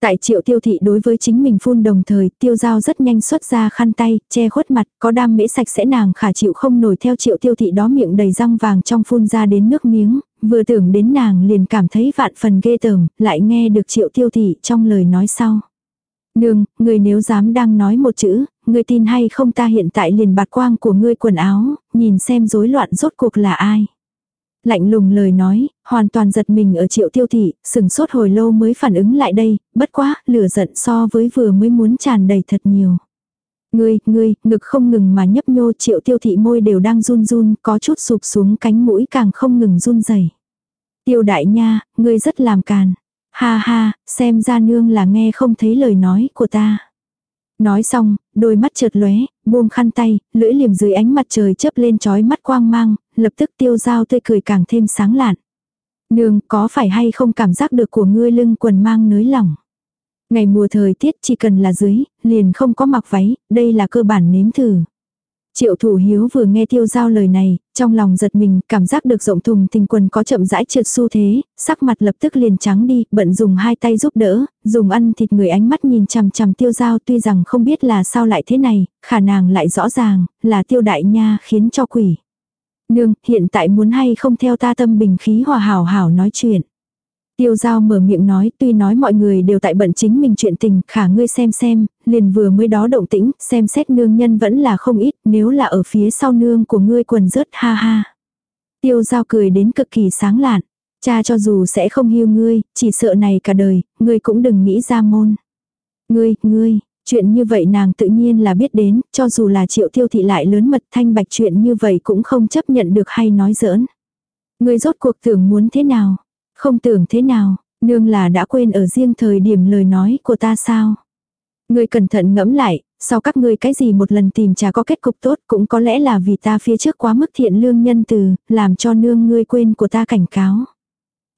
[SPEAKER 1] Tại triệu tiêu thị đối với chính mình phun đồng thời, tiêu giao rất nhanh xuất ra khăn tay, che khuất mặt, có đam mễ sạch sẽ nàng khả chịu không nổi theo triệu tiêu thị đó miệng đầy răng vàng trong phun ra đến nước miếng, vừa tưởng đến nàng liền cảm thấy vạn phần ghê tởm, lại nghe được triệu tiêu thị trong lời nói sau. Nương, người nếu dám đang nói một chữ, người tin hay không ta hiện tại liền bạt quang của ngươi quần áo, nhìn xem rối loạn rốt cuộc là ai. Lạnh lùng lời nói, hoàn toàn giật mình ở triệu tiêu thị, sừng sốt hồi lâu mới phản ứng lại đây, bất quá, lửa giận so với vừa mới muốn tràn đầy thật nhiều. Ngươi, ngươi, ngực không ngừng mà nhấp nhô triệu tiêu thị môi đều đang run run, có chút sụp xuống cánh mũi càng không ngừng run rẩy. Tiêu đại nha, ngươi rất làm càn. Ha ha, xem ra nương là nghe không thấy lời nói của ta. Nói xong, đôi mắt chợt lóe, buông khăn tay, lưỡi liềm dưới ánh mặt trời chớp lên trói mắt quang mang, lập tức tiêu dao tươi cười càng thêm sáng lạn. Nương, có phải hay không cảm giác được của ngươi lưng quần mang nới lỏng? Ngày mùa thời tiết chỉ cần là dưới, liền không có mặc váy, đây là cơ bản nếm thử. Triệu thủ hiếu vừa nghe tiêu giao lời này, trong lòng giật mình, cảm giác được rộng thùng tình quần có chậm rãi trượt xu thế, sắc mặt lập tức liền trắng đi, bận dùng hai tay giúp đỡ, dùng ăn thịt người ánh mắt nhìn chằm chằm tiêu giao tuy rằng không biết là sao lại thế này, khả nàng lại rõ ràng, là tiêu đại nha khiến cho quỷ. Nương, hiện tại muốn hay không theo ta tâm bình khí hòa hảo hảo nói chuyện. Tiêu giao mở miệng nói tuy nói mọi người đều tại bận chính mình chuyện tình, khả ngươi xem xem, liền vừa mới đó động tĩnh, xem xét nương nhân vẫn là không ít, nếu là ở phía sau nương của ngươi quần rớt ha ha. Tiêu giao cười đến cực kỳ sáng lạn, cha cho dù sẽ không hiu ngươi, chỉ sợ này cả đời, ngươi cũng đừng nghĩ ra môn. Ngươi, ngươi, chuyện như vậy nàng tự nhiên là biết đến, cho dù là triệu tiêu thị lại lớn mật thanh bạch chuyện như vậy cũng không chấp nhận được hay nói giỡn. người rốt cuộc tưởng muốn thế nào? Không tưởng thế nào, nương là đã quên ở riêng thời điểm lời nói của ta sao. người cẩn thận ngẫm lại, sau các ngươi cái gì một lần tìm trà có kết cục tốt cũng có lẽ là vì ta phía trước quá mức thiện lương nhân từ, làm cho nương ngươi quên của ta cảnh cáo.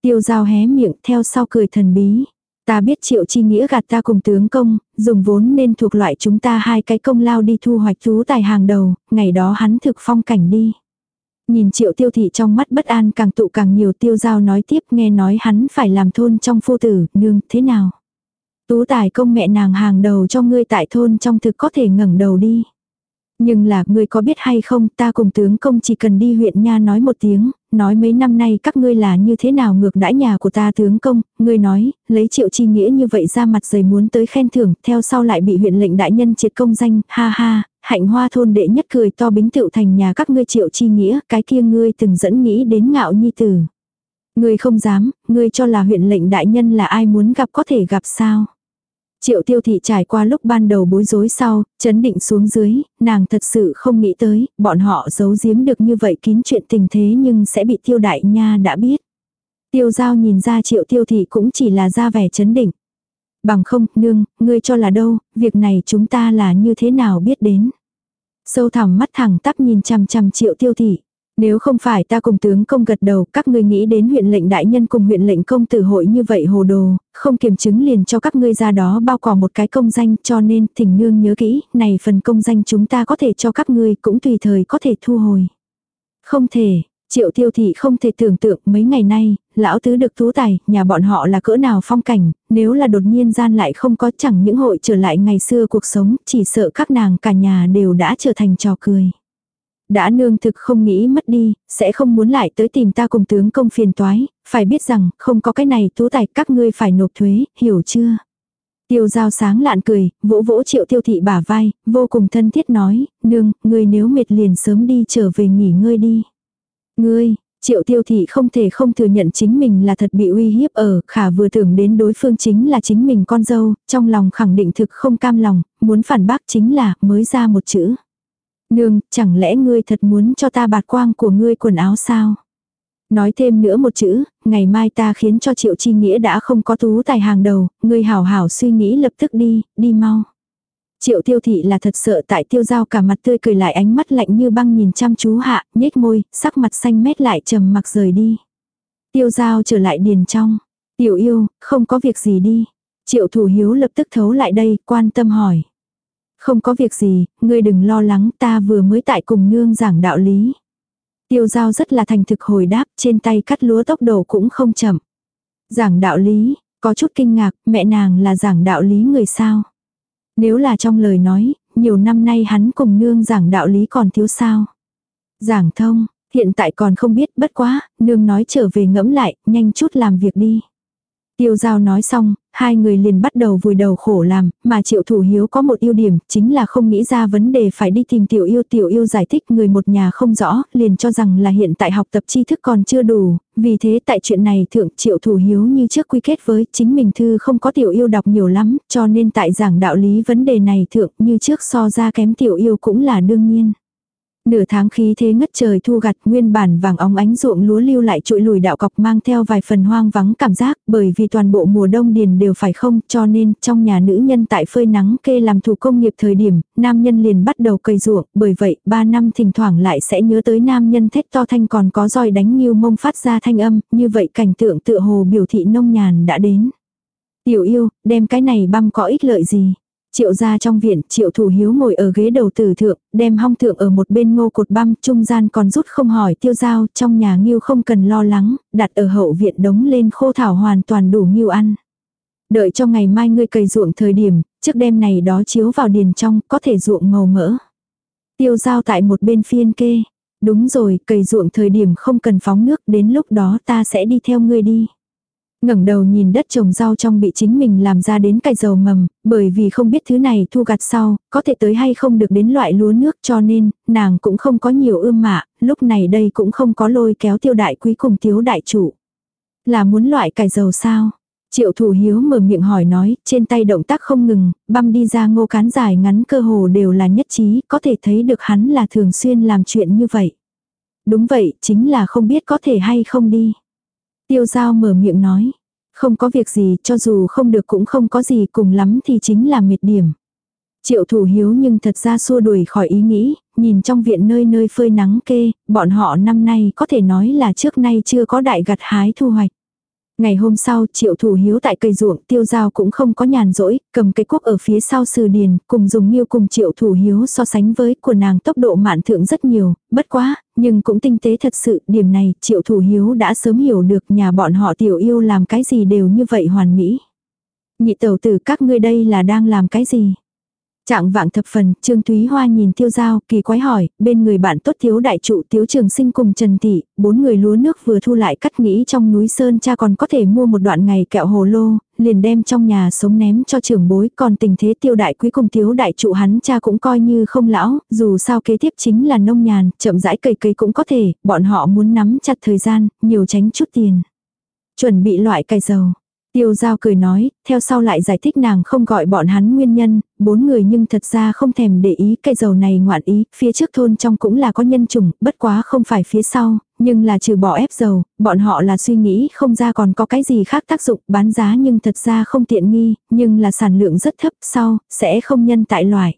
[SPEAKER 1] Tiêu giao hé miệng theo sau cười thần bí. Ta biết triệu chi nghĩa gạt ta cùng tướng công, dùng vốn nên thuộc loại chúng ta hai cái công lao đi thu hoạch thú tài hàng đầu, ngày đó hắn thực phong cảnh đi. Nhìn triệu tiêu thị trong mắt bất an càng tụ càng nhiều tiêu giao nói tiếp nghe nói hắn phải làm thôn trong phu tử, nương, thế nào? Tú tài công mẹ nàng hàng đầu cho ngươi tại thôn trong thực có thể ngẩng đầu đi. Nhưng là, ngươi có biết hay không, ta cùng tướng công chỉ cần đi huyện nha nói một tiếng, nói mấy năm nay các ngươi là như thế nào ngược đãi nhà của ta tướng công, ngươi nói, lấy triệu chi nghĩa như vậy ra mặt dày muốn tới khen thưởng, theo sau lại bị huyện lệnh đại nhân triệt công danh, ha ha, hạnh hoa thôn đệ nhất cười to bính tựu thành nhà các ngươi triệu chi nghĩa, cái kia ngươi từng dẫn nghĩ đến ngạo nhi tử. Ngươi không dám, ngươi cho là huyện lệnh đại nhân là ai muốn gặp có thể gặp sao. Triệu tiêu thị trải qua lúc ban đầu bối rối sau, chấn định xuống dưới, nàng thật sự không nghĩ tới, bọn họ giấu giếm được như vậy kín chuyện tình thế nhưng sẽ bị tiêu đại nha đã biết. Tiêu giao nhìn ra triệu tiêu thị cũng chỉ là ra vẻ chấn định. Bằng không, nương, ngươi cho là đâu, việc này chúng ta là như thế nào biết đến. Sâu thẳm mắt thẳng tắp nhìn chằm chằm triệu tiêu thị. Nếu không phải ta cùng tướng công gật đầu, các ngươi nghĩ đến huyện lệnh đại nhân cùng huyện lệnh công tử hội như vậy hồ đồ, không kiểm chứng liền cho các ngươi ra đó bao cỏ một cái công danh cho nên thỉnh nương nhớ kỹ, này phần công danh chúng ta có thể cho các ngươi cũng tùy thời có thể thu hồi. Không thể, Triệu tiêu thị không thể tưởng tượng mấy ngày nay, lão tứ được tú tài, nhà bọn họ là cỡ nào phong cảnh, nếu là đột nhiên gian lại không có chẳng những hội trở lại ngày xưa cuộc sống, chỉ sợ các nàng cả nhà đều đã trở thành trò cười. Đã nương thực không nghĩ mất đi, sẽ không muốn lại tới tìm ta cùng tướng công phiền toái, phải biết rằng không có cái này tú tài các ngươi phải nộp thuế, hiểu chưa? Tiêu giao sáng lạn cười, vỗ vỗ triệu tiêu thị bả vai, vô cùng thân thiết nói, nương, ngươi nếu mệt liền sớm đi trở về nghỉ ngơi đi. Ngươi, triệu tiêu thị không thể không thừa nhận chính mình là thật bị uy hiếp ở, khả vừa tưởng đến đối phương chính là chính mình con dâu, trong lòng khẳng định thực không cam lòng, muốn phản bác chính là mới ra một chữ. Nương, chẳng lẽ ngươi thật muốn cho ta bạt quang của ngươi quần áo sao? Nói thêm nữa một chữ, ngày mai ta khiến cho triệu chi nghĩa đã không có tú tài hàng đầu, ngươi hảo hảo suy nghĩ lập tức đi, đi mau. Triệu tiêu thị là thật sợ tại tiêu giao cả mặt tươi cười lại ánh mắt lạnh như băng nhìn chăm chú hạ, nhếch môi, sắc mặt xanh mét lại trầm mặc rời đi. Tiêu giao trở lại điền trong. Tiểu yêu, không có việc gì đi. Triệu thủ hiếu lập tức thấu lại đây, quan tâm hỏi. Không có việc gì, ngươi đừng lo lắng ta vừa mới tại cùng nương giảng đạo lý. Tiêu giao rất là thành thực hồi đáp, trên tay cắt lúa tốc độ cũng không chậm. Giảng đạo lý, có chút kinh ngạc, mẹ nàng là giảng đạo lý người sao. Nếu là trong lời nói, nhiều năm nay hắn cùng nương giảng đạo lý còn thiếu sao. Giảng thông, hiện tại còn không biết bất quá, nương nói trở về ngẫm lại, nhanh chút làm việc đi. Tiêu giao nói xong, hai người liền bắt đầu vùi đầu khổ làm, mà triệu thủ hiếu có một ưu điểm, chính là không nghĩ ra vấn đề phải đi tìm tiểu yêu. Tiểu yêu giải thích người một nhà không rõ, liền cho rằng là hiện tại học tập tri thức còn chưa đủ, vì thế tại chuyện này thượng triệu thủ hiếu như trước quy kết với chính mình thư không có tiểu yêu đọc nhiều lắm, cho nên tại giảng đạo lý vấn đề này thượng như trước so ra kém tiểu yêu cũng là đương nhiên. Nửa tháng khí thế ngất trời thu gặt, nguyên bản vàng óng ánh ruộng lúa lưu lại trụi lùi đạo cọc mang theo vài phần hoang vắng cảm giác, bởi vì toàn bộ mùa đông điền đều phải không, cho nên trong nhà nữ nhân tại phơi nắng kê làm thủ công nghiệp thời điểm, nam nhân liền bắt đầu cây ruộng bởi vậy, ba năm thỉnh thoảng lại sẽ nhớ tới nam nhân thét to thanh còn có roi đánh nghiêu mông phát ra thanh âm, như vậy cảnh tượng tựa hồ biểu thị nông nhàn đã đến. Tiểu yêu, đem cái này băm có ích lợi gì. Triệu ra trong viện, triệu thủ hiếu ngồi ở ghế đầu tử thượng, đem hong thượng ở một bên ngô cột băm, trung gian còn rút không hỏi tiêu giao, trong nhà nghiêu không cần lo lắng, đặt ở hậu viện đống lên khô thảo hoàn toàn đủ nghiêu ăn. Đợi cho ngày mai ngươi cày ruộng thời điểm, trước đêm này đó chiếu vào điền trong, có thể ruộng màu mỡ. Tiêu giao tại một bên phiên kê. Đúng rồi, cày ruộng thời điểm không cần phóng nước, đến lúc đó ta sẽ đi theo ngươi đi ngẩng đầu nhìn đất trồng rau trong bị chính mình làm ra đến cải dầu mầm, bởi vì không biết thứ này thu gặt sau, có thể tới hay không được đến loại lúa nước cho nên, nàng cũng không có nhiều ươm mạ, lúc này đây cũng không có lôi kéo tiêu đại quý cùng tiếu đại chủ. Là muốn loại cải dầu sao? Triệu thủ hiếu mở miệng hỏi nói, trên tay động tác không ngừng, băm đi ra ngô cán dài ngắn cơ hồ đều là nhất trí, có thể thấy được hắn là thường xuyên làm chuyện như vậy. Đúng vậy, chính là không biết có thể hay không đi. Tiêu giao mở miệng nói. Không có việc gì, cho dù không được cũng không có gì, cùng lắm thì chính là mệt điểm. Triệu thủ hiếu nhưng thật ra xua đuổi khỏi ý nghĩ, nhìn trong viện nơi nơi phơi nắng kê, bọn họ năm nay có thể nói là trước nay chưa có đại gặt hái thu hoạch. Ngày hôm sau, triệu thủ hiếu tại cây ruộng tiêu giao cũng không có nhàn rỗi, cầm cây cuốc ở phía sau sư điền, cùng dùng nghiêu cùng triệu thủ hiếu so sánh với của nàng tốc độ mạn thượng rất nhiều, bất quá, nhưng cũng tinh tế thật sự, điểm này triệu thủ hiếu đã sớm hiểu được nhà bọn họ tiểu yêu làm cái gì đều như vậy hoàn mỹ. Nhị tẩu tử các ngươi đây là đang làm cái gì? Trạng vạng thập phần, Trương Thúy Hoa nhìn tiêu giao, kỳ quái hỏi, bên người bạn tốt thiếu đại trụ thiếu trường sinh cùng Trần Thị, bốn người lúa nước vừa thu lại cắt nghĩ trong núi Sơn cha còn có thể mua một đoạn ngày kẹo hồ lô, liền đem trong nhà sống ném cho trưởng bối, còn tình thế tiêu đại quý cùng thiếu đại trụ hắn cha cũng coi như không lão, dù sao kế tiếp chính là nông nhàn, chậm rãi cây cây cũng có thể, bọn họ muốn nắm chặt thời gian, nhiều tránh chút tiền. Chuẩn bị loại cày dầu. Tiêu giao cười nói, theo sau lại giải thích nàng không gọi bọn hắn nguyên nhân, bốn người nhưng thật ra không thèm để ý cây dầu này ngoạn ý, phía trước thôn trong cũng là có nhân chủng, bất quá không phải phía sau, nhưng là trừ bỏ ép dầu, bọn họ là suy nghĩ không ra còn có cái gì khác tác dụng bán giá nhưng thật ra không tiện nghi, nhưng là sản lượng rất thấp sau, sẽ không nhân tại loại.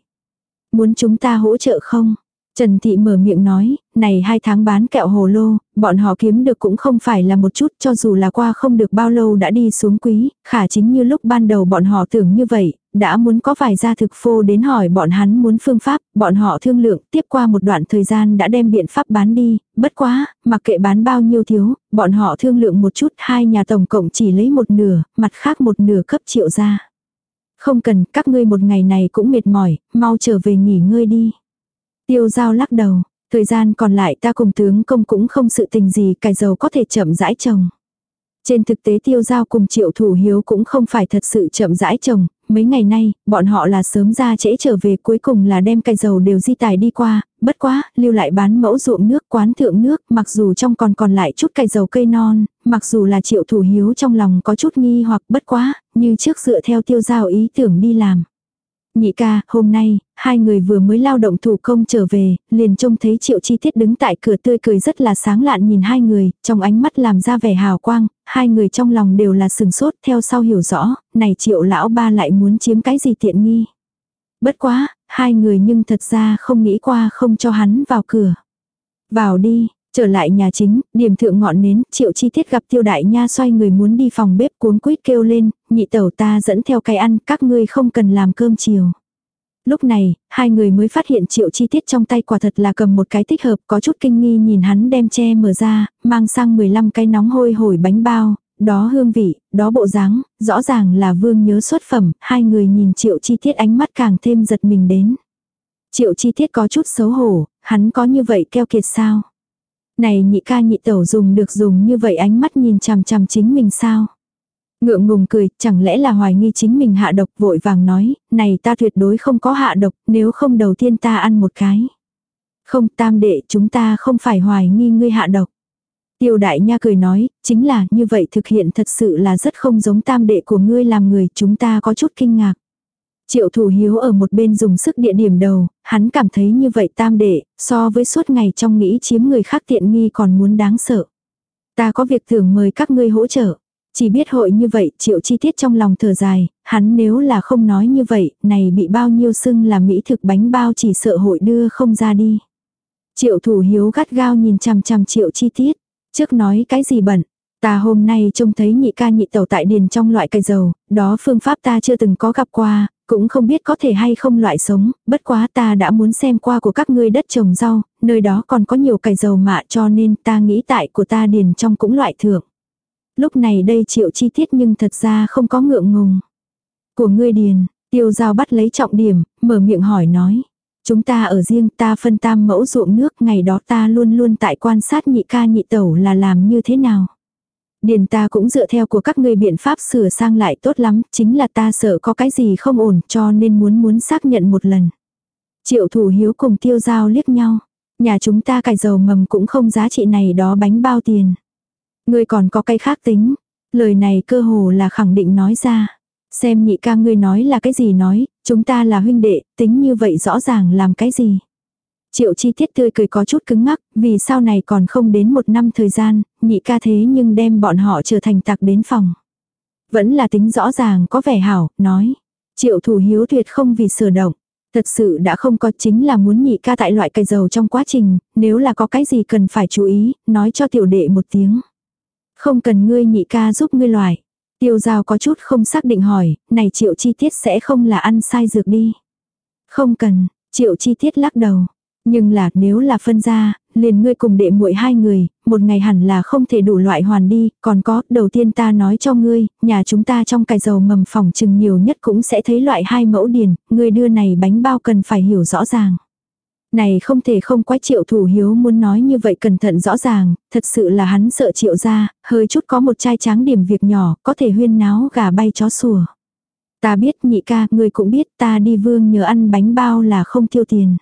[SPEAKER 1] Muốn chúng ta hỗ trợ không? Trần Thị mở miệng nói, này hai tháng bán kẹo hồ lô, bọn họ kiếm được cũng không phải là một chút cho dù là qua không được bao lâu đã đi xuống quý, khả chính như lúc ban đầu bọn họ tưởng như vậy, đã muốn có vài gia thực phô đến hỏi bọn hắn muốn phương pháp, bọn họ thương lượng tiếp qua một đoạn thời gian đã đem biện pháp bán đi, bất quá, mặc kệ bán bao nhiêu thiếu, bọn họ thương lượng một chút hai nhà tổng cộng chỉ lấy một nửa, mặt khác một nửa cấp triệu ra. Không cần, các ngươi một ngày này cũng mệt mỏi, mau trở về nghỉ ngơi đi. Tiêu giao lắc đầu, thời gian còn lại ta cùng tướng công cũng không sự tình gì cải dầu có thể chậm rãi chồng. Trên thực tế tiêu giao cùng triệu thủ hiếu cũng không phải thật sự chậm rãi chồng. mấy ngày nay, bọn họ là sớm ra trễ trở về cuối cùng là đem cây dầu đều di tài đi qua, bất quá, lưu lại bán mẫu ruộng nước quán thượng nước, mặc dù trong còn còn lại chút cây dầu cây non, mặc dù là triệu thủ hiếu trong lòng có chút nghi hoặc bất quá, như trước dựa theo tiêu giao ý tưởng đi làm. Nhị ca, hôm nay, hai người vừa mới lao động thủ công trở về, liền trông thấy triệu chi tiết đứng tại cửa tươi cười rất là sáng lạn nhìn hai người, trong ánh mắt làm ra vẻ hào quang, hai người trong lòng đều là sừng sốt theo sau hiểu rõ, này triệu lão ba lại muốn chiếm cái gì tiện nghi. Bất quá, hai người nhưng thật ra không nghĩ qua không cho hắn vào cửa. Vào đi, trở lại nhà chính, điểm thượng ngọn nến, triệu chi tiết gặp tiêu đại nha xoay người muốn đi phòng bếp cuốn quýt kêu lên, nhị tẩu ta dẫn theo cái ăn, các ngươi không cần làm cơm chiều. Lúc này, hai người mới phát hiện triệu chi tiết trong tay quả thật là cầm một cái tích hợp có chút kinh nghi nhìn hắn đem che mở ra, mang sang 15 cái nóng hôi hổi bánh bao, đó hương vị, đó bộ dáng, rõ ràng là vương nhớ xuất phẩm, hai người nhìn triệu chi tiết ánh mắt càng thêm giật mình đến. Triệu chi tiết có chút xấu hổ, hắn có như vậy keo kiệt sao? Này nhị ca nhị tẩu dùng được dùng như vậy ánh mắt nhìn chằm chằm chính mình sao? Ngượng ngùng cười, chẳng lẽ là hoài nghi chính mình hạ độc vội vàng nói, này ta tuyệt đối không có hạ độc, nếu không đầu tiên ta ăn một cái. Không tam đệ chúng ta không phải hoài nghi ngươi hạ độc. Tiêu đại nha cười nói, chính là như vậy thực hiện thật sự là rất không giống tam đệ của ngươi làm người chúng ta có chút kinh ngạc. Triệu thủ hiếu ở một bên dùng sức địa điểm đầu, hắn cảm thấy như vậy tam đệ, so với suốt ngày trong nghĩ chiếm người khác tiện nghi còn muốn đáng sợ. Ta có việc tưởng mời các ngươi hỗ trợ. Chỉ biết hội như vậy, triệu chi tiết trong lòng thở dài, hắn nếu là không nói như vậy, này bị bao nhiêu sưng là mỹ thực bánh bao chỉ sợ hội đưa không ra đi. Triệu thủ hiếu gắt gao nhìn chằm chằm triệu chi tiết. Trước nói cái gì bẩn. Ta hôm nay trông thấy nhị ca nhị tẩu tại điền trong loại cây dầu, đó phương pháp ta chưa từng có gặp qua, cũng không biết có thể hay không loại sống, bất quá ta đã muốn xem qua của các ngươi đất trồng rau, nơi đó còn có nhiều cải dầu mạ cho nên ta nghĩ tại của ta điền trong cũng loại thượng. Lúc này đây triệu chi tiết nhưng thật ra không có ngượng ngùng. Của ngươi điền, tiêu giao bắt lấy trọng điểm, mở miệng hỏi nói. Chúng ta ở riêng ta phân tam mẫu ruộng nước ngày đó ta luôn luôn tại quan sát nhị ca nhị tẩu là làm như thế nào. Điền ta cũng dựa theo của các ngươi biện pháp sửa sang lại tốt lắm, chính là ta sợ có cái gì không ổn cho nên muốn muốn xác nhận một lần. Triệu thủ hiếu cùng tiêu giao liếc nhau. Nhà chúng ta cải dầu mầm cũng không giá trị này đó bánh bao tiền. Ngươi còn có cái khác tính. Lời này cơ hồ là khẳng định nói ra. Xem nhị ca ngươi nói là cái gì nói, chúng ta là huynh đệ, tính như vậy rõ ràng làm cái gì. Triệu chi tiết tươi cười có chút cứng ngắc, vì sau này còn không đến một năm thời gian, nhị ca thế nhưng đem bọn họ trở thành tặc đến phòng. Vẫn là tính rõ ràng có vẻ hảo, nói. Triệu thủ hiếu tuyệt không vì sửa động. Thật sự đã không có chính là muốn nhị ca tại loại cây dầu trong quá trình, nếu là có cái gì cần phải chú ý, nói cho tiểu đệ một tiếng. Không cần ngươi nhị ca giúp ngươi loại. Tiêu giao có chút không xác định hỏi, này triệu chi tiết sẽ không là ăn sai dược đi. Không cần, triệu chi tiết lắc đầu. Nhưng là nếu là phân ra, liền ngươi cùng đệ muội hai người, một ngày hẳn là không thể đủ loại hoàn đi, còn có, đầu tiên ta nói cho ngươi, nhà chúng ta trong cài dầu mầm phòng chừng nhiều nhất cũng sẽ thấy loại hai mẫu điền, ngươi đưa này bánh bao cần phải hiểu rõ ràng. Này không thể không quái triệu thủ hiếu muốn nói như vậy cẩn thận rõ ràng, thật sự là hắn sợ triệu ra, hơi chút có một chai tráng điểm việc nhỏ, có thể huyên náo gà bay chó sủa. Ta biết nhị ca, ngươi cũng biết ta đi vương nhờ ăn bánh bao là không tiêu tiền.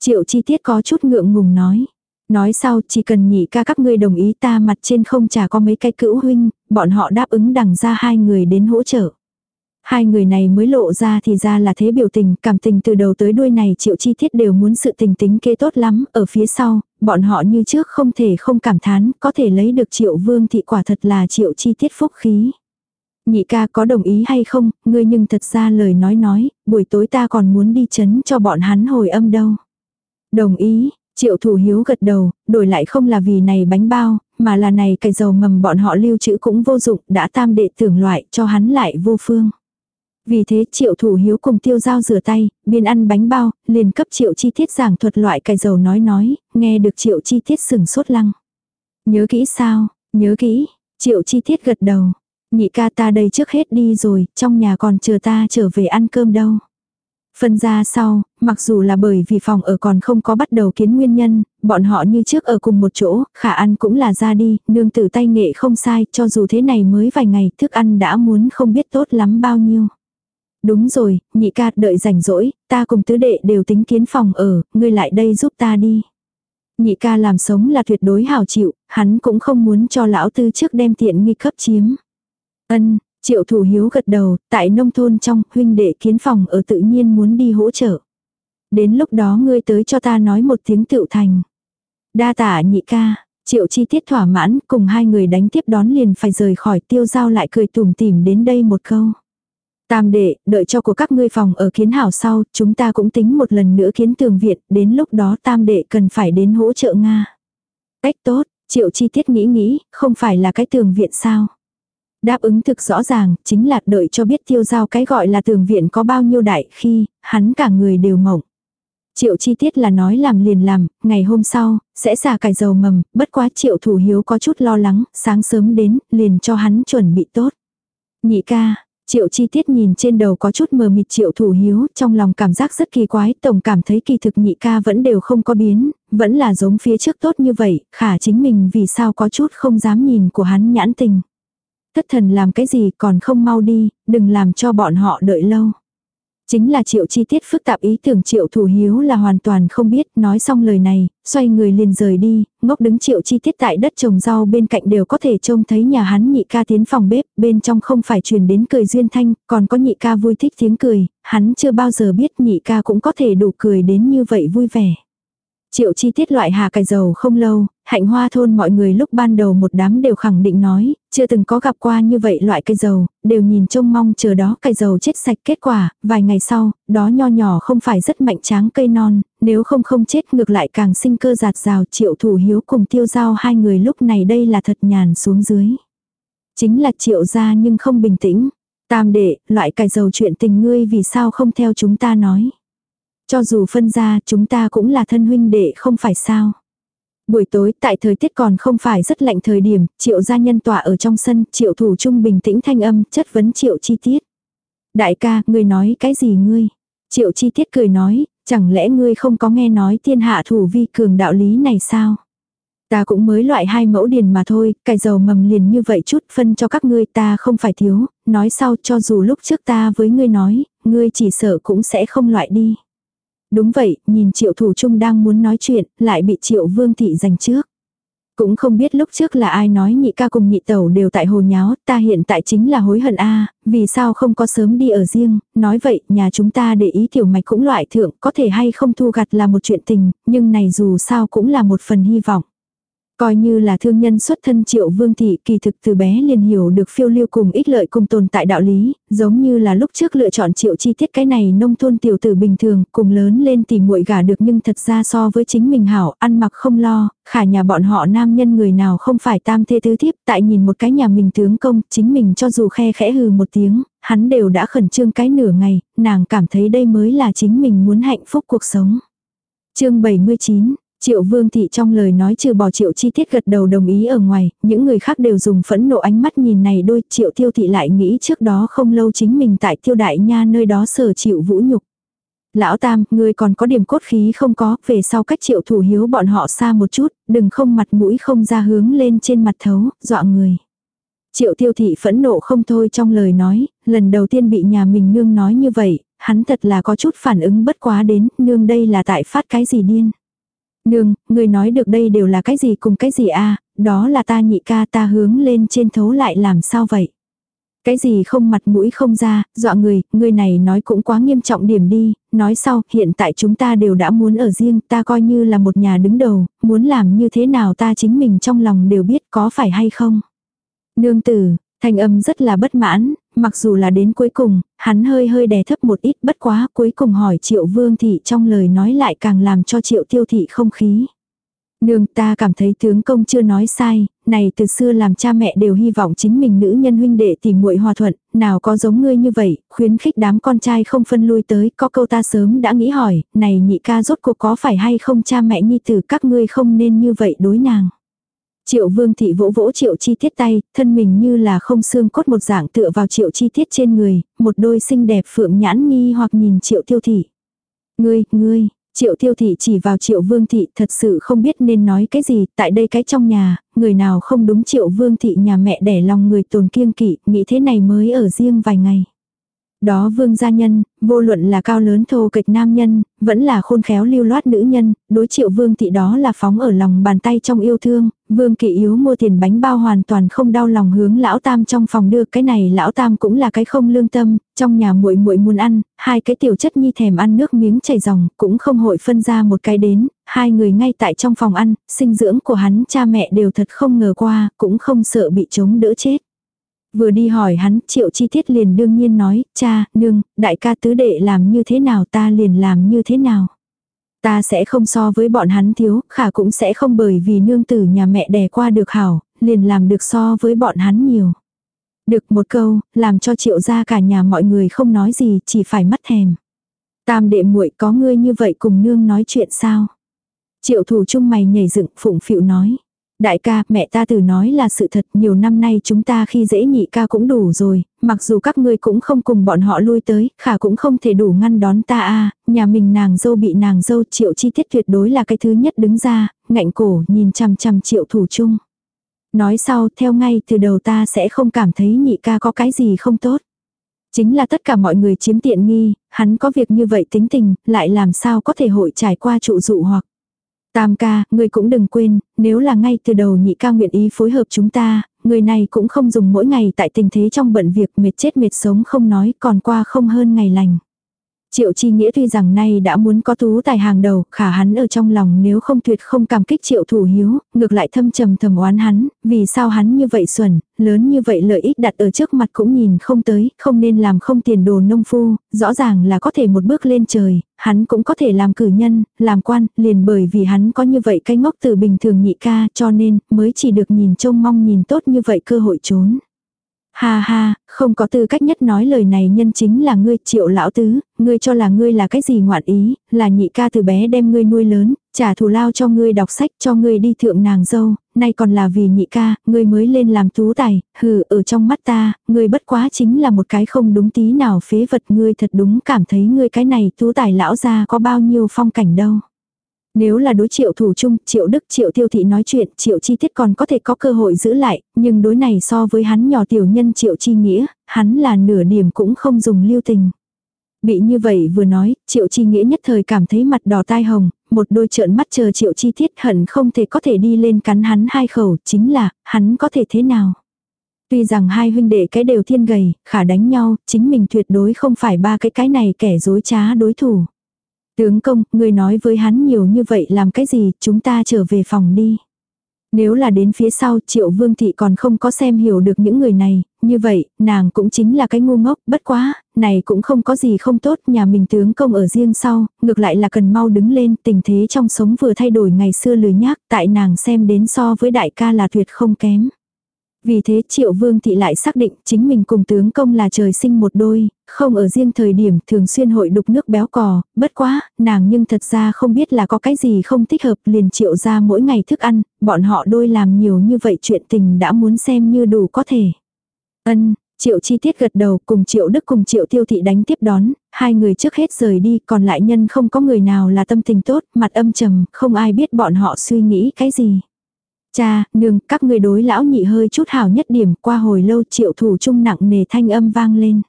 [SPEAKER 1] Triệu chi tiết có chút ngượng ngùng nói. Nói sau chỉ cần nhị ca các ngươi đồng ý ta mặt trên không trả có mấy cái cữu huynh, bọn họ đáp ứng đằng ra hai người đến hỗ trợ. Hai người này mới lộ ra thì ra là thế biểu tình, cảm tình từ đầu tới đuôi này triệu chi tiết đều muốn sự tình tính kê tốt lắm, ở phía sau, bọn họ như trước không thể không cảm thán, có thể lấy được triệu vương thì quả thật là triệu chi tiết phúc khí. Nhị ca có đồng ý hay không, ngươi nhưng thật ra lời nói nói, buổi tối ta còn muốn đi chấn cho bọn hắn hồi âm đâu. Đồng ý, triệu thủ hiếu gật đầu, đổi lại không là vì này bánh bao, mà là này cái dầu mầm bọn họ lưu trữ cũng vô dụng, đã tam đệ tưởng loại cho hắn lại vô phương. Vì thế triệu thủ hiếu cùng tiêu dao rửa tay, biên ăn bánh bao, liền cấp triệu chi tiết giảng thuật loại cải dầu nói nói, nghe được triệu chi tiết sừng sốt lăng. Nhớ kỹ sao, nhớ kỹ, triệu chi tiết gật đầu. Nhị ca ta đây trước hết đi rồi, trong nhà còn chờ ta trở về ăn cơm đâu. Phân ra sau, mặc dù là bởi vì phòng ở còn không có bắt đầu kiến nguyên nhân, bọn họ như trước ở cùng một chỗ, khả ăn cũng là ra đi, nương tử tay nghệ không sai, cho dù thế này mới vài ngày, thức ăn đã muốn không biết tốt lắm bao nhiêu. Đúng rồi, nhị ca đợi rảnh rỗi, ta cùng tứ đệ đều tính kiến phòng ở, ngươi lại đây giúp ta đi. Nhị ca làm sống là tuyệt đối hào chịu, hắn cũng không muốn cho lão tư trước đem tiện nghi cấp chiếm. Ân, triệu thủ hiếu gật đầu, tại nông thôn trong huynh đệ kiến phòng ở tự nhiên muốn đi hỗ trợ. Đến lúc đó ngươi tới cho ta nói một tiếng tựu thành. Đa tả nhị ca, triệu chi tiết thỏa mãn cùng hai người đánh tiếp đón liền phải rời khỏi tiêu giao lại cười tủm tỉm đến đây một câu. Tam đệ, đợi cho của các ngươi phòng ở kiến hảo sau, chúng ta cũng tính một lần nữa kiến tường Việt, đến lúc đó tam đệ cần phải đến hỗ trợ Nga. Cách tốt, triệu chi tiết nghĩ nghĩ, không phải là cái tường viện sao. Đáp ứng thực rõ ràng, chính là đợi cho biết tiêu giao cái gọi là tường viện có bao nhiêu đại khi, hắn cả người đều mộng. Triệu chi tiết là nói làm liền làm, ngày hôm sau, sẽ xả cải dầu mầm, bất quá triệu thủ hiếu có chút lo lắng, sáng sớm đến, liền cho hắn chuẩn bị tốt. Nhị ca, Triệu chi tiết nhìn trên đầu có chút mờ mịt triệu thủ hiếu, trong lòng cảm giác rất kỳ quái, tổng cảm thấy kỳ thực nhị ca vẫn đều không có biến, vẫn là giống phía trước tốt như vậy, khả chính mình vì sao có chút không dám nhìn của hắn nhãn tình. Thất thần làm cái gì còn không mau đi, đừng làm cho bọn họ đợi lâu. Chính là triệu chi tiết phức tạp ý tưởng triệu thủ hiếu là hoàn toàn không biết, nói xong lời này, xoay người liền rời đi, ngốc đứng triệu chi tiết tại đất trồng rau bên cạnh đều có thể trông thấy nhà hắn nhị ca tiến phòng bếp, bên trong không phải truyền đến cười duyên thanh, còn có nhị ca vui thích tiếng cười, hắn chưa bao giờ biết nhị ca cũng có thể đủ cười đến như vậy vui vẻ. Triệu chi tiết loại hà cải dầu không lâu, hạnh hoa thôn mọi người lúc ban đầu một đám đều khẳng định nói, chưa từng có gặp qua như vậy loại cây dầu, đều nhìn trông mong chờ đó cây dầu chết sạch kết quả, vài ngày sau, đó nho nhỏ không phải rất mạnh tráng cây non, nếu không không chết ngược lại càng sinh cơ giạt rào triệu thủ hiếu cùng tiêu giao hai người lúc này đây là thật nhàn xuống dưới. Chính là triệu gia nhưng không bình tĩnh. Tam đệ, loại cải dầu chuyện tình ngươi vì sao không theo chúng ta nói. Cho dù phân ra chúng ta cũng là thân huynh đệ không phải sao. Buổi tối tại thời tiết còn không phải rất lạnh thời điểm, triệu gia nhân tỏa ở trong sân, triệu thủ trung bình tĩnh thanh âm, chất vấn triệu chi tiết. Đại ca, ngươi nói cái gì ngươi? Triệu chi tiết cười nói, chẳng lẽ ngươi không có nghe nói thiên hạ thủ vi cường đạo lý này sao? Ta cũng mới loại hai mẫu điền mà thôi, cải dầu mầm liền như vậy chút phân cho các ngươi ta không phải thiếu, nói sau cho dù lúc trước ta với ngươi nói, ngươi chỉ sợ cũng sẽ không loại đi. Đúng vậy, nhìn triệu thủ trung đang muốn nói chuyện, lại bị triệu vương thị giành trước. Cũng không biết lúc trước là ai nói nhị ca cùng nhị tẩu đều tại hồ nháo, ta hiện tại chính là hối hận a vì sao không có sớm đi ở riêng, nói vậy, nhà chúng ta để ý tiểu mạch cũng loại thượng, có thể hay không thu gặt là một chuyện tình, nhưng này dù sao cũng là một phần hy vọng. Coi như là thương nhân xuất thân triệu vương thị kỳ thực từ bé liền hiểu được phiêu lưu cùng ích lợi cùng tồn tại đạo lý, giống như là lúc trước lựa chọn triệu chi tiết cái này nông thôn tiểu tử bình thường cùng lớn lên tìm muội gả được nhưng thật ra so với chính mình hảo ăn mặc không lo, khả nhà bọn họ nam nhân người nào không phải tam thê tứ thiếp tại nhìn một cái nhà mình tướng công chính mình cho dù khe khẽ hừ một tiếng, hắn đều đã khẩn trương cái nửa ngày, nàng cảm thấy đây mới là chính mình muốn hạnh phúc cuộc sống. chương 79 Triệu vương thị trong lời nói trừ bỏ triệu chi tiết gật đầu đồng ý ở ngoài, những người khác đều dùng phẫn nộ ánh mắt nhìn này đôi triệu tiêu thị lại nghĩ trước đó không lâu chính mình tại tiêu đại nha nơi đó sở chịu vũ nhục. Lão Tam, ngươi còn có điểm cốt khí không có, về sau cách triệu thủ hiếu bọn họ xa một chút, đừng không mặt mũi không ra hướng lên trên mặt thấu, dọa người. Triệu tiêu thị phẫn nộ không thôi trong lời nói, lần đầu tiên bị nhà mình nương nói như vậy, hắn thật là có chút phản ứng bất quá đến, nương đây là tại phát cái gì điên. Nương, người nói được đây đều là cái gì cùng cái gì a à, đó là ta nhị ca ta hướng lên trên thấu lại làm sao vậy? Cái gì không mặt mũi không ra, dọa người, người này nói cũng quá nghiêm trọng điểm đi, nói sau, hiện tại chúng ta đều đã muốn ở riêng, ta coi như là một nhà đứng đầu, muốn làm như thế nào ta chính mình trong lòng đều biết có phải hay không. Nương tử, thanh âm rất là bất mãn, mặc dù là đến cuối cùng, hắn hơi hơi đè thấp một ít bất quá cuối cùng hỏi triệu vương thị trong lời nói lại càng làm cho triệu tiêu thị không khí. Nương ta cảm thấy tướng công chưa nói sai, này từ xưa làm cha mẹ đều hy vọng chính mình nữ nhân huynh đệ tìm muội hòa thuận, nào có giống ngươi như vậy, khuyến khích đám con trai không phân lui tới, có câu ta sớm đã nghĩ hỏi, này nhị ca rốt cuộc có phải hay không cha mẹ nhi tử các ngươi không nên như vậy đối nàng. Triệu vương thị vỗ vỗ triệu chi tiết tay, thân mình như là không xương cốt một dạng tựa vào triệu chi tiết trên người, một đôi xinh đẹp phượng nhãn nghi hoặc nhìn triệu tiêu thị. Ngươi, ngươi, triệu tiêu thị chỉ vào triệu vương thị thật sự không biết nên nói cái gì, tại đây cái trong nhà, người nào không đúng triệu vương thị nhà mẹ đẻ lòng người tồn kiêng kỵ, nghĩ thế này mới ở riêng vài ngày. Đó vương gia nhân, vô luận là cao lớn thô kịch nam nhân, vẫn là khôn khéo lưu loát nữ nhân, đối triệu vương thị đó là phóng ở lòng bàn tay trong yêu thương, vương kỵ yếu mua tiền bánh bao hoàn toàn không đau lòng hướng lão tam trong phòng đưa cái này lão tam cũng là cái không lương tâm, trong nhà muội muội muốn ăn, hai cái tiểu chất nhi thèm ăn nước miếng chảy ròng, cũng không hội phân ra một cái đến, hai người ngay tại trong phòng ăn, sinh dưỡng của hắn cha mẹ đều thật không ngờ qua, cũng không sợ bị chống đỡ chết. Vừa đi hỏi hắn, triệu chi tiết liền đương nhiên nói, cha, nương, đại ca tứ đệ làm như thế nào ta liền làm như thế nào. Ta sẽ không so với bọn hắn thiếu, khả cũng sẽ không bởi vì nương tử nhà mẹ đẻ qua được hảo, liền làm được so với bọn hắn nhiều. Được một câu, làm cho triệu ra cả nhà mọi người không nói gì, chỉ phải mắt thèm. Tam đệ muội có ngươi như vậy cùng nương nói chuyện sao? Triệu thủ trung mày nhảy dựng phụng phịu nói. Đại ca, mẹ ta từ nói là sự thật, nhiều năm nay chúng ta khi dễ nhị ca cũng đủ rồi, mặc dù các ngươi cũng không cùng bọn họ lui tới, khả cũng không thể đủ ngăn đón ta a nhà mình nàng dâu bị nàng dâu triệu chi tiết tuyệt đối là cái thứ nhất đứng ra, ngạnh cổ nhìn chằm chằm triệu thủ chung. Nói sau, theo ngay từ đầu ta sẽ không cảm thấy nhị ca có cái gì không tốt. Chính là tất cả mọi người chiếm tiện nghi, hắn có việc như vậy tính tình, lại làm sao có thể hội trải qua trụ dụ hoặc. Tam ca, ngươi cũng đừng quên, nếu là ngay từ đầu nhị ca nguyện ý phối hợp chúng ta, người này cũng không dùng mỗi ngày tại tình thế trong bận việc mệt chết mệt sống không nói còn qua không hơn ngày lành. Triệu chi nghĩa tuy rằng nay đã muốn có tú tài hàng đầu, khả hắn ở trong lòng nếu không tuyệt không cảm kích triệu thủ hiếu, ngược lại thâm trầm thầm oán hắn, vì sao hắn như vậy xuẩn, lớn như vậy lợi ích đặt ở trước mặt cũng nhìn không tới, không nên làm không tiền đồ nông phu, rõ ràng là có thể một bước lên trời, hắn cũng có thể làm cử nhân, làm quan, liền bởi vì hắn có như vậy cái ngốc từ bình thường nhị ca cho nên mới chỉ được nhìn trông mong nhìn tốt như vậy cơ hội trốn. Ha ha, không có tư cách nhất nói lời này nhân chính là ngươi triệu lão tứ, ngươi cho là ngươi là cái gì ngoạn ý, là nhị ca từ bé đem ngươi nuôi lớn, trả thù lao cho ngươi đọc sách cho ngươi đi thượng nàng dâu, nay còn là vì nhị ca, ngươi mới lên làm tú tài, hừ ở trong mắt ta, ngươi bất quá chính là một cái không đúng tí nào phế vật ngươi thật đúng cảm thấy ngươi cái này tú tài lão ra có bao nhiêu phong cảnh đâu. Nếu là đối triệu thủ chung, triệu đức triệu tiêu thị nói chuyện, triệu chi tiết còn có thể có cơ hội giữ lại, nhưng đối này so với hắn nhỏ tiểu nhân triệu chi nghĩa, hắn là nửa điểm cũng không dùng lưu tình. Bị như vậy vừa nói, triệu chi nghĩa nhất thời cảm thấy mặt đỏ tai hồng, một đôi trợn mắt chờ triệu chi tiết hận không thể có thể đi lên cắn hắn hai khẩu, chính là, hắn có thể thế nào. Tuy rằng hai huynh đệ cái đều thiên gầy, khả đánh nhau, chính mình tuyệt đối không phải ba cái cái này kẻ dối trá đối thủ. Tướng công, người nói với hắn nhiều như vậy làm cái gì, chúng ta trở về phòng đi. Nếu là đến phía sau triệu vương thị còn không có xem hiểu được những người này, như vậy, nàng cũng chính là cái ngu ngốc, bất quá, này cũng không có gì không tốt, nhà mình tướng công ở riêng sau, ngược lại là cần mau đứng lên, tình thế trong sống vừa thay đổi ngày xưa lười nhác, tại nàng xem đến so với đại ca là tuyệt không kém. Vì thế triệu vương thị lại xác định chính mình cùng tướng công là trời sinh một đôi, không ở riêng thời điểm thường xuyên hội đục nước béo cò, bất quá, nàng nhưng thật ra không biết là có cái gì không thích hợp liền triệu ra mỗi ngày thức ăn, bọn họ đôi làm nhiều như vậy chuyện tình đã muốn xem như đủ có thể. Ân, Triệu chi tiết gật đầu cùng triệu đức cùng triệu tiêu thị đánh tiếp đón, hai người trước hết rời đi còn lại nhân không có người nào là tâm tình tốt, mặt âm trầm, không ai biết bọn họ suy nghĩ cái gì. Cha, nương, các người đối lão nhị hơi chút hảo nhất điểm qua hồi lâu triệu thủ trung nặng nề thanh âm vang lên.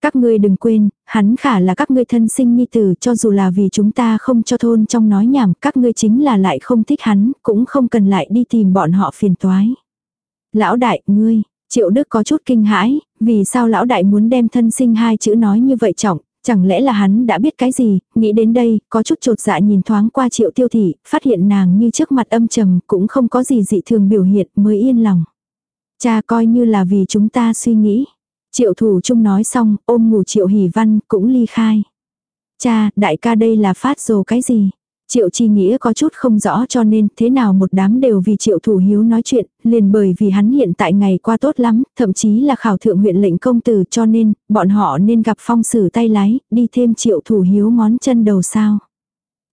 [SPEAKER 1] Các ngươi đừng quên, hắn khả là các ngươi thân sinh nhi tử cho dù là vì chúng ta không cho thôn trong nói nhảm, các ngươi chính là lại không thích hắn, cũng không cần lại đi tìm bọn họ phiền toái. Lão đại, ngươi, triệu đức có chút kinh hãi, vì sao lão đại muốn đem thân sinh hai chữ nói như vậy trọng, Chẳng lẽ là hắn đã biết cái gì, nghĩ đến đây, có chút trột dạ nhìn thoáng qua triệu tiêu thị, phát hiện nàng như trước mặt âm trầm, cũng không có gì dị thường biểu hiện, mới yên lòng. Cha coi như là vì chúng ta suy nghĩ. Triệu thủ trung nói xong, ôm ngủ triệu hỷ văn, cũng ly khai. Cha, đại ca đây là phát rồ cái gì? Triệu chi nghĩa có chút không rõ cho nên thế nào một đám đều vì triệu thủ hiếu nói chuyện, liền bởi vì hắn hiện tại ngày qua tốt lắm, thậm chí là khảo thượng huyện lệnh công tử cho nên, bọn họ nên gặp phong sử tay lái, đi thêm triệu thủ hiếu ngón chân đầu sao.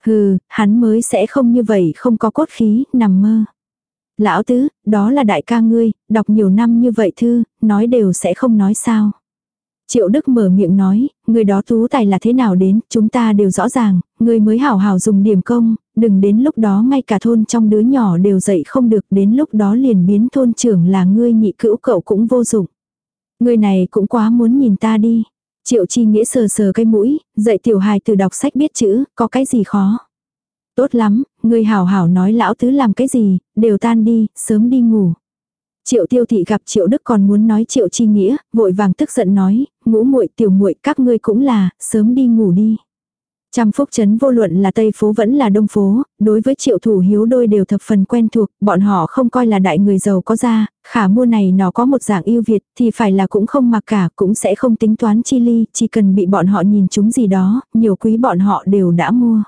[SPEAKER 1] Hừ, hắn mới sẽ không như vậy không có cốt khí, nằm mơ. Lão tứ, đó là đại ca ngươi, đọc nhiều năm như vậy thư, nói đều sẽ không nói sao. Triệu Đức mở miệng nói, người đó tú tài là thế nào đến, chúng ta đều rõ ràng, người mới hảo hảo dùng điểm công, đừng đến lúc đó ngay cả thôn trong đứa nhỏ đều dậy không được, đến lúc đó liền biến thôn trưởng là ngươi nhị cữu cậu cũng vô dụng. Người này cũng quá muốn nhìn ta đi. Triệu chi nghĩa sờ sờ cái mũi, dạy tiểu hài từ đọc sách biết chữ, có cái gì khó. Tốt lắm, người hảo hảo nói lão tứ làm cái gì, đều tan đi, sớm đi ngủ. Triệu tiêu thị gặp triệu đức còn muốn nói triệu chi nghĩa, vội vàng tức giận nói, ngũ muội tiểu muội các ngươi cũng là, sớm đi ngủ đi. Trăm phúc chấn vô luận là Tây phố vẫn là Đông phố, đối với triệu thủ hiếu đôi đều thập phần quen thuộc, bọn họ không coi là đại người giàu có ra, khả mua này nó có một dạng yêu Việt thì phải là cũng không mặc cả, cũng sẽ không tính toán chi ly, chỉ cần bị bọn họ nhìn chúng gì đó, nhiều quý bọn họ đều đã mua.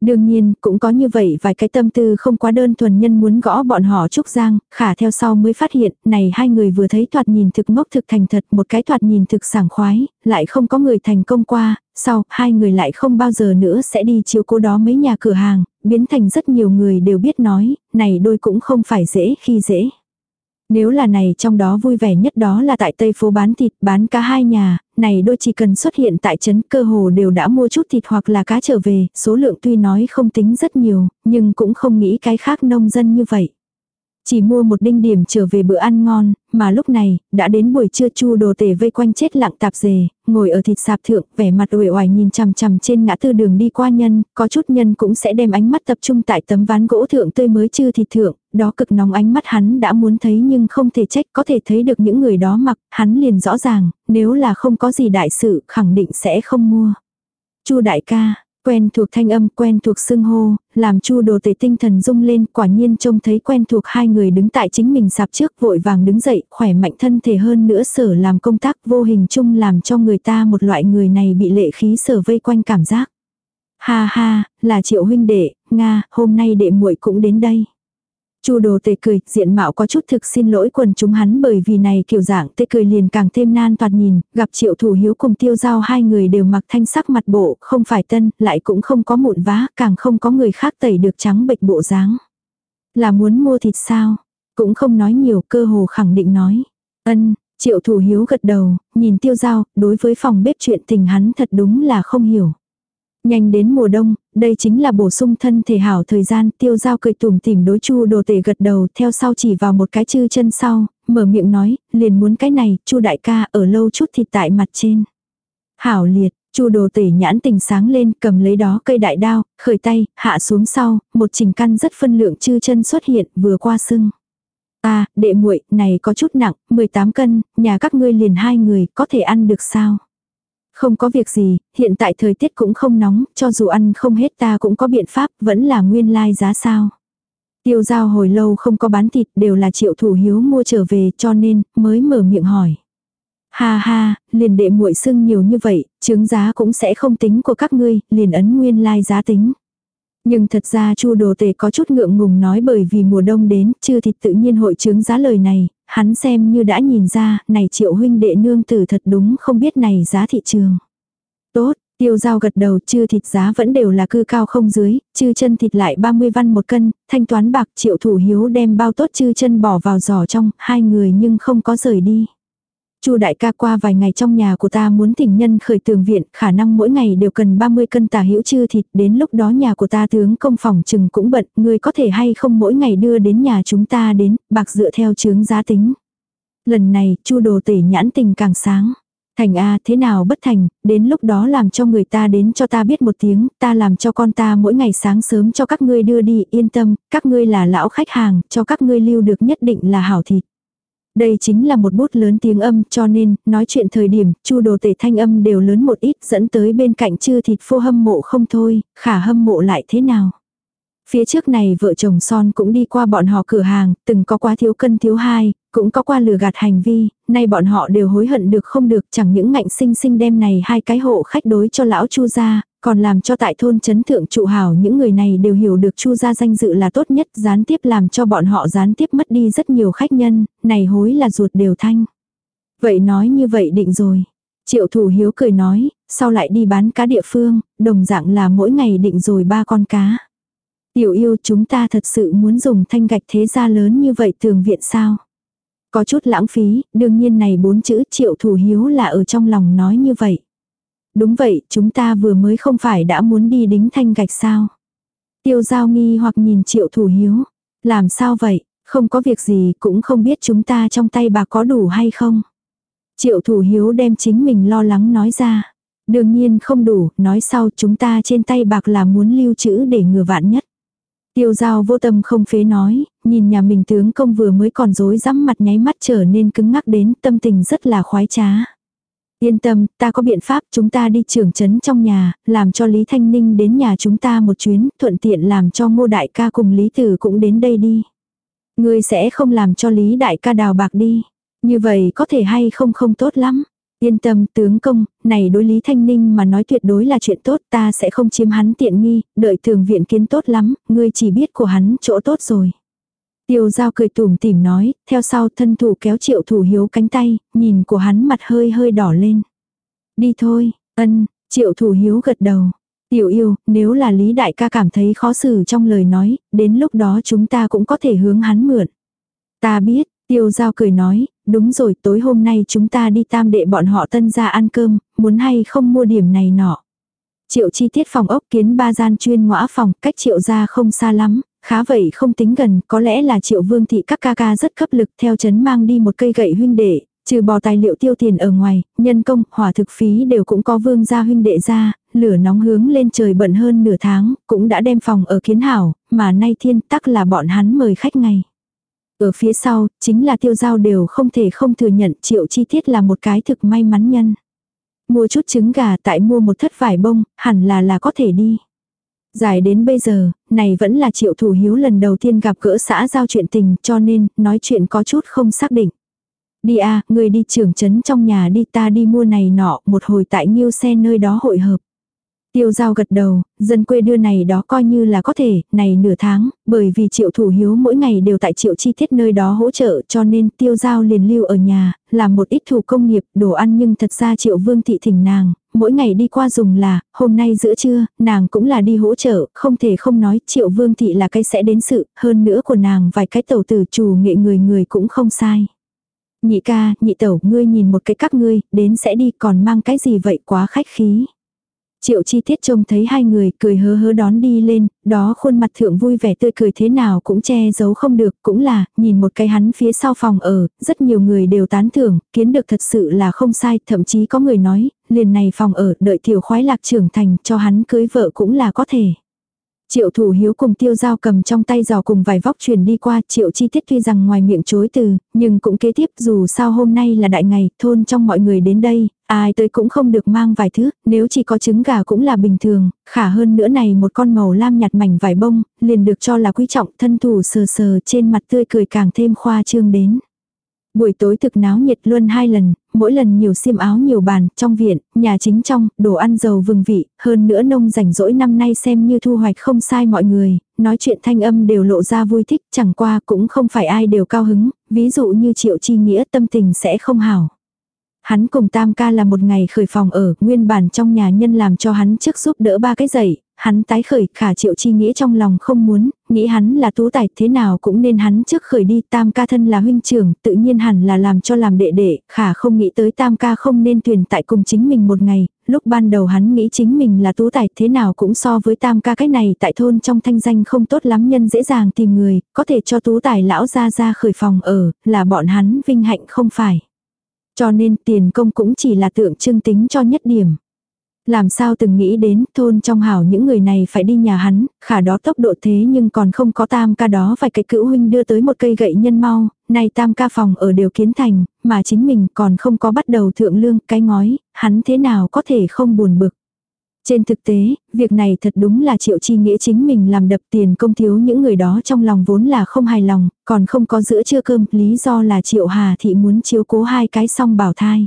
[SPEAKER 1] Đương nhiên, cũng có như vậy vài cái tâm tư không quá đơn thuần nhân muốn gõ bọn họ Trúc Giang, khả theo sau mới phát hiện, này hai người vừa thấy thoạt nhìn thực ngốc thực thành thật, một cái thoạt nhìn thực sảng khoái, lại không có người thành công qua, sau, hai người lại không bao giờ nữa sẽ đi chiếu cố đó mấy nhà cửa hàng, biến thành rất nhiều người đều biết nói, này đôi cũng không phải dễ khi dễ. Nếu là này trong đó vui vẻ nhất đó là tại Tây phố bán thịt, bán cá hai nhà, này đôi chỉ cần xuất hiện tại trấn cơ hồ đều đã mua chút thịt hoặc là cá trở về, số lượng tuy nói không tính rất nhiều, nhưng cũng không nghĩ cái khác nông dân như vậy. Chỉ mua một đinh điểm trở về bữa ăn ngon, mà lúc này, đã đến buổi trưa chu đồ tể vây quanh chết lặng tạp dề, ngồi ở thịt sạp thượng, vẻ mặt uể oải nhìn chằm chằm trên ngã tư đường đi qua nhân, có chút nhân cũng sẽ đem ánh mắt tập trung tại tấm ván gỗ thượng tươi mới chưa thịt thượng, đó cực nóng ánh mắt hắn đã muốn thấy nhưng không thể trách có thể thấy được những người đó mặc, hắn liền rõ ràng, nếu là không có gì đại sự khẳng định sẽ không mua. chu đại ca, Quen thuộc thanh âm, quen thuộc xưng hô, làm chu đồ tể tinh thần rung lên, quả nhiên trông thấy quen thuộc hai người đứng tại chính mình sạp trước vội vàng đứng dậy, khỏe mạnh thân thể hơn nữa sở làm công tác vô hình chung làm cho người ta một loại người này bị lệ khí sở vây quanh cảm giác. Ha ha, là triệu huynh đệ, Nga, hôm nay đệ muội cũng đến đây. Chu đồ tề cười, diện mạo có chút thực xin lỗi quần chúng hắn bởi vì này kiểu dạng tê cười liền càng thêm nan toạt nhìn, gặp triệu thủ hiếu cùng tiêu giao hai người đều mặc thanh sắc mặt bộ, không phải tân, lại cũng không có mụn vá, càng không có người khác tẩy được trắng bệch bộ dáng. Là muốn mua thịt sao? Cũng không nói nhiều, cơ hồ khẳng định nói. Ân, triệu thủ hiếu gật đầu, nhìn tiêu giao, đối với phòng bếp chuyện tình hắn thật đúng là không hiểu. Nhanh đến mùa đông, đây chính là bổ sung thân thể hảo thời gian, tiêu giao cười tủm tỉm đối chu đồ tể gật đầu, theo sau chỉ vào một cái chư chân sau, mở miệng nói, liền muốn cái này, chu đại ca ở lâu chút thịt tại mặt trên. Hảo liệt, chu đồ tể nhãn tình sáng lên, cầm lấy đó cây đại đao, khởi tay, hạ xuống sau, một trình căn rất phân lượng chư chân xuất hiện, vừa qua sưng. À, đệ muội này có chút nặng, 18 cân, nhà các ngươi liền hai người, có thể ăn được sao? Không có việc gì, hiện tại thời tiết cũng không nóng, cho dù ăn không hết ta cũng có biện pháp, vẫn là nguyên lai like giá sao. Tiêu giao hồi lâu không có bán thịt đều là triệu thủ hiếu mua trở về cho nên mới mở miệng hỏi. Ha ha, liền đệ muội sưng nhiều như vậy, chứng giá cũng sẽ không tính của các ngươi, liền ấn nguyên lai like giá tính. Nhưng thật ra chu đồ tề có chút ngượng ngùng nói bởi vì mùa đông đến, chưa thịt tự nhiên hội chứng giá lời này, hắn xem như đã nhìn ra, này triệu huynh đệ nương tử thật đúng không biết này giá thị trường. Tốt, tiêu giao gật đầu chư thịt giá vẫn đều là cư cao không dưới, chư chân thịt lại 30 văn một cân, thanh toán bạc triệu thủ hiếu đem bao tốt chư chân bỏ vào giỏ trong, hai người nhưng không có rời đi. Chu đại ca qua vài ngày trong nhà của ta muốn thỉnh nhân khởi tường viện, khả năng mỗi ngày đều cần 30 cân tà hữu chư thịt, đến lúc đó nhà của ta tướng công phòng chừng cũng bận, người có thể hay không mỗi ngày đưa đến nhà chúng ta đến, bạc dựa theo chướng giá tính. Lần này, chu đồ tể nhãn tình càng sáng. Thành A thế nào bất thành, đến lúc đó làm cho người ta đến cho ta biết một tiếng, ta làm cho con ta mỗi ngày sáng sớm cho các ngươi đưa đi, yên tâm, các ngươi là lão khách hàng, cho các ngươi lưu được nhất định là hảo thịt. Đây chính là một bút lớn tiếng âm cho nên, nói chuyện thời điểm, chu đồ tể thanh âm đều lớn một ít dẫn tới bên cạnh chư thịt phô hâm mộ không thôi, khả hâm mộ lại thế nào. Phía trước này vợ chồng son cũng đi qua bọn họ cửa hàng, từng có quá thiếu cân thiếu hai, cũng có qua lừa gạt hành vi, nay bọn họ đều hối hận được không được chẳng những ngạnh sinh sinh đem này hai cái hộ khách đối cho lão chu gia, còn làm cho tại thôn chấn thượng trụ hảo những người này đều hiểu được chu gia danh dự là tốt nhất gián tiếp làm cho bọn họ gián tiếp mất đi rất nhiều khách nhân, này hối là ruột đều thanh. Vậy nói như vậy định rồi. Triệu thủ hiếu cười nói, sau lại đi bán cá địa phương, đồng dạng là mỗi ngày định rồi ba con cá. Tiểu yêu chúng ta thật sự muốn dùng thanh gạch thế gia lớn như vậy tường viện sao? Có chút lãng phí, đương nhiên này bốn chữ triệu thủ hiếu là ở trong lòng nói như vậy. Đúng vậy, chúng ta vừa mới không phải đã muốn đi đính thanh gạch sao? Tiêu giao nghi hoặc nhìn triệu thủ hiếu. Làm sao vậy, không có việc gì cũng không biết chúng ta trong tay bà có đủ hay không? Triệu thủ hiếu đem chính mình lo lắng nói ra. Đương nhiên không đủ, nói sau chúng ta trên tay bạc là muốn lưu trữ để ngừa vạn nhất. Tiêu giao vô tâm không phế nói, nhìn nhà mình tướng công vừa mới còn dối rắm mặt nháy mắt trở nên cứng ngắc đến tâm tình rất là khoái trá. Yên tâm, ta có biện pháp chúng ta đi trưởng trấn trong nhà, làm cho Lý Thanh Ninh đến nhà chúng ta một chuyến, thuận tiện làm cho ngô đại ca cùng Lý Tử cũng đến đây đi. Ngươi sẽ không làm cho Lý đại ca đào bạc đi. Như vậy có thể hay không không tốt lắm. Yên tâm tướng công, này đối Lý Thanh Ninh mà nói tuyệt đối là chuyện tốt ta sẽ không chiếm hắn tiện nghi, đợi thường viện kiến tốt lắm, ngươi chỉ biết của hắn chỗ tốt rồi. Tiêu giao cười tủm tỉm nói, theo sau thân thủ kéo triệu thủ hiếu cánh tay, nhìn của hắn mặt hơi hơi đỏ lên. Đi thôi, ân, triệu thủ hiếu gật đầu. Tiểu yêu, nếu là Lý Đại ca cảm thấy khó xử trong lời nói, đến lúc đó chúng ta cũng có thể hướng hắn mượn. Ta biết, tiêu giao cười nói, đúng rồi tối hôm nay chúng ta đi tam đệ bọn họ tân ra ăn cơm, muốn hay không mua điểm này nọ. Triệu chi tiết phòng ốc kiến ba gian chuyên ngõa phòng, cách triệu ra không xa lắm, khá vậy không tính gần, có lẽ là triệu vương thị các ca ca rất cấp lực theo chấn mang đi một cây gậy huynh đệ, trừ bỏ tài liệu tiêu tiền ở ngoài, nhân công, hỏa thực phí đều cũng có vương gia huynh đệ ra, lửa nóng hướng lên trời bận hơn nửa tháng, cũng đã đem phòng ở kiến hảo, mà nay thiên tắc là bọn hắn mời khách ngày. Ở phía sau, chính là tiêu giao đều không thể không thừa nhận triệu chi tiết là một cái thực may mắn nhân. Mua chút trứng gà tại mua một thất vải bông, hẳn là là có thể đi. Dài đến bây giờ, này vẫn là triệu thủ hiếu lần đầu tiên gặp gỡ xã giao chuyện tình cho nên nói chuyện có chút không xác định. Đi à, người đi trưởng trấn trong nhà đi ta đi mua này nọ một hồi tại nhiêu xe nơi đó hội hợp. Tiêu giao gật đầu, dân quê đưa này đó coi như là có thể, này nửa tháng, bởi vì triệu thủ hiếu mỗi ngày đều tại triệu chi tiết nơi đó hỗ trợ cho nên tiêu giao liền lưu ở nhà, làm một ít thủ công nghiệp, đồ ăn nhưng thật ra triệu vương thị thỉnh nàng, mỗi ngày đi qua dùng là, hôm nay giữa trưa, nàng cũng là đi hỗ trợ, không thể không nói triệu vương thị là cái sẽ đến sự, hơn nữa của nàng vài cái tẩu tử chủ nghệ người người cũng không sai. Nhị ca, nhị tẩu, ngươi nhìn một cái các ngươi, đến sẽ đi còn mang cái gì vậy quá khách khí. Triệu chi tiết trông thấy hai người cười hớ hớ đón đi lên, đó khuôn mặt thượng vui vẻ tươi cười thế nào cũng che giấu không được, cũng là, nhìn một cái hắn phía sau phòng ở, rất nhiều người đều tán thưởng, kiến được thật sự là không sai, thậm chí có người nói, liền này phòng ở, đợi tiểu khoái lạc trưởng thành cho hắn cưới vợ cũng là có thể. Triệu thủ hiếu cùng tiêu dao cầm trong tay giò cùng vài vóc truyền đi qua triệu chi tiết tuy rằng ngoài miệng chối từ, nhưng cũng kế tiếp dù sao hôm nay là đại ngày, thôn trong mọi người đến đây, ai tới cũng không được mang vài thứ, nếu chỉ có trứng gà cũng là bình thường, khả hơn nữa này một con màu lam nhạt mảnh vải bông, liền được cho là quý trọng thân thủ sờ sờ trên mặt tươi cười càng thêm khoa trương đến. Buổi tối thực náo nhiệt luôn hai lần, mỗi lần nhiều xiêm áo nhiều bàn, trong viện, nhà chính trong, đồ ăn giàu vừng vị, hơn nữa nông rảnh rỗi năm nay xem như thu hoạch không sai mọi người, nói chuyện thanh âm đều lộ ra vui thích, chẳng qua cũng không phải ai đều cao hứng, ví dụ như triệu chi nghĩa tâm tình sẽ không hảo. Hắn cùng tam ca là một ngày khởi phòng ở, nguyên bản trong nhà nhân làm cho hắn trước giúp đỡ ba cái giày, hắn tái khởi khả triệu chi nghĩa trong lòng không muốn, nghĩ hắn là tú tài thế nào cũng nên hắn trước khởi đi tam ca thân là huynh trưởng, tự nhiên hẳn là làm cho làm đệ đệ, khả không nghĩ tới tam ca không nên tuyển tại cùng chính mình một ngày, lúc ban đầu hắn nghĩ chính mình là tú tài thế nào cũng so với tam ca cái này tại thôn trong thanh danh không tốt lắm nhân dễ dàng tìm người, có thể cho tú tài lão ra ra khởi phòng ở, là bọn hắn vinh hạnh không phải. Cho nên tiền công cũng chỉ là tượng trưng tính cho nhất điểm. Làm sao từng nghĩ đến thôn trong hảo những người này phải đi nhà hắn, khả đó tốc độ thế nhưng còn không có tam ca đó phải cái cữu huynh đưa tới một cây gậy nhân mau, nay tam ca phòng ở đều kiến thành, mà chính mình còn không có bắt đầu thượng lương cái ngói, hắn thế nào có thể không buồn bực. Trên thực tế, việc này thật đúng là triệu chi nghĩa chính mình làm đập tiền công thiếu những người đó trong lòng vốn là không hài lòng, còn không có giữa trưa cơm, lý do là triệu hà thị muốn chiếu cố hai cái song bảo thai.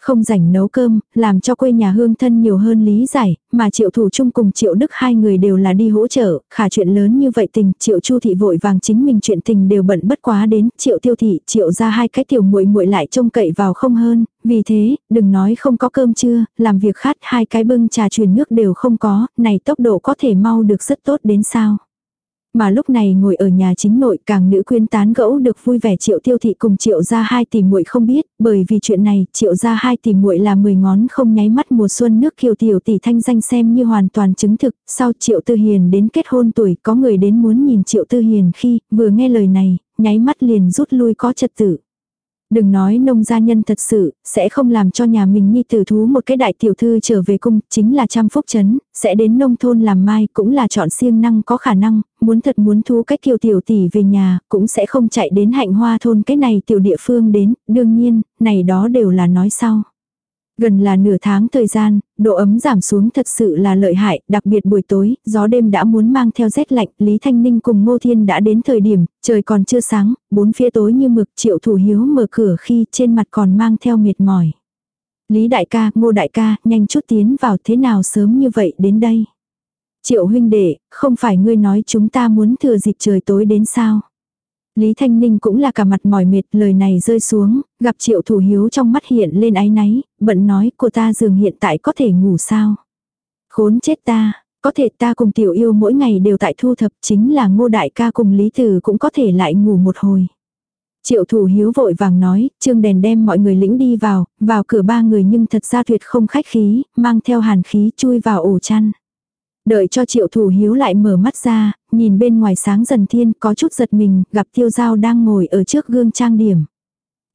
[SPEAKER 1] Không rảnh nấu cơm, làm cho quê nhà hương thân nhiều hơn lý giải, mà triệu thủ chung cùng triệu đức hai người đều là đi hỗ trợ, khả chuyện lớn như vậy tình, triệu chu thị vội vàng chính mình chuyện tình đều bận bất quá đến, triệu tiêu thị, triệu ra hai cái tiểu muội muội lại trông cậy vào không hơn, vì thế, đừng nói không có cơm trưa, làm việc khát hai cái bưng trà truyền nước đều không có, này tốc độ có thể mau được rất tốt đến sao. Mà lúc này ngồi ở nhà chính nội càng nữ quyên tán gẫu được vui vẻ triệu tiêu thị cùng triệu ra hai tỷ muội không biết, bởi vì chuyện này triệu ra hai tỷ muội là mười ngón không nháy mắt mùa xuân nước kiều tiểu tỷ thanh danh xem như hoàn toàn chứng thực, sau triệu tư hiền đến kết hôn tuổi có người đến muốn nhìn triệu tư hiền khi vừa nghe lời này, nháy mắt liền rút lui có trật tự. Đừng nói nông gia nhân thật sự, sẽ không làm cho nhà mình nhi tử thú một cái đại tiểu thư trở về cung, chính là trăm phúc chấn, sẽ đến nông thôn làm mai cũng là chọn siêng năng có khả năng, muốn thật muốn thú cái kiều tiểu tỷ về nhà, cũng sẽ không chạy đến hạnh hoa thôn cái này tiểu địa phương đến, đương nhiên, này đó đều là nói sau. Gần là nửa tháng thời gian, độ ấm giảm xuống thật sự là lợi hại, đặc biệt buổi tối, gió đêm đã muốn mang theo rét lạnh, Lý Thanh Ninh cùng Ngô Thiên đã đến thời điểm, trời còn chưa sáng, bốn phía tối như mực triệu thủ hiếu mở cửa khi trên mặt còn mang theo mệt mỏi. Lý đại ca, ngô đại ca, nhanh chút tiến vào thế nào sớm như vậy đến đây. Triệu huynh đệ, không phải ngươi nói chúng ta muốn thừa dịp trời tối đến sao. Lý Thanh Ninh cũng là cả mặt mỏi mệt lời này rơi xuống, gặp triệu thủ hiếu trong mắt hiện lên áy náy, bận nói cô ta dường hiện tại có thể ngủ sao. Khốn chết ta, có thể ta cùng tiểu yêu mỗi ngày đều tại thu thập chính là ngô đại ca cùng Lý Tử cũng có thể lại ngủ một hồi. Triệu thủ hiếu vội vàng nói, trương đèn đem mọi người lĩnh đi vào, vào cửa ba người nhưng thật ra tuyệt không khách khí, mang theo hàn khí chui vào ổ chăn. Đợi cho triệu thủ hiếu lại mở mắt ra, nhìn bên ngoài sáng dần thiên có chút giật mình, gặp tiêu giao đang ngồi ở trước gương trang điểm.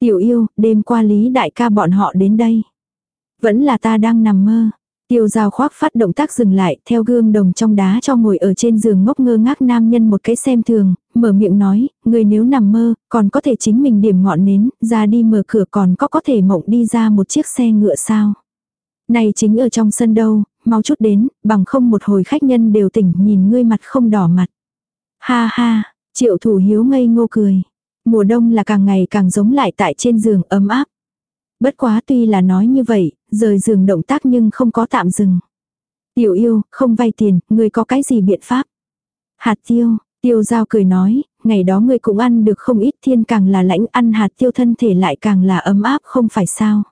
[SPEAKER 1] Tiểu yêu, đêm qua lý đại ca bọn họ đến đây. Vẫn là ta đang nằm mơ. Tiêu giao khoác phát động tác dừng lại, theo gương đồng trong đá cho ngồi ở trên giường ngốc ngơ ngác nam nhân một cái xem thường, mở miệng nói, người nếu nằm mơ, còn có thể chính mình điểm ngọn nến, ra đi mở cửa còn có có thể mộng đi ra một chiếc xe ngựa sao. Này chính ở trong sân đâu, mau chút đến, bằng không một hồi khách nhân đều tỉnh nhìn ngươi mặt không đỏ mặt. Ha ha, triệu thủ hiếu ngây ngô cười. Mùa đông là càng ngày càng giống lại tại trên giường ấm áp. Bất quá tuy là nói như vậy, rời giường động tác nhưng không có tạm dừng. Tiểu yêu, không vay tiền, ngươi có cái gì biện pháp? Hạt tiêu, tiêu giao cười nói, ngày đó ngươi cũng ăn được không ít thiên càng là lãnh ăn hạt tiêu thân thể lại càng là ấm áp không phải sao.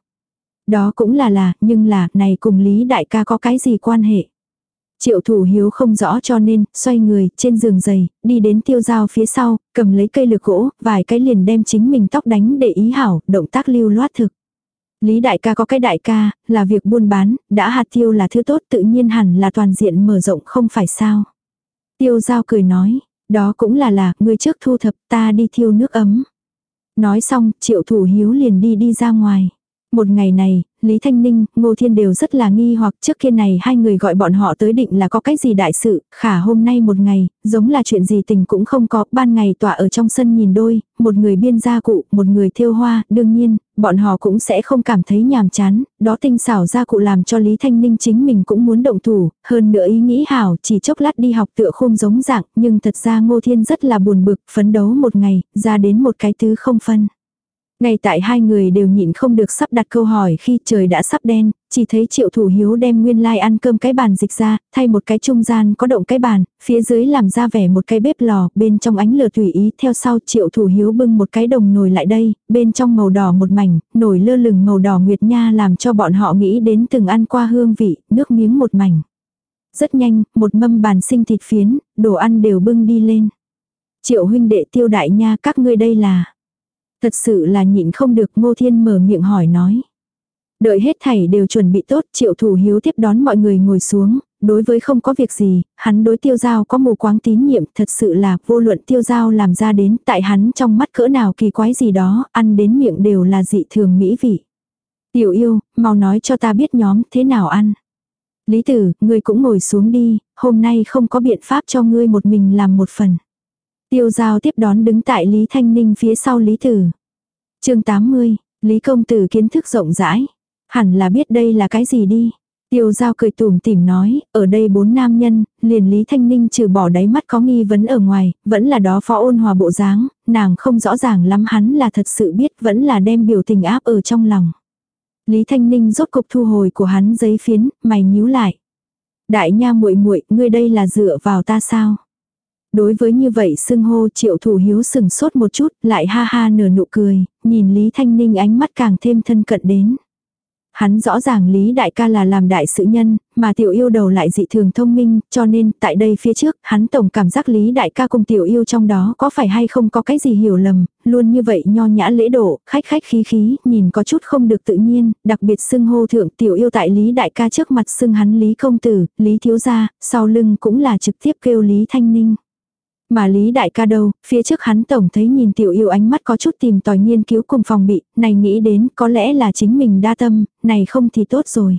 [SPEAKER 1] Đó cũng là là, nhưng là, này cùng Lý đại ca có cái gì quan hệ? Triệu thủ hiếu không rõ cho nên, xoay người, trên giường giày, đi đến tiêu dao phía sau, cầm lấy cây lược gỗ, vài cái liền đem chính mình tóc đánh để ý hảo, động tác lưu loát thực. Lý đại ca có cái đại ca, là việc buôn bán, đã hạt tiêu là thứ tốt tự nhiên hẳn là toàn diện mở rộng không phải sao. Tiêu giao cười nói, đó cũng là là, người trước thu thập ta đi thiêu nước ấm. Nói xong, triệu thủ hiếu liền đi đi ra ngoài. Một ngày này, Lý Thanh Ninh, Ngô Thiên đều rất là nghi hoặc trước kia này hai người gọi bọn họ tới định là có cái gì đại sự, khả hôm nay một ngày, giống là chuyện gì tình cũng không có, ban ngày tỏa ở trong sân nhìn đôi, một người biên gia cụ, một người thiêu hoa, đương nhiên, bọn họ cũng sẽ không cảm thấy nhàm chán, đó tinh xảo gia cụ làm cho Lý Thanh Ninh chính mình cũng muốn động thủ, hơn nữa ý nghĩ hảo chỉ chốc lát đi học tựa khung giống dạng, nhưng thật ra Ngô Thiên rất là buồn bực, phấn đấu một ngày, ra đến một cái thứ không phân. Ngay tại hai người đều nhịn không được sắp đặt câu hỏi khi trời đã sắp đen, chỉ thấy triệu thủ hiếu đem nguyên lai like ăn cơm cái bàn dịch ra, thay một cái trung gian có động cái bàn, phía dưới làm ra vẻ một cái bếp lò, bên trong ánh lửa tùy ý, theo sau triệu thủ hiếu bưng một cái đồng nồi lại đây, bên trong màu đỏ một mảnh, nồi lơ lửng màu đỏ nguyệt nha làm cho bọn họ nghĩ đến từng ăn qua hương vị, nước miếng một mảnh. Rất nhanh, một mâm bàn sinh thịt phiến, đồ ăn đều bưng đi lên. Triệu huynh đệ tiêu đại nha các ngươi đây là Thật sự là nhịn không được Ngô Thiên mở miệng hỏi nói. Đợi hết thảy đều chuẩn bị tốt, triệu thủ hiếu tiếp đón mọi người ngồi xuống, đối với không có việc gì, hắn đối tiêu giao có mù quáng tín nhiệm, thật sự là vô luận tiêu giao làm ra đến, tại hắn trong mắt cỡ nào kỳ quái gì đó, ăn đến miệng đều là dị thường mỹ vị. Tiểu yêu, mau nói cho ta biết nhóm thế nào ăn. Lý tử, ngươi cũng ngồi xuống đi, hôm nay không có biện pháp cho ngươi một mình làm một phần. Tiêu giao tiếp đón đứng tại Lý Thanh Ninh phía sau Lý Tử. chương 80, Lý Công Tử kiến thức rộng rãi. Hẳn là biết đây là cái gì đi. Tiêu giao cười tủm tỉm nói, ở đây bốn nam nhân, liền Lý Thanh Ninh trừ bỏ đáy mắt có nghi vấn ở ngoài, vẫn là đó phó ôn hòa bộ dáng, nàng không rõ ràng lắm hắn là thật sự biết vẫn là đem biểu tình áp ở trong lòng. Lý Thanh Ninh rốt cục thu hồi của hắn giấy phiến, mày nhíu lại. Đại nha muội muội, ngươi đây là dựa vào ta sao? Đối với như vậy xưng hô triệu thủ hiếu sừng sốt một chút, lại ha ha nở nụ cười, nhìn Lý Thanh Ninh ánh mắt càng thêm thân cận đến. Hắn rõ ràng Lý Đại ca là làm đại sự nhân, mà tiểu yêu đầu lại dị thường thông minh, cho nên tại đây phía trước, hắn tổng cảm giác Lý Đại ca cùng tiểu yêu trong đó có phải hay không có cái gì hiểu lầm, luôn như vậy nho nhã lễ độ, khách khách khí khí, nhìn có chút không được tự nhiên, đặc biệt xưng hô thượng tiểu yêu tại Lý Đại ca trước mặt xưng hắn Lý Công Tử, Lý Thiếu Gia, sau lưng cũng là trực tiếp kêu Lý Thanh Ninh. Mà Lý Đại ca đâu, phía trước hắn tổng thấy nhìn tiểu yêu ánh mắt có chút tìm tòi nghiên cứu cùng phòng bị, này nghĩ đến có lẽ là chính mình đa tâm, này không thì tốt rồi.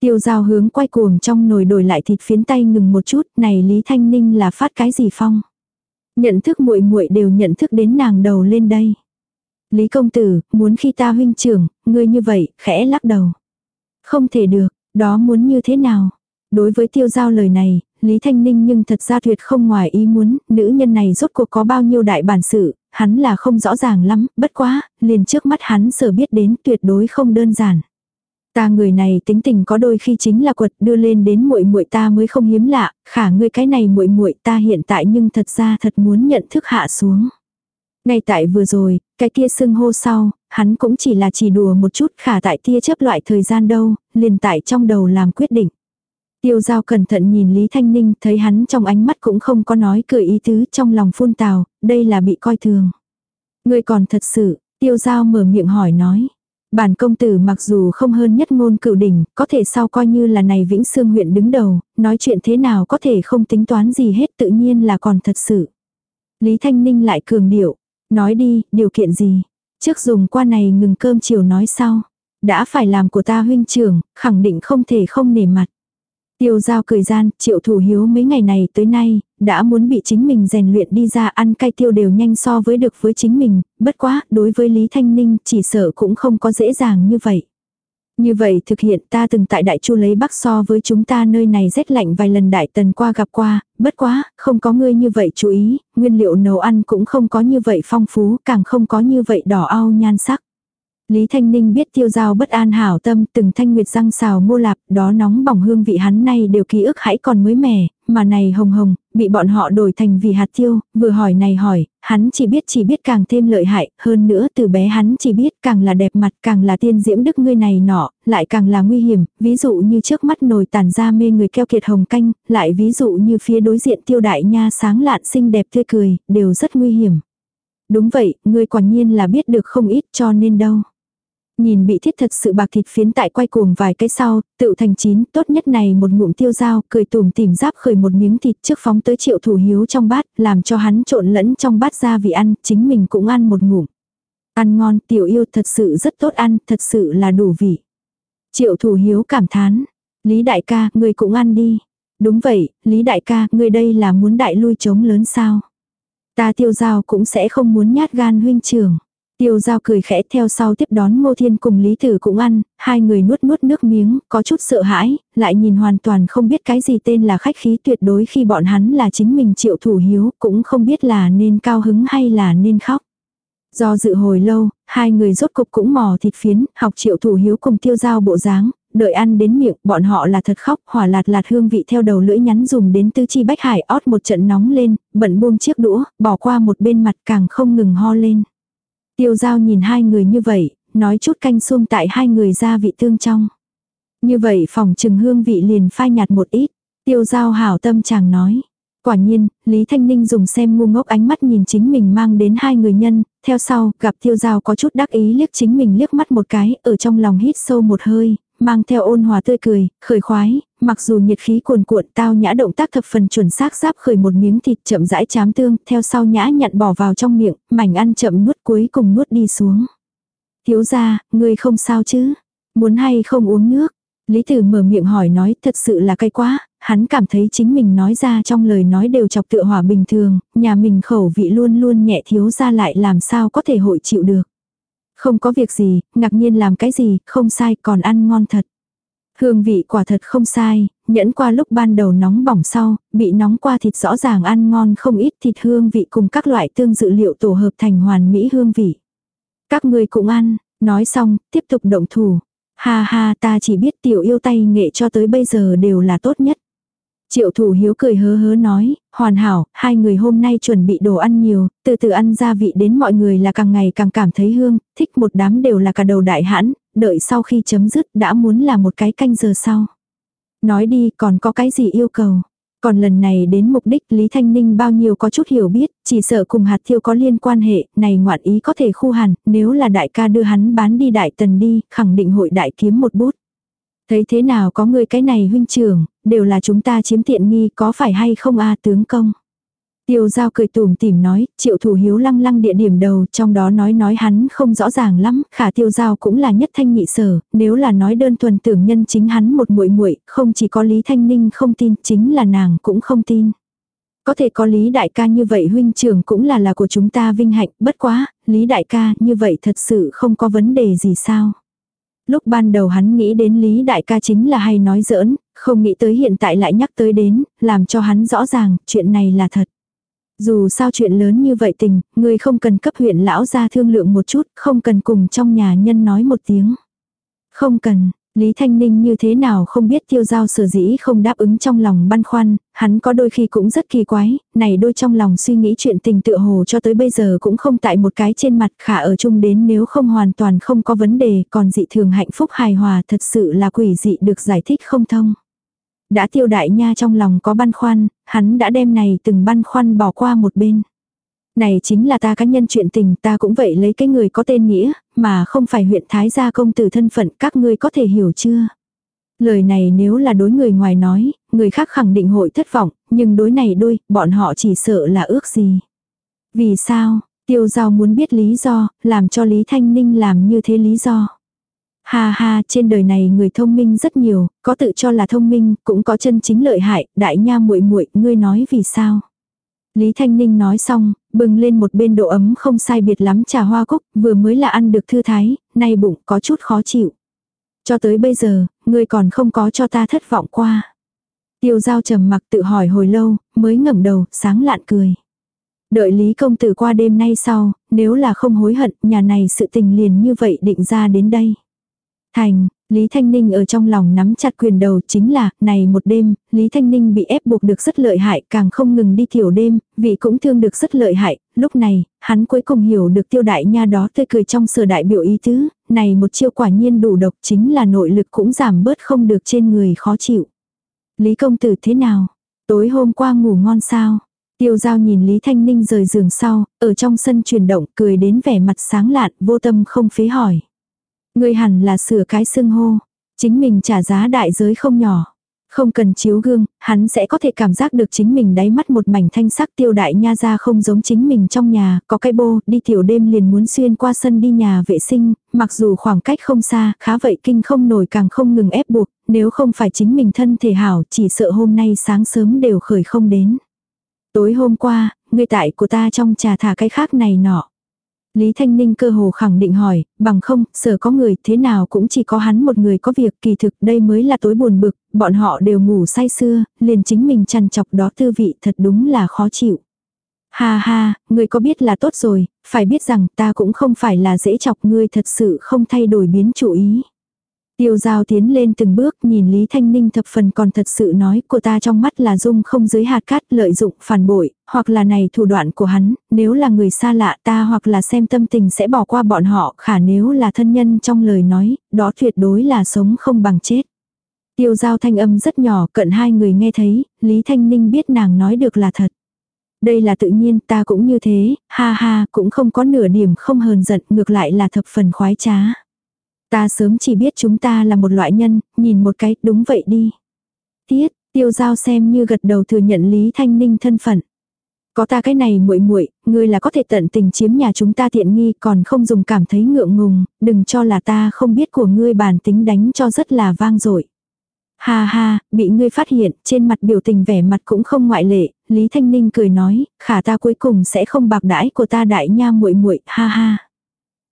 [SPEAKER 1] Tiêu giao hướng quay cuồng trong nồi đổi lại thịt phiến tay ngừng một chút, này Lý Thanh Ninh là phát cái gì phong. Nhận thức muội muội đều nhận thức đến nàng đầu lên đây. Lý công tử, muốn khi ta huynh trưởng, ngươi như vậy, khẽ lắc đầu. Không thể được, đó muốn như thế nào? Đối với tiêu giao lời này, Lý Thanh Ninh nhưng thật ra tuyệt không ngoài ý muốn, nữ nhân này rốt cuộc có bao nhiêu đại bản sự, hắn là không rõ ràng lắm, bất quá, liền trước mắt hắn sở biết đến tuyệt đối không đơn giản. Ta người này tính tình có đôi khi chính là quật đưa lên đến muội muội ta mới không hiếm lạ, khả ngươi cái này muội muội ta hiện tại nhưng thật ra thật muốn nhận thức hạ xuống. Ngay tại vừa rồi, cái kia sưng hô sau, hắn cũng chỉ là chỉ đùa một chút khả tại tia chấp loại thời gian đâu, liền tại trong đầu làm quyết định. Tiêu giao cẩn thận nhìn Lý Thanh Ninh thấy hắn trong ánh mắt cũng không có nói cười ý tứ trong lòng phun tào, đây là bị coi thường. Người còn thật sự, tiêu giao mở miệng hỏi nói. Bản công tử mặc dù không hơn nhất ngôn cựu đỉnh, có thể sau coi như là này Vĩnh Sương huyện đứng đầu, nói chuyện thế nào có thể không tính toán gì hết tự nhiên là còn thật sự. Lý Thanh Ninh lại cường điệu, nói đi, điều kiện gì? Trước dùng qua này ngừng cơm chiều nói sau. Đã phải làm của ta huynh trưởng, khẳng định không thể không nể mặt. Tiêu giao cười gian, triệu thủ hiếu mấy ngày này tới nay, đã muốn bị chính mình rèn luyện đi ra ăn cay tiêu đều nhanh so với được với chính mình, bất quá, đối với Lý Thanh Ninh chỉ sợ cũng không có dễ dàng như vậy. Như vậy thực hiện ta từng tại Đại Chu lấy Bắc so với chúng ta nơi này rét lạnh vài lần Đại Tần qua gặp qua, bất quá, không có ngươi như vậy chú ý, nguyên liệu nấu ăn cũng không có như vậy phong phú, càng không có như vậy đỏ ao nhan sắc. Lý Thanh Ninh biết tiêu giao bất an hảo tâm từng thanh nguyệt răng xào mô lạp đó nóng bỏng hương vị hắn này đều ký ức hãy còn mới mẻ, mà này hồng hồng, bị bọn họ đổi thành vì hạt tiêu, vừa hỏi này hỏi, hắn chỉ biết chỉ biết càng thêm lợi hại, hơn nữa từ bé hắn chỉ biết càng là đẹp mặt càng là tiên diễm đức ngươi này nọ, lại càng là nguy hiểm, ví dụ như trước mắt nồi tàn ra mê người keo kiệt hồng canh, lại ví dụ như phía đối diện tiêu đại nha sáng lạn xinh đẹp tươi cười, đều rất nguy hiểm. Đúng vậy, ngươi quả nhiên là biết được không ít cho nên đâu. Nhìn bị thiết thật sự bạc thịt phiến tại quay cuồng vài cái sau, tự thành chín, tốt nhất này một ngụm tiêu dao, cười tùm tìm giáp khởi một miếng thịt trước phóng tới triệu thủ hiếu trong bát, làm cho hắn trộn lẫn trong bát ra vị ăn, chính mình cũng ăn một ngụm. Ăn ngon, tiểu yêu thật sự rất tốt ăn, thật sự là đủ vị. Triệu thủ hiếu cảm thán. Lý đại ca, người cũng ăn đi. Đúng vậy, Lý đại ca, người đây là muốn đại lui chống lớn sao. Ta tiêu dao cũng sẽ không muốn nhát gan huynh trưởng. Tiêu giao cười khẽ theo sau tiếp đón Ngô Thiên cùng Lý Tử cũng ăn, hai người nuốt nuốt nước miếng, có chút sợ hãi, lại nhìn hoàn toàn không biết cái gì tên là khách khí tuyệt đối khi bọn hắn là chính mình triệu thủ hiếu, cũng không biết là nên cao hứng hay là nên khóc. Do dự hồi lâu, hai người rốt cục cũng mò thịt phiến, học triệu thủ hiếu cùng tiêu giao bộ dáng, đợi ăn đến miệng, bọn họ là thật khóc, hỏa lạt lạt hương vị theo đầu lưỡi nhắn dùng đến tư chi bách hải ót một trận nóng lên, bận buông chiếc đũa, bỏ qua một bên mặt càng không ngừng ho lên. Tiêu giao nhìn hai người như vậy, nói chút canh xuông tại hai người gia vị tương trong. Như vậy phòng trừng hương vị liền phai nhạt một ít. Tiêu giao hảo tâm chàng nói. Quả nhiên, Lý Thanh Ninh dùng xem ngu ngốc ánh mắt nhìn chính mình mang đến hai người nhân, theo sau, gặp tiêu giao có chút đắc ý liếc chính mình liếc mắt một cái, ở trong lòng hít sâu một hơi, mang theo ôn hòa tươi cười, khởi khoái, mặc dù nhiệt khí cuồn cuộn tao nhã động tác thập phần chuẩn xác giáp khởi một miếng thịt chậm rãi chám tương, theo sau nhã nhặn bỏ vào trong miệng, mảnh ăn chậm nuốt cuối cùng nuốt đi xuống. Thiếu ra, người không sao chứ? Muốn hay không uống nước? Lý Tử mở miệng hỏi nói thật sự là cay quá, hắn cảm thấy chính mình nói ra trong lời nói đều chọc tựa hỏa bình thường, nhà mình khẩu vị luôn luôn nhẹ thiếu ra lại làm sao có thể hội chịu được. Không có việc gì, ngạc nhiên làm cái gì, không sai, còn ăn ngon thật. Hương vị quả thật không sai, nhẫn qua lúc ban đầu nóng bỏng sau, bị nóng qua thịt rõ ràng ăn ngon không ít thịt hương vị cùng các loại tương dự liệu tổ hợp thành hoàn mỹ hương vị. Các người cũng ăn, nói xong, tiếp tục động thủ. Ha ha ta chỉ biết tiểu yêu tay nghệ cho tới bây giờ đều là tốt nhất. Triệu thủ hiếu cười hớ hớ nói, hoàn hảo, hai người hôm nay chuẩn bị đồ ăn nhiều, từ từ ăn gia vị đến mọi người là càng ngày càng cảm thấy hương, thích một đám đều là cả đầu đại hãn, đợi sau khi chấm dứt đã muốn là một cái canh giờ sau. Nói đi còn có cái gì yêu cầu. Còn lần này đến mục đích Lý Thanh Ninh bao nhiêu có chút hiểu biết, chỉ sợ cùng hạt thiêu có liên quan hệ, này ngoạn ý có thể khu hẳn, nếu là đại ca đưa hắn bán đi đại tần đi, khẳng định hội đại kiếm một bút. Thấy thế nào có người cái này huynh trưởng, đều là chúng ta chiếm tiện nghi có phải hay không a tướng công. Tiêu giao cười tùm tìm nói, triệu thủ hiếu lăng lăng địa điểm đầu, trong đó nói nói hắn không rõ ràng lắm, khả tiêu giao cũng là nhất thanh nhị sở, nếu là nói đơn thuần tưởng nhân chính hắn một muội muội không chỉ có Lý Thanh Ninh không tin, chính là nàng cũng không tin. Có thể có Lý Đại ca như vậy huynh trưởng cũng là là của chúng ta vinh hạnh, bất quá, Lý Đại ca như vậy thật sự không có vấn đề gì sao. Lúc ban đầu hắn nghĩ đến Lý Đại ca chính là hay nói giỡn, không nghĩ tới hiện tại lại nhắc tới đến, làm cho hắn rõ ràng, chuyện này là thật. Dù sao chuyện lớn như vậy tình, người không cần cấp huyện lão ra thương lượng một chút, không cần cùng trong nhà nhân nói một tiếng. Không cần, Lý Thanh Ninh như thế nào không biết tiêu giao sở dĩ không đáp ứng trong lòng băn khoăn, hắn có đôi khi cũng rất kỳ quái, này đôi trong lòng suy nghĩ chuyện tình tựa hồ cho tới bây giờ cũng không tại một cái trên mặt khả ở chung đến nếu không hoàn toàn không có vấn đề còn dị thường hạnh phúc hài hòa thật sự là quỷ dị được giải thích không thông. Đã tiêu đại nha trong lòng có băn khoăn, hắn đã đem này từng băn khoăn bỏ qua một bên. Này chính là ta cá nhân chuyện tình ta cũng vậy lấy cái người có tên nghĩa, mà không phải huyện Thái gia công tử thân phận các ngươi có thể hiểu chưa? Lời này nếu là đối người ngoài nói, người khác khẳng định hội thất vọng, nhưng đối này đôi, bọn họ chỉ sợ là ước gì. Vì sao, tiêu giao muốn biết lý do, làm cho Lý Thanh Ninh làm như thế lý do. Ha ha, trên đời này người thông minh rất nhiều, có tự cho là thông minh, cũng có chân chính lợi hại, đại nha muội muội, ngươi nói vì sao? Lý Thanh Ninh nói xong, bừng lên một bên độ ấm không sai biệt lắm trà hoa cúc, vừa mới là ăn được thư thái, nay bụng có chút khó chịu. Cho tới bây giờ, ngươi còn không có cho ta thất vọng qua. Tiêu giao trầm mặc tự hỏi hồi lâu, mới ngẩng đầu, sáng lạn cười. Đợi Lý công tử qua đêm nay sau, nếu là không hối hận, nhà này sự tình liền như vậy định ra đến đây. Thành, Lý Thanh Ninh ở trong lòng nắm chặt quyền đầu chính là, này một đêm, Lý Thanh Ninh bị ép buộc được rất lợi hại, càng không ngừng đi tiểu đêm, vị cũng thương được rất lợi hại, lúc này, hắn cuối cùng hiểu được tiêu đại nha đó tươi cười trong sở đại biểu ý tứ, này một chiêu quả nhiên đủ độc chính là nội lực cũng giảm bớt không được trên người khó chịu. Lý công tử thế nào? Tối hôm qua ngủ ngon sao? Tiêu giao nhìn Lý Thanh Ninh rời giường sau, ở trong sân chuyển động cười đến vẻ mặt sáng lạn, vô tâm không phế hỏi. Ngươi hẳn là sửa cái xưng hô. Chính mình trả giá đại giới không nhỏ. Không cần chiếu gương, hắn sẽ có thể cảm giác được chính mình đáy mắt một mảnh thanh sắc tiêu đại nha ra không giống chính mình trong nhà, có cái bô, đi tiểu đêm liền muốn xuyên qua sân đi nhà vệ sinh, mặc dù khoảng cách không xa, khá vậy kinh không nổi càng không ngừng ép buộc, nếu không phải chính mình thân thể hảo, chỉ sợ hôm nay sáng sớm đều khởi không đến. Tối hôm qua, người tại của ta trong trà thả cái khác này nọ. Lý Thanh Ninh cơ hồ khẳng định hỏi, bằng không, sở có người thế nào cũng chỉ có hắn một người có việc kỳ thực đây mới là tối buồn bực, bọn họ đều ngủ say xưa, liền chính mình chăn chọc đó tư vị thật đúng là khó chịu. Ha ha, ngươi có biết là tốt rồi, phải biết rằng ta cũng không phải là dễ chọc ngươi thật sự không thay đổi biến chủ ý. Tiêu giao tiến lên từng bước nhìn Lý Thanh Ninh thập phần còn thật sự nói của ta trong mắt là dung không dưới hạt cát lợi dụng phản bội, hoặc là này thủ đoạn của hắn, nếu là người xa lạ ta hoặc là xem tâm tình sẽ bỏ qua bọn họ, khả nếu là thân nhân trong lời nói, đó tuyệt đối là sống không bằng chết. Tiêu giao thanh âm rất nhỏ cận hai người nghe thấy, Lý Thanh Ninh biết nàng nói được là thật. Đây là tự nhiên ta cũng như thế, ha ha, cũng không có nửa điểm không hờn giận ngược lại là thập phần khoái trá. Ta sớm chỉ biết chúng ta là một loại nhân, nhìn một cái, đúng vậy đi. Tiết, tiêu giao xem như gật đầu thừa nhận Lý Thanh Ninh thân phận. Có ta cái này muội muội, ngươi là có thể tận tình chiếm nhà chúng ta tiện nghi còn không dùng cảm thấy ngượng ngùng, đừng cho là ta không biết của ngươi bản tính đánh cho rất là vang dội. Ha ha, bị ngươi phát hiện, trên mặt biểu tình vẻ mặt cũng không ngoại lệ, Lý Thanh Ninh cười nói, khả ta cuối cùng sẽ không bạc đãi của ta đại nha muội muội, ha ha.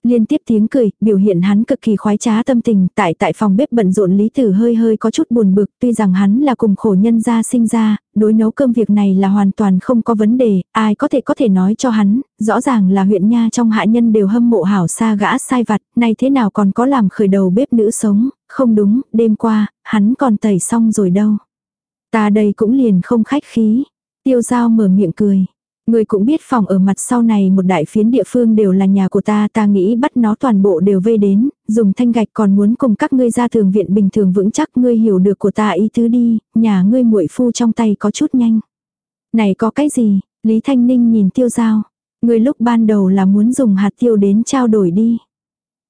[SPEAKER 1] Liên tiếp tiếng cười, biểu hiện hắn cực kỳ khoái trá tâm tình, tại tại phòng bếp bận rộn Lý Tử hơi hơi có chút buồn bực, tuy rằng hắn là cùng khổ nhân gia sinh ra, đối nấu cơm việc này là hoàn toàn không có vấn đề, ai có thể có thể nói cho hắn, rõ ràng là huyện nha trong hạ nhân đều hâm mộ hảo xa gã sai vặt, này thế nào còn có làm khởi đầu bếp nữ sống, không đúng, đêm qua, hắn còn tẩy xong rồi đâu. Ta đây cũng liền không khách khí. Tiêu giao mở miệng cười. Người cũng biết phòng ở mặt sau này một đại phiến địa phương đều là nhà của ta, ta nghĩ bắt nó toàn bộ đều vây đến, dùng thanh gạch còn muốn cùng các ngươi ra thường viện bình thường vững chắc ngươi hiểu được của ta ý tứ đi, nhà ngươi muội phu trong tay có chút nhanh. Này có cái gì? Lý Thanh Ninh nhìn tiêu giao. Ngươi lúc ban đầu là muốn dùng hạt tiêu đến trao đổi đi.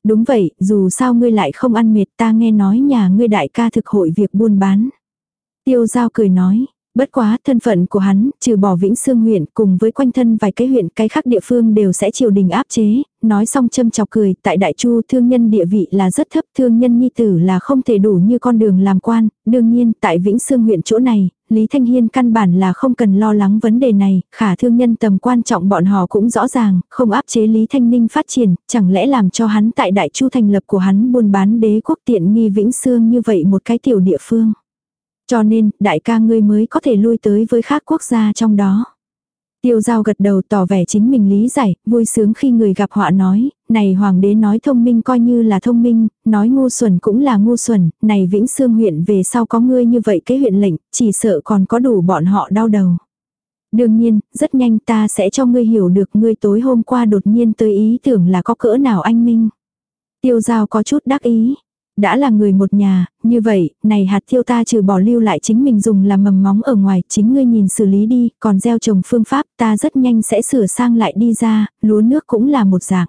[SPEAKER 1] Đúng vậy, dù sao ngươi lại không ăn mệt ta nghe nói nhà ngươi đại ca thực hội việc buôn bán. Tiêu giao cười nói, Bất quá thân phận của hắn, trừ bỏ Vĩnh Sương huyện cùng với quanh thân vài cái huyện cái khác địa phương đều sẽ triều đình áp chế, nói xong châm chọc cười, tại Đại Chu thương nhân địa vị là rất thấp, thương nhân nhi tử là không thể đủ như con đường làm quan, đương nhiên tại Vĩnh Sương huyện chỗ này, Lý Thanh Hiên căn bản là không cần lo lắng vấn đề này, khả thương nhân tầm quan trọng bọn họ cũng rõ ràng, không áp chế Lý Thanh Ninh phát triển, chẳng lẽ làm cho hắn tại Đại Chu thành lập của hắn buôn bán đế quốc tiện nghi Vĩnh Sương như vậy một cái tiểu địa phương. Cho nên, đại ca ngươi mới có thể lui tới với khác quốc gia trong đó. Tiêu giao gật đầu tỏ vẻ chính mình lý giải, vui sướng khi người gặp họa nói, này hoàng đế nói thông minh coi như là thông minh, nói ngu xuẩn cũng là ngu xuẩn, này vĩnh xương huyện về sau có ngươi như vậy cái huyện lệnh, chỉ sợ còn có đủ bọn họ đau đầu. Đương nhiên, rất nhanh ta sẽ cho ngươi hiểu được ngươi tối hôm qua đột nhiên tới ý tưởng là có cỡ nào anh minh. Tiêu giao có chút đắc ý. Đã là người một nhà, như vậy, này hạt tiêu ta trừ bỏ lưu lại chính mình dùng làm mầm móng ở ngoài, chính ngươi nhìn xử lý đi, còn gieo trồng phương pháp ta rất nhanh sẽ sửa sang lại đi ra, lúa nước cũng là một dạng.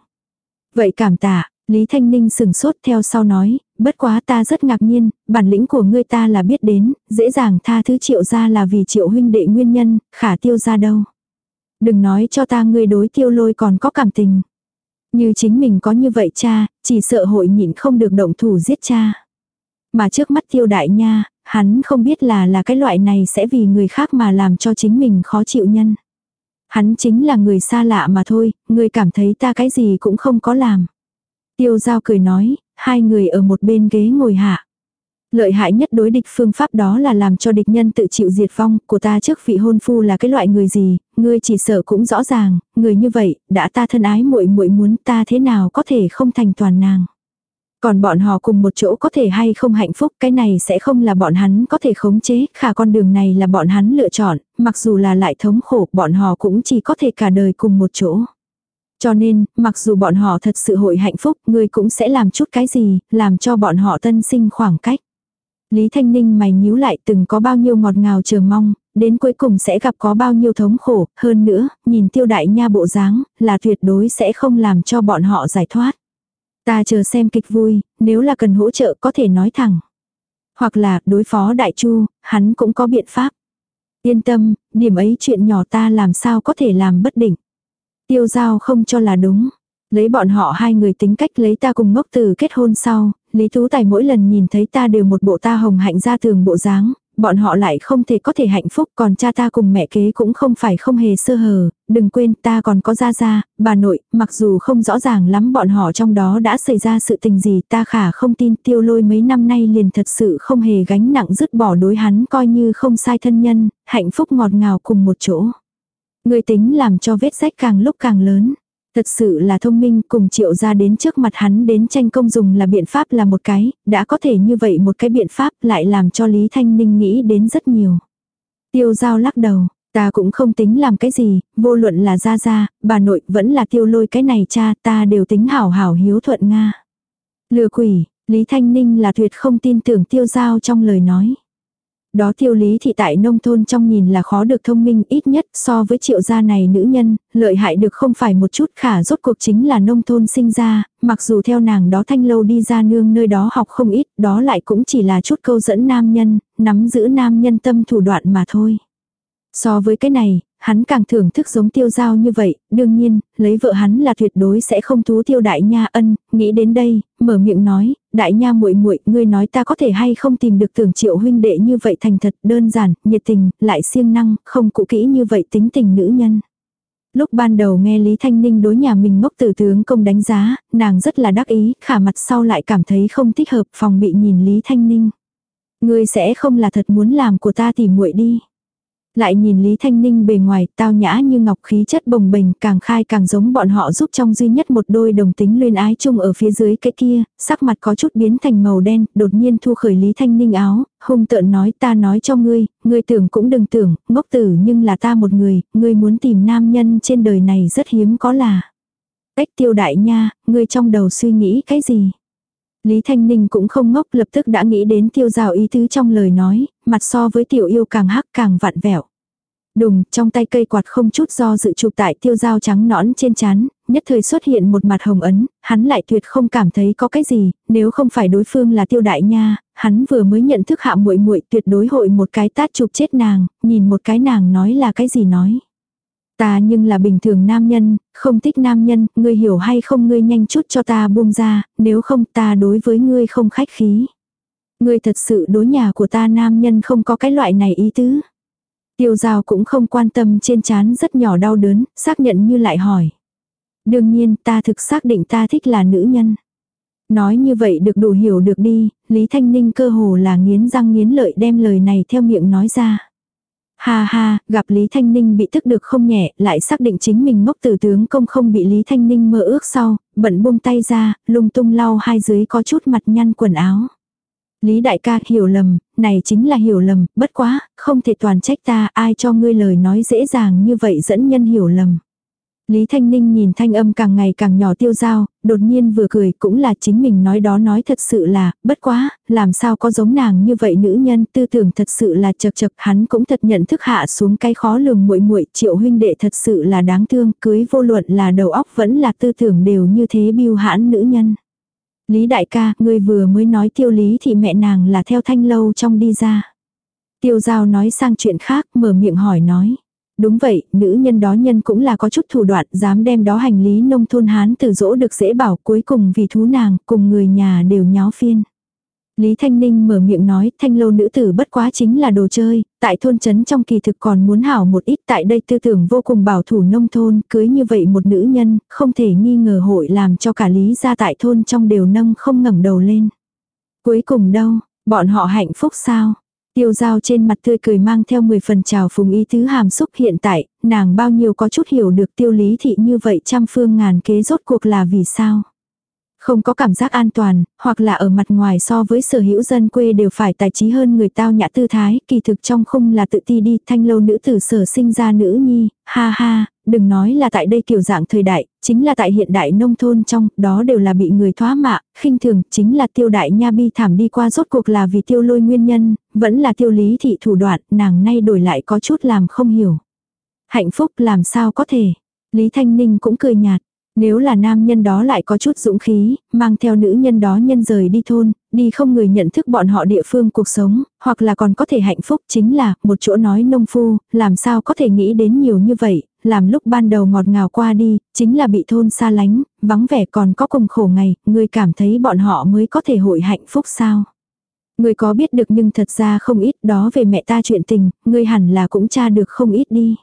[SPEAKER 1] Vậy cảm tạ, Lý Thanh Ninh sừng sốt theo sau nói, bất quá ta rất ngạc nhiên, bản lĩnh của ngươi ta là biết đến, dễ dàng tha thứ triệu ra là vì triệu huynh đệ nguyên nhân, khả tiêu ra đâu. Đừng nói cho ta ngươi đối tiêu lôi còn có cảm tình. Như chính mình có như vậy cha, chỉ sợ hội nhịn không được động thủ giết cha. Mà trước mắt tiêu đại nha, hắn không biết là là cái loại này sẽ vì người khác mà làm cho chính mình khó chịu nhân. Hắn chính là người xa lạ mà thôi, người cảm thấy ta cái gì cũng không có làm. Tiêu giao cười nói, hai người ở một bên ghế ngồi hạ. Lợi hại nhất đối địch phương pháp đó là làm cho địch nhân tự chịu diệt vong, của ta trước vị hôn phu là cái loại người gì, ngươi chỉ sợ cũng rõ ràng, người như vậy, đã ta thân ái muội muội muốn ta thế nào có thể không thành toàn nàng. Còn bọn họ cùng một chỗ có thể hay không hạnh phúc, cái này sẽ không là bọn hắn có thể khống chế, khả con đường này là bọn hắn lựa chọn, mặc dù là lại thống khổ, bọn họ cũng chỉ có thể cả đời cùng một chỗ. Cho nên, mặc dù bọn họ thật sự hội hạnh phúc, ngươi cũng sẽ làm chút cái gì, làm cho bọn họ tân sinh khoảng cách. Lý Thanh Ninh mày nhíu lại từng có bao nhiêu ngọt ngào chờ mong, đến cuối cùng sẽ gặp có bao nhiêu thống khổ, hơn nữa, nhìn tiêu đại nha bộ dáng, là tuyệt đối sẽ không làm cho bọn họ giải thoát. Ta chờ xem kịch vui, nếu là cần hỗ trợ có thể nói thẳng. Hoặc là đối phó đại chu, hắn cũng có biện pháp. Yên tâm, điểm ấy chuyện nhỏ ta làm sao có thể làm bất định. Tiêu giao không cho là đúng. Lấy bọn họ hai người tính cách lấy ta cùng ngốc từ kết hôn sau, Lý Tú Tài mỗi lần nhìn thấy ta đều một bộ ta hồng hạnh ra thường bộ dáng, bọn họ lại không thể có thể hạnh phúc còn cha ta cùng mẹ kế cũng không phải không hề sơ hờ, đừng quên ta còn có gia gia, bà nội, mặc dù không rõ ràng lắm bọn họ trong đó đã xảy ra sự tình gì ta khả không tin tiêu lôi mấy năm nay liền thật sự không hề gánh nặng dứt bỏ đối hắn coi như không sai thân nhân, hạnh phúc ngọt ngào cùng một chỗ. Người tính làm cho vết rách càng lúc càng lớn. Thật sự là thông minh cùng triệu ra đến trước mặt hắn đến tranh công dùng là biện pháp là một cái, đã có thể như vậy một cái biện pháp lại làm cho Lý Thanh Ninh nghĩ đến rất nhiều. Tiêu giao lắc đầu, ta cũng không tính làm cái gì, vô luận là ra ra, bà nội vẫn là tiêu lôi cái này cha ta đều tính hảo hảo hiếu thuận Nga. Lừa quỷ, Lý Thanh Ninh là tuyệt không tin tưởng tiêu giao trong lời nói. Đó tiêu lý thị tại nông thôn trong nhìn là khó được thông minh ít nhất so với triệu gia này nữ nhân, lợi hại được không phải một chút khả rốt cuộc chính là nông thôn sinh ra, mặc dù theo nàng đó thanh lâu đi ra nương nơi đó học không ít, đó lại cũng chỉ là chút câu dẫn nam nhân, nắm giữ nam nhân tâm thủ đoạn mà thôi. So với cái này, hắn càng thưởng thức giống tiêu giao như vậy, đương nhiên, lấy vợ hắn là tuyệt đối sẽ không thú tiêu đại nha ân, nghĩ đến đây, mở miệng nói, đại nha muội muội ngươi nói ta có thể hay không tìm được tưởng triệu huynh đệ như vậy thành thật, đơn giản, nhiệt tình, lại siêng năng, không cụ kỹ như vậy tính tình nữ nhân. Lúc ban đầu nghe Lý Thanh Ninh đối nhà mình ngốc tử tướng công đánh giá, nàng rất là đắc ý, khả mặt sau lại cảm thấy không thích hợp phòng bị nhìn Lý Thanh Ninh. Ngươi sẽ không là thật muốn làm của ta thì muội đi. Lại nhìn Lý Thanh Ninh bề ngoài tao nhã như ngọc khí chất bồng bềnh càng khai càng giống bọn họ giúp trong duy nhất một đôi đồng tính luyên ái chung ở phía dưới cái kia, sắc mặt có chút biến thành màu đen, đột nhiên thu khởi Lý Thanh Ninh áo, hung tợn nói ta nói cho ngươi, ngươi tưởng cũng đừng tưởng, ngốc tử nhưng là ta một người, ngươi muốn tìm nam nhân trên đời này rất hiếm có là. Cách tiêu đại nha, ngươi trong đầu suy nghĩ cái gì? Lý Thanh Ninh cũng không ngốc lập tức đã nghĩ đến tiêu rào ý tứ trong lời nói, mặt so với tiểu yêu càng hắc càng vặn vẹo. Đùng, trong tay cây quạt không chút do dự chụp tại tiêu dao trắng nõn trên chán, nhất thời xuất hiện một mặt hồng ấn, hắn lại tuyệt không cảm thấy có cái gì, nếu không phải đối phương là tiêu đại nha, hắn vừa mới nhận thức hạ muội muội tuyệt đối hội một cái tát chụp chết nàng, nhìn một cái nàng nói là cái gì nói. Ta nhưng là bình thường nam nhân, không thích nam nhân, ngươi hiểu hay không ngươi nhanh chút cho ta buông ra, nếu không ta đối với ngươi không khách khí. Ngươi thật sự đối nhà của ta nam nhân không có cái loại này ý tứ. Tiêu giao cũng không quan tâm trên chán rất nhỏ đau đớn, xác nhận như lại hỏi. Đương nhiên ta thực xác định ta thích là nữ nhân. Nói như vậy được đủ hiểu được đi, Lý Thanh Ninh cơ hồ là nghiến răng nghiến lợi đem lời này theo miệng nói ra. Ha ha, gặp Lý Thanh Ninh bị tức được không nhẹ, lại xác định chính mình ngốc tử tướng công không bị Lý Thanh Ninh mơ ước sau, bận buông tay ra, lung tung lau hai dưới có chút mặt nhăn quần áo. Lý đại ca hiểu lầm, này chính là hiểu lầm, bất quá, không thể toàn trách ta, ai cho ngươi lời nói dễ dàng như vậy dẫn nhân hiểu lầm. Lý Thanh Ninh nhìn thanh âm càng ngày càng nhỏ tiêu dao đột nhiên vừa cười cũng là chính mình nói đó nói thật sự là, bất quá, làm sao có giống nàng như vậy nữ nhân tư tưởng thật sự là chật chật hắn cũng thật nhận thức hạ xuống cái khó lường muội muội triệu huynh đệ thật sự là đáng thương, cưới vô luận là đầu óc vẫn là tư tưởng đều như thế biêu hãn nữ nhân. Lý đại ca, ngươi vừa mới nói tiêu lý thì mẹ nàng là theo thanh lâu trong đi ra. Tiêu giao nói sang chuyện khác, mở miệng hỏi nói. Đúng vậy, nữ nhân đó nhân cũng là có chút thủ đoạn, dám đem đó hành lý nông thôn hán từ dỗ được dễ bảo cuối cùng vì thú nàng, cùng người nhà đều nháo phiên. Lý Thanh Ninh mở miệng nói, thanh lâu nữ tử bất quá chính là đồ chơi, tại thôn trấn trong kỳ thực còn muốn hảo một ít tại đây tư tưởng vô cùng bảo thủ nông thôn, cưới như vậy một nữ nhân, không thể nghi ngờ hội làm cho cả lý gia tại thôn trong đều nâng không ngẩng đầu lên. Cuối cùng đâu, bọn họ hạnh phúc sao? Tiêu giao trên mặt tươi cười mang theo 10 phần trào phùng ý tứ hàm xúc hiện tại, nàng bao nhiêu có chút hiểu được tiêu lý thị như vậy trăm phương ngàn kế rốt cuộc là vì sao. Không có cảm giác an toàn, hoặc là ở mặt ngoài so với sở hữu dân quê đều phải tài trí hơn người tao nhã tư thái, kỳ thực trong không là tự ti đi, thanh lâu nữ tử sở sinh ra nữ nhi, ha ha, đừng nói là tại đây kiểu dạng thời đại, chính là tại hiện đại nông thôn trong, đó đều là bị người thoá mạ, khinh thường, chính là tiêu đại nha bi thảm đi qua rốt cuộc là vì tiêu lôi nguyên nhân, vẫn là tiêu lý thị thủ đoạn, nàng nay đổi lại có chút làm không hiểu. Hạnh phúc làm sao có thể. Lý Thanh Ninh cũng cười nhạt. Nếu là nam nhân đó lại có chút dũng khí, mang theo nữ nhân đó nhân rời đi thôn, đi không người nhận thức bọn họ địa phương cuộc sống, hoặc là còn có thể hạnh phúc chính là một chỗ nói nông phu, làm sao có thể nghĩ đến nhiều như vậy, làm lúc ban đầu ngọt ngào qua đi, chính là bị thôn xa lánh, vắng vẻ còn có cùng khổ ngày, người cảm thấy bọn họ mới có thể hội hạnh phúc sao. Người có biết được nhưng thật ra không ít đó về mẹ ta chuyện tình, người hẳn là cũng tra được không ít đi.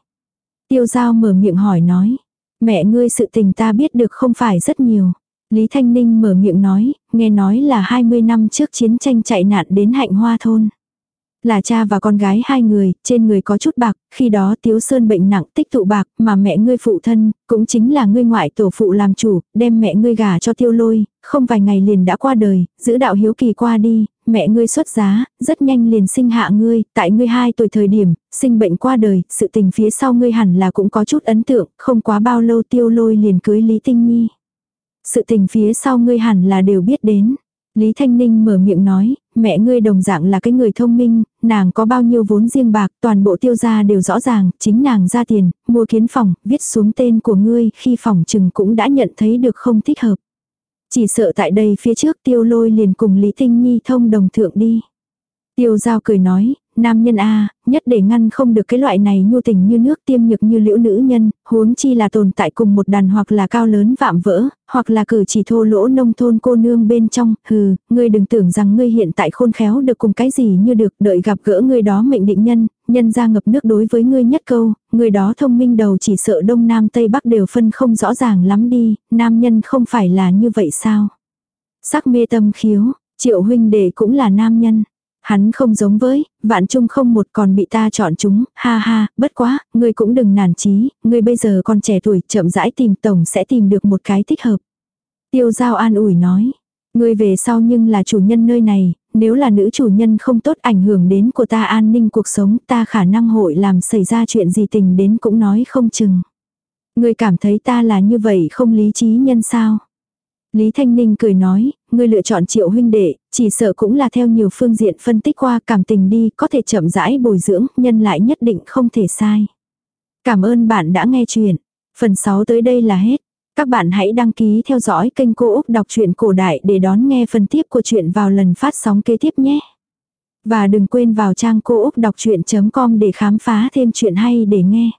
[SPEAKER 1] Tiêu giao mở miệng hỏi nói. Mẹ ngươi sự tình ta biết được không phải rất nhiều. Lý Thanh Ninh mở miệng nói, nghe nói là 20 năm trước chiến tranh chạy nạn đến hạnh hoa thôn. Là cha và con gái hai người, trên người có chút bạc, khi đó Tiếu Sơn bệnh nặng tích tụ bạc, mà mẹ ngươi phụ thân, cũng chính là ngươi ngoại tổ phụ làm chủ, đem mẹ ngươi gả cho tiêu lôi, không vài ngày liền đã qua đời, giữ đạo hiếu kỳ qua đi, mẹ ngươi xuất giá, rất nhanh liền sinh hạ ngươi, tại ngươi hai tuổi thời điểm, sinh bệnh qua đời, sự tình phía sau ngươi hẳn là cũng có chút ấn tượng, không quá bao lâu tiêu lôi liền cưới Lý Tinh Nhi. Sự tình phía sau ngươi hẳn là đều biết đến. Lý Thanh Ninh mở miệng nói, mẹ ngươi đồng dạng là cái người thông minh, nàng có bao nhiêu vốn riêng bạc, toàn bộ tiêu gia đều rõ ràng, chính nàng ra tiền, mua kiến phòng, viết xuống tên của ngươi, khi phòng chừng cũng đã nhận thấy được không thích hợp. Chỉ sợ tại đây phía trước tiêu lôi liền cùng Lý Tinh Nhi thông đồng thượng đi. Tiêu giao cười nói, nam nhân A, nhất để ngăn không được cái loại này nhu tình như nước tiêm nhược như liễu nữ nhân, huống chi là tồn tại cùng một đàn hoặc là cao lớn vạm vỡ, hoặc là cử chỉ thô lỗ nông thôn cô nương bên trong, hừ, ngươi đừng tưởng rằng ngươi hiện tại khôn khéo được cùng cái gì như được, đợi gặp gỡ ngươi đó mệnh định nhân, nhân ra ngập nước đối với ngươi nhất câu, người đó thông minh đầu chỉ sợ đông nam tây bắc đều phân không rõ ràng lắm đi, nam nhân không phải là như vậy sao? Sắc mê tâm khiếu, triệu huynh đệ cũng là nam nhân. Hắn không giống với, vạn chung không một còn bị ta chọn chúng, ha ha, bất quá, ngươi cũng đừng nản chí, ngươi bây giờ còn trẻ tuổi, chậm rãi tìm tổng sẽ tìm được một cái thích hợp. Tiêu giao an ủi nói, ngươi về sau nhưng là chủ nhân nơi này, nếu là nữ chủ nhân không tốt ảnh hưởng đến của ta an ninh cuộc sống, ta khả năng hội làm xảy ra chuyện gì tình đến cũng nói không chừng. Ngươi cảm thấy ta là như vậy không lý trí nhân sao? Lý Thanh Ninh cười nói, ngươi lựa chọn triệu huynh đệ, chỉ sợ cũng là theo nhiều phương diện phân tích qua cảm tình đi, có thể chậm rãi bồi dưỡng, nhân lại nhất định không thể sai. Cảm ơn bạn đã nghe chuyện. Phần 6 tới đây là hết. Các bạn hãy đăng ký theo dõi kênh Cô Úc Đọc truyện Cổ Đại để đón nghe phần tiếp của chuyện vào lần phát sóng kế tiếp nhé. Và đừng quên vào trang cô úc đọc chuyện.com để khám phá thêm chuyện hay để nghe.